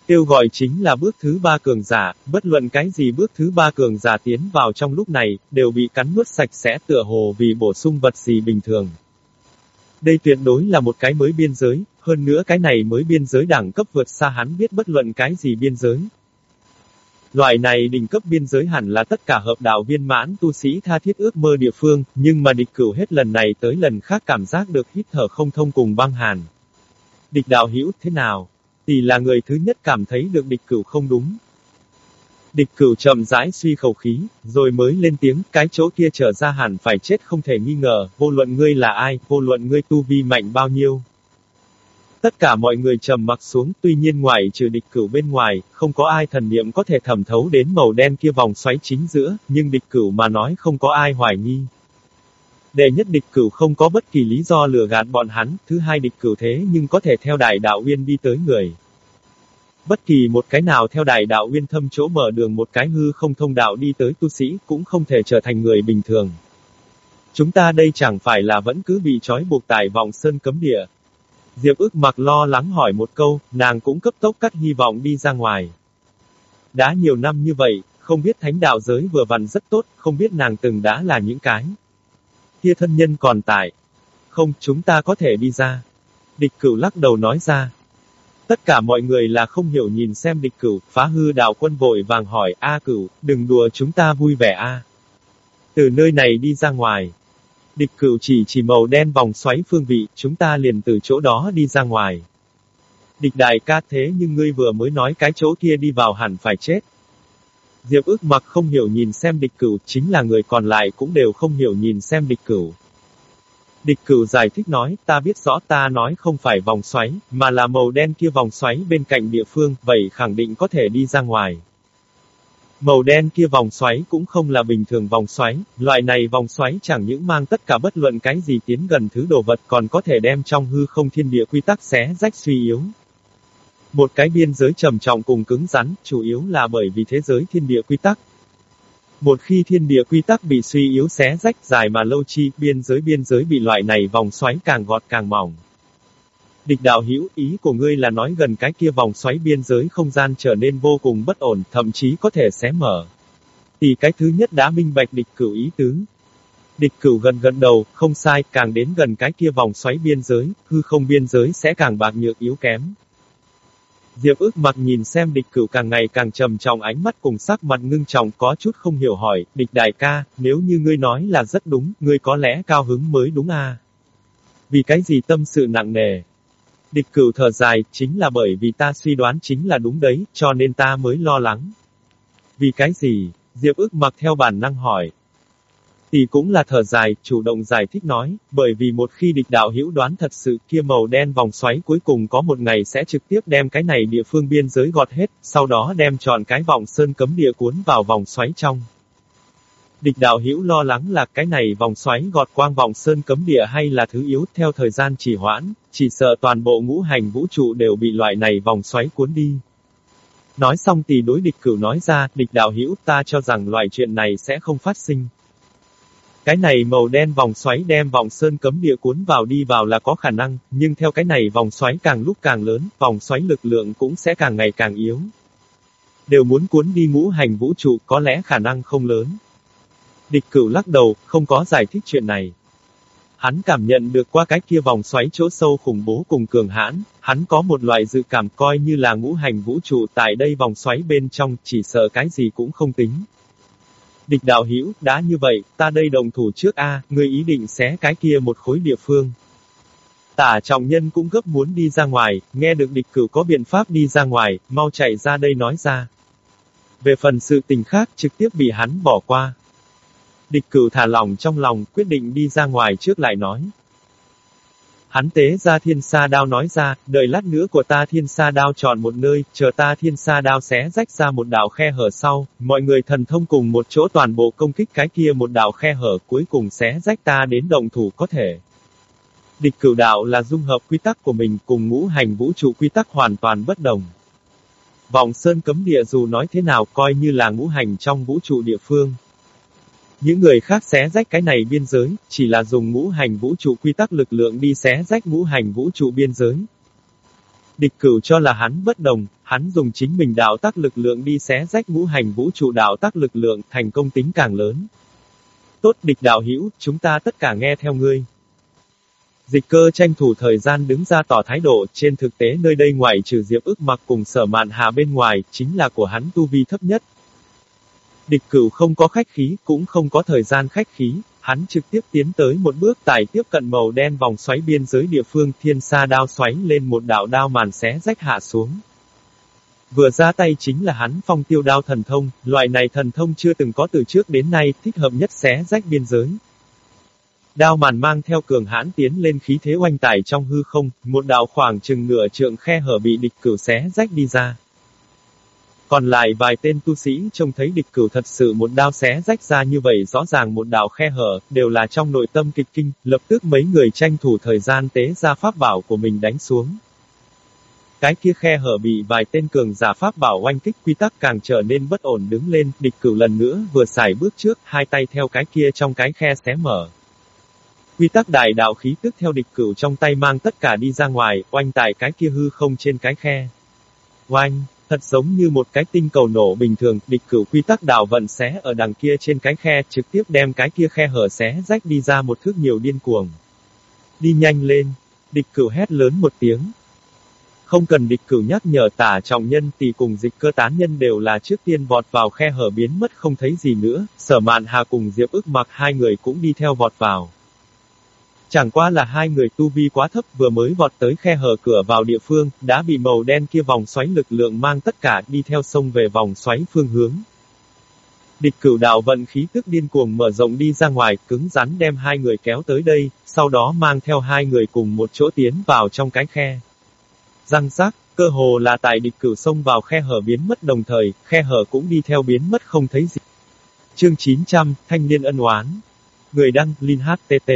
Kêu gọi chính là bước thứ ba cường giả, bất luận cái gì bước thứ ba cường giả tiến vào trong lúc này, đều bị cắn nuốt sạch sẽ tựa hồ vì bổ sung vật gì bình thường. Đây tuyệt đối là một cái mới biên giới, hơn nữa cái này mới biên giới đẳng cấp vượt xa hắn biết bất luận cái gì biên giới. Loại này đỉnh cấp biên giới hẳn là tất cả hợp đạo viên mãn tu sĩ tha thiết ước mơ địa phương, nhưng mà địch cửu hết lần này tới lần khác cảm giác được hít thở không thông cùng băng hàn. Địch đạo hữu thế nào? Thì là người thứ nhất cảm thấy được địch cửu không đúng. Địch cửu chậm rãi suy khẩu khí, rồi mới lên tiếng, cái chỗ kia trở ra hẳn phải chết không thể nghi ngờ, vô luận ngươi là ai, vô luận ngươi tu vi mạnh bao nhiêu. Tất cả mọi người trầm mặc xuống, tuy nhiên ngoài trừ địch cửu bên ngoài, không có ai thần niệm có thể thẩm thấu đến màu đen kia vòng xoáy chính giữa, nhưng địch cửu mà nói không có ai hoài nghi. Đệ nhất địch cửu không có bất kỳ lý do lừa gạt bọn hắn, thứ hai địch cửu thế nhưng có thể theo đại đạo uyên đi tới người. Bất kỳ một cái nào theo đại đạo uyên thâm chỗ mở đường một cái hư không thông đạo đi tới tu sĩ cũng không thể trở thành người bình thường. Chúng ta đây chẳng phải là vẫn cứ bị trói buộc tại vòng sơn cấm địa. Diệp ước mặc lo lắng hỏi một câu, nàng cũng cấp tốc cắt hy vọng đi ra ngoài. Đã nhiều năm như vậy, không biết thánh đạo giới vừa vặn rất tốt, không biết nàng từng đã là những cái kia thân nhân còn tại. Không, chúng ta có thể đi ra. Địch cửu lắc đầu nói ra. Tất cả mọi người là không hiểu nhìn xem địch cửu, phá hư đạo quân vội vàng hỏi, A cửu, đừng đùa chúng ta vui vẻ a. Từ nơi này đi ra ngoài. Địch cửu chỉ chỉ màu đen vòng xoáy phương vị, chúng ta liền từ chỗ đó đi ra ngoài. Địch đại ca thế nhưng ngươi vừa mới nói cái chỗ kia đi vào hẳn phải chết. Diệp ước mặc không hiểu nhìn xem địch cửu, chính là người còn lại cũng đều không hiểu nhìn xem địch cửu. Địch cửu giải thích nói, ta biết rõ ta nói không phải vòng xoáy, mà là màu đen kia vòng xoáy bên cạnh địa phương, vậy khẳng định có thể đi ra ngoài. Màu đen kia vòng xoáy cũng không là bình thường vòng xoáy, loại này vòng xoáy chẳng những mang tất cả bất luận cái gì tiến gần thứ đồ vật còn có thể đem trong hư không thiên địa quy tắc xé rách suy yếu. Một cái biên giới trầm trọng cùng cứng rắn, chủ yếu là bởi vì thế giới thiên địa quy tắc. Một khi thiên địa quy tắc bị suy yếu xé rách dài mà lâu chi, biên giới biên giới bị loại này vòng xoáy càng gọt càng mỏng. Địch đạo hữu ý của ngươi là nói gần cái kia vòng xoáy biên giới không gian trở nên vô cùng bất ổn, thậm chí có thể xé mở. Thì cái thứ nhất đã minh bạch địch cửu ý tứ. Địch cửu gần gần đầu, không sai, càng đến gần cái kia vòng xoáy biên giới, hư không biên giới sẽ càng bạc nhược yếu kém. Diệp Ước mặt nhìn xem địch cửu càng ngày càng trầm trọng ánh mắt cùng sắc mặt ngưng trọng có chút không hiểu hỏi, địch đại ca, nếu như ngươi nói là rất đúng, ngươi có lẽ cao hứng mới đúng à? Vì cái gì tâm sự nặng nề? Địch cửu thở dài, chính là bởi vì ta suy đoán chính là đúng đấy, cho nên ta mới lo lắng. Vì cái gì? Diệp Ước mặc theo bản năng hỏi, thì cũng là thở dài, chủ động giải thích nói, bởi vì một khi địch đạo hữu đoán thật sự kia màu đen vòng xoáy cuối cùng có một ngày sẽ trực tiếp đem cái này địa phương biên giới gọt hết, sau đó đem chọn cái vòng sơn cấm địa cuốn vào vòng xoáy trong. Địch đạo hữu lo lắng là cái này vòng xoáy gọt quang vòng sơn cấm địa hay là thứ yếu theo thời gian trì hoãn, chỉ sợ toàn bộ ngũ hành vũ trụ đều bị loại này vòng xoáy cuốn đi. Nói xong thì đối địch cửu nói ra, địch đạo hữu ta cho rằng loại chuyện này sẽ không phát sinh. Cái này màu đen vòng xoáy đem vòng sơn cấm địa cuốn vào đi vào là có khả năng, nhưng theo cái này vòng xoáy càng lúc càng lớn, vòng xoáy lực lượng cũng sẽ càng ngày càng yếu. Đều muốn cuốn đi ngũ hành vũ trụ có lẽ khả năng không lớn. Địch cửu lắc đầu, không có giải thích chuyện này. Hắn cảm nhận được qua cái kia vòng xoáy chỗ sâu khủng bố cùng cường hãn, hắn có một loại dự cảm coi như là ngũ hành vũ trụ tại đây vòng xoáy bên trong, chỉ sợ cái gì cũng không tính. Địch đạo hữu đã như vậy, ta đây đồng thủ trước A, ngươi ý định xé cái kia một khối địa phương. Tả trọng nhân cũng gấp muốn đi ra ngoài, nghe được địch cửu có biện pháp đi ra ngoài, mau chạy ra đây nói ra. Về phần sự tình khác, trực tiếp bị hắn bỏ qua. Địch cửu thả lòng trong lòng, quyết định đi ra ngoài trước lại nói. Hắn tế ra thiên sa đao nói ra, đợi lát nữa của ta thiên sa đao chọn một nơi, chờ ta thiên sa đao xé rách ra một đạo khe hở sau, mọi người thần thông cùng một chỗ toàn bộ công kích cái kia một đạo khe hở cuối cùng xé rách ta đến động thủ có thể. Địch cửu đạo là dung hợp quy tắc của mình cùng ngũ hành vũ trụ quy tắc hoàn toàn bất đồng. Vòng sơn cấm địa dù nói thế nào coi như là ngũ hành trong vũ trụ địa phương. Những người khác xé rách cái này biên giới, chỉ là dùng ngũ hành vũ trụ quy tắc lực lượng đi xé rách ngũ hành vũ trụ biên giới. Địch cửu cho là hắn bất đồng, hắn dùng chính mình đạo tác lực lượng đi xé rách ngũ hành vũ trụ đạo tác lực lượng, thành công tính càng lớn. Tốt địch đạo hữu chúng ta tất cả nghe theo ngươi. Dịch cơ tranh thủ thời gian đứng ra tỏ thái độ, trên thực tế nơi đây ngoài trừ diệp ức mặc cùng sở mạn hà bên ngoài, chính là của hắn tu vi thấp nhất, Địch cửu không có khách khí, cũng không có thời gian khách khí, hắn trực tiếp tiến tới một bước tải tiếp cận màu đen vòng xoáy biên giới địa phương thiên sa đao xoáy lên một đạo đao màn xé rách hạ xuống. Vừa ra tay chính là hắn phong tiêu đao thần thông, loại này thần thông chưa từng có từ trước đến nay, thích hợp nhất xé rách biên giới. Đao màn mang theo cường hãn tiến lên khí thế oanh tải trong hư không, một đạo khoảng chừng nửa trượng khe hở bị địch cửu xé rách đi ra. Còn lại vài tên tu sĩ trông thấy địch cửu thật sự một đao xé rách ra như vậy rõ ràng một đạo khe hở, đều là trong nội tâm kịch kinh, lập tức mấy người tranh thủ thời gian tế ra pháp bảo của mình đánh xuống. Cái kia khe hở bị vài tên cường giả pháp bảo oanh kích quy tắc càng trở nên bất ổn đứng lên, địch cửu lần nữa vừa xài bước trước, hai tay theo cái kia trong cái khe xé mở. Quy tắc đại đạo khí tức theo địch cửu trong tay mang tất cả đi ra ngoài, oanh tại cái kia hư không trên cái khe. Oanh! Thật giống như một cái tinh cầu nổ bình thường, địch cửu quy tắc đảo vận xé ở đằng kia trên cái khe, trực tiếp đem cái kia khe hở xé rách đi ra một thước nhiều điên cuồng. Đi nhanh lên. Địch cửu hét lớn một tiếng. Không cần địch cửu nhắc nhở tả trọng nhân tỷ cùng dịch cơ tán nhân đều là trước tiên vọt vào khe hở biến mất không thấy gì nữa, sở mạn hà cùng diệp ức mặc hai người cũng đi theo vọt vào. Chẳng qua là hai người tu vi quá thấp vừa mới vọt tới khe hở cửa vào địa phương, đã bị màu đen kia vòng xoáy lực lượng mang tất cả đi theo sông về vòng xoáy phương hướng. Địch cửu đạo vận khí tức điên cuồng mở rộng đi ra ngoài, cứng rắn đem hai người kéo tới đây, sau đó mang theo hai người cùng một chỗ tiến vào trong cái khe. Răng rác, cơ hồ là tại địch cửu sông vào khe hở biến mất đồng thời, khe hở cũng đi theo biến mất không thấy gì. Chương 900, Thanh niên ân oán. Người đăng, Linh HTT.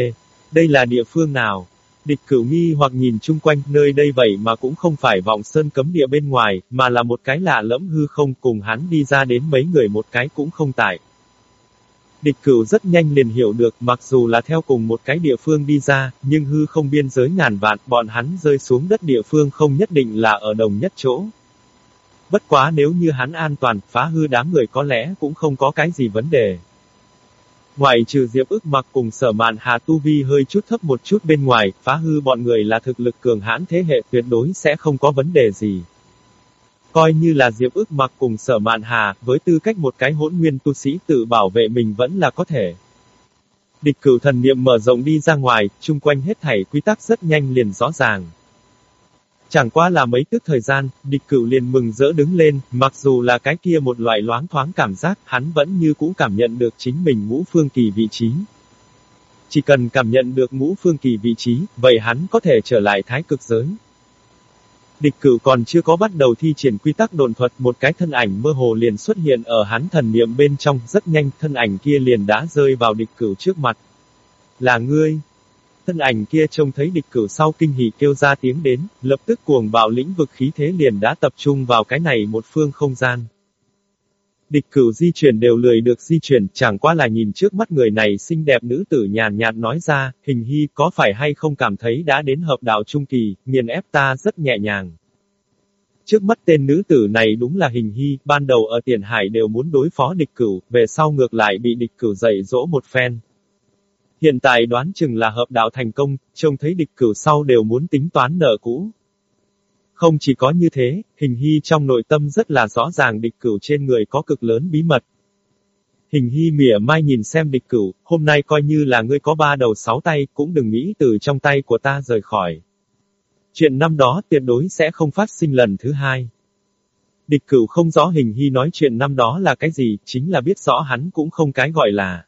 Đây là địa phương nào? Địch cửu nghi hoặc nhìn chung quanh, nơi đây vậy mà cũng không phải vọng sơn cấm địa bên ngoài, mà là một cái lạ lẫm hư không cùng hắn đi ra đến mấy người một cái cũng không tại. Địch cửu rất nhanh liền hiểu được, mặc dù là theo cùng một cái địa phương đi ra, nhưng hư không biên giới ngàn vạn, bọn hắn rơi xuống đất địa phương không nhất định là ở đồng nhất chỗ. Bất quá nếu như hắn an toàn, phá hư đám người có lẽ cũng không có cái gì vấn đề. Ngoài trừ Diệp ức mặc cùng sở mạn hà tu vi hơi chút thấp một chút bên ngoài, phá hư bọn người là thực lực cường hãn thế hệ tuyệt đối sẽ không có vấn đề gì. Coi như là Diệp ức mặc cùng sở mạn hà, với tư cách một cái hỗn nguyên tu sĩ tự bảo vệ mình vẫn là có thể. Địch cửu thần niệm mở rộng đi ra ngoài, chung quanh hết thảy quy tắc rất nhanh liền rõ ràng. Chẳng qua là mấy tức thời gian, địch cửu liền mừng rỡ đứng lên, mặc dù là cái kia một loại loáng thoáng cảm giác, hắn vẫn như cũ cảm nhận được chính mình ngũ phương kỳ vị trí. Chỉ cần cảm nhận được ngũ phương kỳ vị trí, vậy hắn có thể trở lại thái cực giới. Địch cửu còn chưa có bắt đầu thi triển quy tắc đồn thuật, một cái thân ảnh mơ hồ liền xuất hiện ở hắn thần niệm bên trong, rất nhanh thân ảnh kia liền đã rơi vào địch cửu trước mặt. Là ngươi, Thân ảnh kia trông thấy địch cửu sau kinh hỉ kêu ra tiếng đến, lập tức cuồng bạo lĩnh vực khí thế liền đã tập trung vào cái này một phương không gian. Địch cửu di chuyển đều lười được di chuyển, chẳng qua là nhìn trước mắt người này xinh đẹp nữ tử nhàn nhạt nói ra, hình hy có phải hay không cảm thấy đã đến hợp đạo trung kỳ, nghiền ép ta rất nhẹ nhàng. Trước mắt tên nữ tử này đúng là hình hy, ban đầu ở tiền hải đều muốn đối phó địch cửu, về sau ngược lại bị địch cửu dạy dỗ một phen. Hiện tại đoán chừng là hợp đạo thành công, trông thấy địch cửu sau đều muốn tính toán nợ cũ. Không chỉ có như thế, hình hy trong nội tâm rất là rõ ràng địch cửu trên người có cực lớn bí mật. Hình hy mỉa mai nhìn xem địch cửu, hôm nay coi như là ngươi có ba đầu sáu tay, cũng đừng nghĩ từ trong tay của ta rời khỏi. Chuyện năm đó tuyệt đối sẽ không phát sinh lần thứ hai. Địch cửu không rõ hình hy nói chuyện năm đó là cái gì, chính là biết rõ hắn cũng không cái gọi là.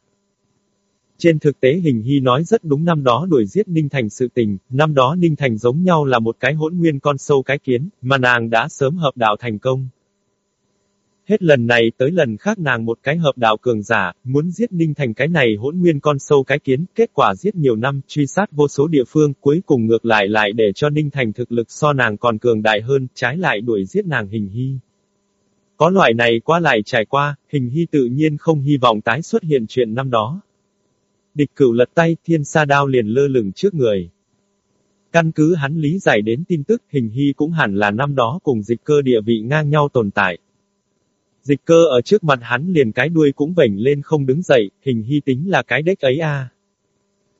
Trên thực tế hình hy nói rất đúng năm đó đuổi giết Ninh Thành sự tình, năm đó Ninh Thành giống nhau là một cái hỗn nguyên con sâu cái kiến, mà nàng đã sớm hợp đạo thành công. Hết lần này tới lần khác nàng một cái hợp đạo cường giả, muốn giết Ninh Thành cái này hỗn nguyên con sâu cái kiến, kết quả giết nhiều năm, truy sát vô số địa phương, cuối cùng ngược lại lại để cho Ninh Thành thực lực so nàng còn cường đại hơn, trái lại đuổi giết nàng hình hy. Có loại này qua lại trải qua, hình hy tự nhiên không hy vọng tái xuất hiện chuyện năm đó. Địch cửu lật tay, thiên sa đao liền lơ lửng trước người. Căn cứ hắn lý giải đến tin tức, hình hy cũng hẳn là năm đó cùng dịch cơ địa vị ngang nhau tồn tại. Dịch cơ ở trước mặt hắn liền cái đuôi cũng vảnh lên không đứng dậy, hình hy tính là cái đếch ấy a. À.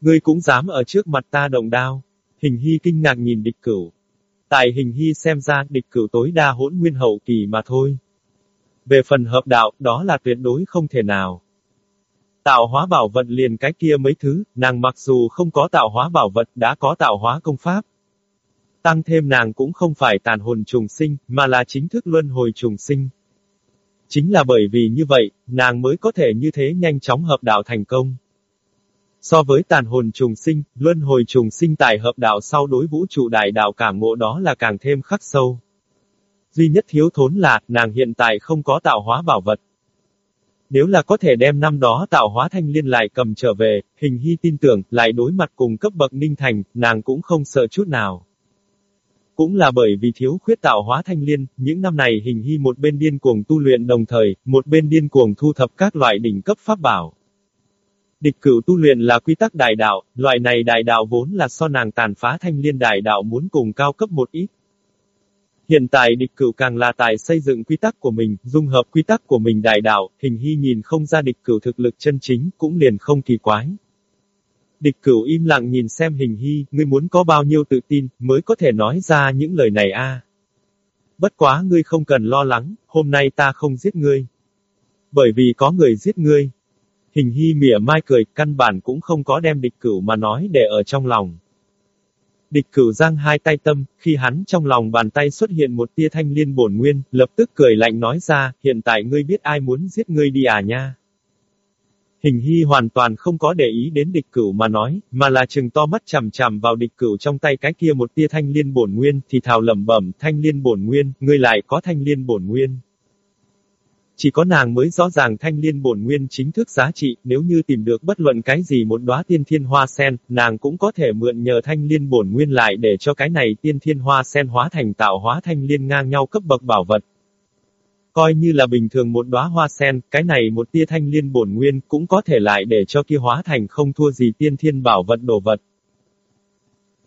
Ngươi cũng dám ở trước mặt ta động đao. Hình hy kinh ngạc nhìn địch cửu. Tại hình hy xem ra địch cửu tối đa hỗn nguyên hậu kỳ mà thôi. Về phần hợp đạo, đó là tuyệt đối không thể nào. Tạo hóa bảo vật liền cái kia mấy thứ, nàng mặc dù không có tạo hóa bảo vật đã có tạo hóa công pháp. Tăng thêm nàng cũng không phải tàn hồn trùng sinh, mà là chính thức luân hồi trùng sinh. Chính là bởi vì như vậy, nàng mới có thể như thế nhanh chóng hợp đạo thành công. So với tàn hồn trùng sinh, luân hồi trùng sinh tại hợp đạo sau đối vũ trụ đại đạo cảm ngộ đó là càng thêm khắc sâu. Duy nhất thiếu thốn là, nàng hiện tại không có tạo hóa bảo vật. Nếu là có thể đem năm đó tạo hóa thanh liên lại cầm trở về, hình hy tin tưởng, lại đối mặt cùng cấp bậc ninh thành, nàng cũng không sợ chút nào. Cũng là bởi vì thiếu khuyết tạo hóa thanh liên, những năm này hình hy một bên điên cuồng tu luyện đồng thời, một bên điên cuồng thu thập các loại đỉnh cấp pháp bảo. Địch cửu tu luyện là quy tắc đại đạo, loại này đại đạo vốn là so nàng tàn phá thanh liên đại đạo muốn cùng cao cấp một ít. Hiện tại địch cửu càng là tài xây dựng quy tắc của mình, dung hợp quy tắc của mình đại đạo, hình hy nhìn không ra địch cửu thực lực chân chính, cũng liền không kỳ quái. Địch cửu im lặng nhìn xem hình hy, ngươi muốn có bao nhiêu tự tin, mới có thể nói ra những lời này a. Bất quá ngươi không cần lo lắng, hôm nay ta không giết ngươi. Bởi vì có người giết ngươi. Hình hy mỉa mai cười, căn bản cũng không có đem địch cửu mà nói để ở trong lòng. Địch cửu giang hai tay tâm, khi hắn trong lòng bàn tay xuất hiện một tia thanh liên bổn nguyên, lập tức cười lạnh nói ra, hiện tại ngươi biết ai muốn giết ngươi đi à nha. Hình hy hoàn toàn không có để ý đến địch cửu mà nói, mà là chừng to mắt chằm chằm vào địch cửu trong tay cái kia một tia thanh liên bổn nguyên, thì thào lẩm bẩm, thanh liên bổn nguyên, ngươi lại có thanh liên bổn nguyên. Chỉ có nàng mới rõ ràng thanh liên bổn nguyên chính thức giá trị, nếu như tìm được bất luận cái gì một đóa tiên thiên hoa sen, nàng cũng có thể mượn nhờ thanh liên bổn nguyên lại để cho cái này tiên thiên hoa sen hóa thành tạo hóa thanh liên ngang nhau cấp bậc bảo vật. Coi như là bình thường một đóa hoa sen, cái này một tia thanh liên bổn nguyên cũng có thể lại để cho kia hóa thành không thua gì tiên thiên bảo vật đồ vật.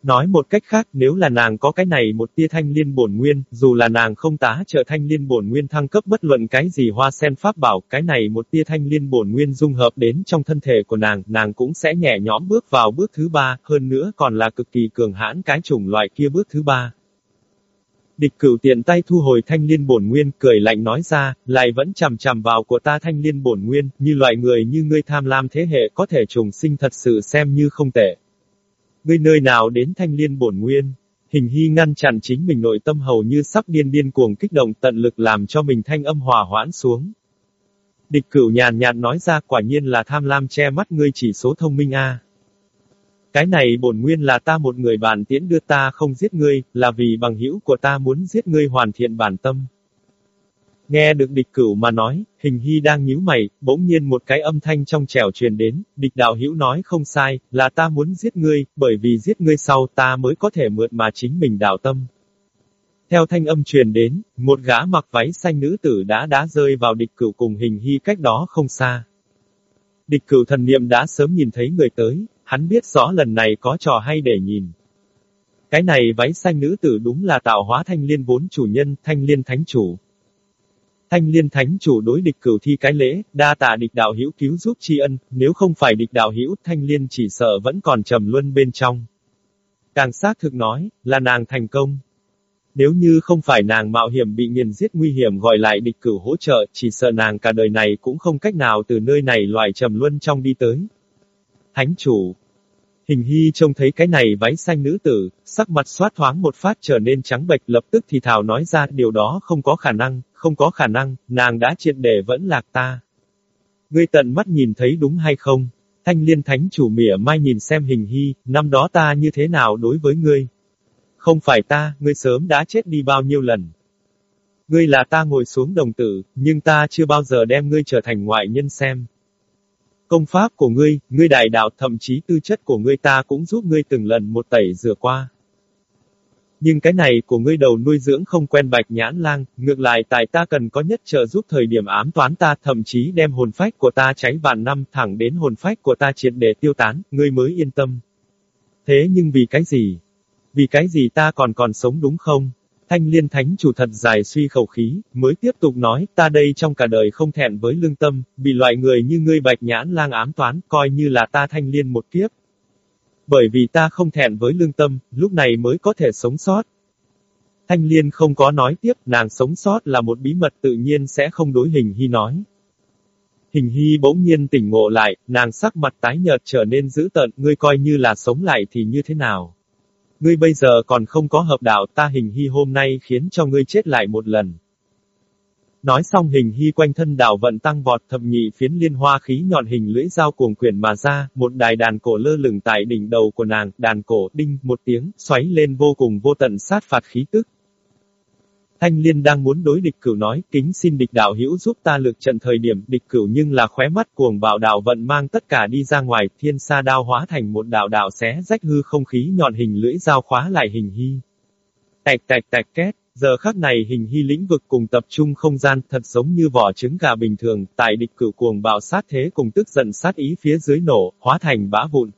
Nói một cách khác, nếu là nàng có cái này một tia thanh liên bổn nguyên, dù là nàng không tá trợ thanh liên bổn nguyên thăng cấp bất luận cái gì hoa sen pháp bảo, cái này một tia thanh liên bổn nguyên dung hợp đến trong thân thể của nàng, nàng cũng sẽ nhẹ nhõm bước vào bước thứ ba, hơn nữa còn là cực kỳ cường hãn cái chủng loại kia bước thứ ba. Địch cửu tiện tay thu hồi thanh liên bổn nguyên, cười lạnh nói ra, lại vẫn chằm chằm vào của ta thanh liên bổn nguyên, như loại người như ngươi tham lam thế hệ có thể trùng sinh thật sự xem như không tệ. Ngươi nơi nào đến thanh liên bổn nguyên? Hình hy ngăn chặn chính mình nội tâm hầu như sắp điên điên cuồng kích động tận lực làm cho mình thanh âm hòa hoãn xuống. Địch cửu nhàn nhạt nói ra quả nhiên là tham lam che mắt ngươi chỉ số thông minh a. Cái này bổn nguyên là ta một người bạn tiễn đưa ta không giết ngươi, là vì bằng hữu của ta muốn giết ngươi hoàn thiện bản tâm. Nghe được địch cửu mà nói, hình hy đang nhíu mày, bỗng nhiên một cái âm thanh trong trẻo truyền đến, địch đạo hữu nói không sai, là ta muốn giết ngươi, bởi vì giết ngươi sau ta mới có thể mượn mà chính mình đạo tâm. Theo thanh âm truyền đến, một gã mặc váy xanh nữ tử đã đã rơi vào địch cửu cùng hình hy cách đó không xa. Địch cửu thần niệm đã sớm nhìn thấy người tới, hắn biết rõ lần này có trò hay để nhìn. Cái này váy xanh nữ tử đúng là tạo hóa thanh liên vốn chủ nhân, thanh liên thánh chủ. Thanh liên thánh chủ đối địch cửu thi cái lễ, đa tạ địch đạo hữu cứu giúp tri ân, nếu không phải địch đạo hữu, thanh liên chỉ sợ vẫn còn trầm luân bên trong. Càng xác thực nói, là nàng thành công. Nếu như không phải nàng mạo hiểm bị nghiền giết nguy hiểm gọi lại địch cửu hỗ trợ, chỉ sợ nàng cả đời này cũng không cách nào từ nơi này loại trầm luân trong đi tới. Thánh chủ, Hình hy trông thấy cái này váy xanh nữ tử, sắc mặt xoát thoáng một phát trở nên trắng bệch lập tức thì Thảo nói ra điều đó không có khả năng, không có khả năng, nàng đã triệt để vẫn lạc ta. Ngươi tận mắt nhìn thấy đúng hay không? Thanh liên thánh chủ mỉa mai nhìn xem hình hy, năm đó ta như thế nào đối với ngươi? Không phải ta, ngươi sớm đã chết đi bao nhiêu lần. Ngươi là ta ngồi xuống đồng tử, nhưng ta chưa bao giờ đem ngươi trở thành ngoại nhân xem. Công pháp của ngươi, ngươi đại đạo thậm chí tư chất của ngươi ta cũng giúp ngươi từng lần một tẩy rửa qua. Nhưng cái này của ngươi đầu nuôi dưỡng không quen bạch nhãn lang, ngược lại tại ta cần có nhất trợ giúp thời điểm ám toán ta thậm chí đem hồn phách của ta tránh vạn năm thẳng đến hồn phách của ta triệt để tiêu tán, ngươi mới yên tâm. Thế nhưng vì cái gì? Vì cái gì ta còn còn sống đúng không? Thanh liên thánh chủ thật dài suy khẩu khí, mới tiếp tục nói, ta đây trong cả đời không thẹn với lương tâm, bị loại người như ngươi bạch nhãn lang ám toán, coi như là ta thanh liên một kiếp. Bởi vì ta không thẹn với lương tâm, lúc này mới có thể sống sót. Thanh liên không có nói tiếp, nàng sống sót là một bí mật tự nhiên sẽ không đối hình hy nói. Hình hy bỗng nhiên tỉnh ngộ lại, nàng sắc mặt tái nhợt trở nên dữ tợn, ngươi coi như là sống lại thì như thế nào? Ngươi bây giờ còn không có hợp đạo ta hình hy hôm nay khiến cho ngươi chết lại một lần. Nói xong hình hy quanh thân đảo vận tăng vọt thập nhị phiến liên hoa khí nhọn hình lưỡi dao cuồng quyển mà ra, một đài đàn cổ lơ lửng tại đỉnh đầu của nàng, đàn cổ đinh một tiếng, xoáy lên vô cùng vô tận sát phạt khí tức. Thanh Liên đang muốn đối địch cửu nói, kính xin địch đạo hữu giúp ta lược trận thời điểm, địch cửu nhưng là khóe mắt cuồng bạo đạo vận mang tất cả đi ra ngoài, thiên sa đao hóa thành một đạo đạo xé rách hư không khí nhọn hình lưỡi dao khóa lại hình hy. Tạch tạch tạch két, giờ khắc này hình hy lĩnh vực cùng tập trung không gian thật giống như vỏ trứng gà bình thường, tại địch cửu cuồng bạo sát thế cùng tức giận sát ý phía dưới nổ, hóa thành bã vụn.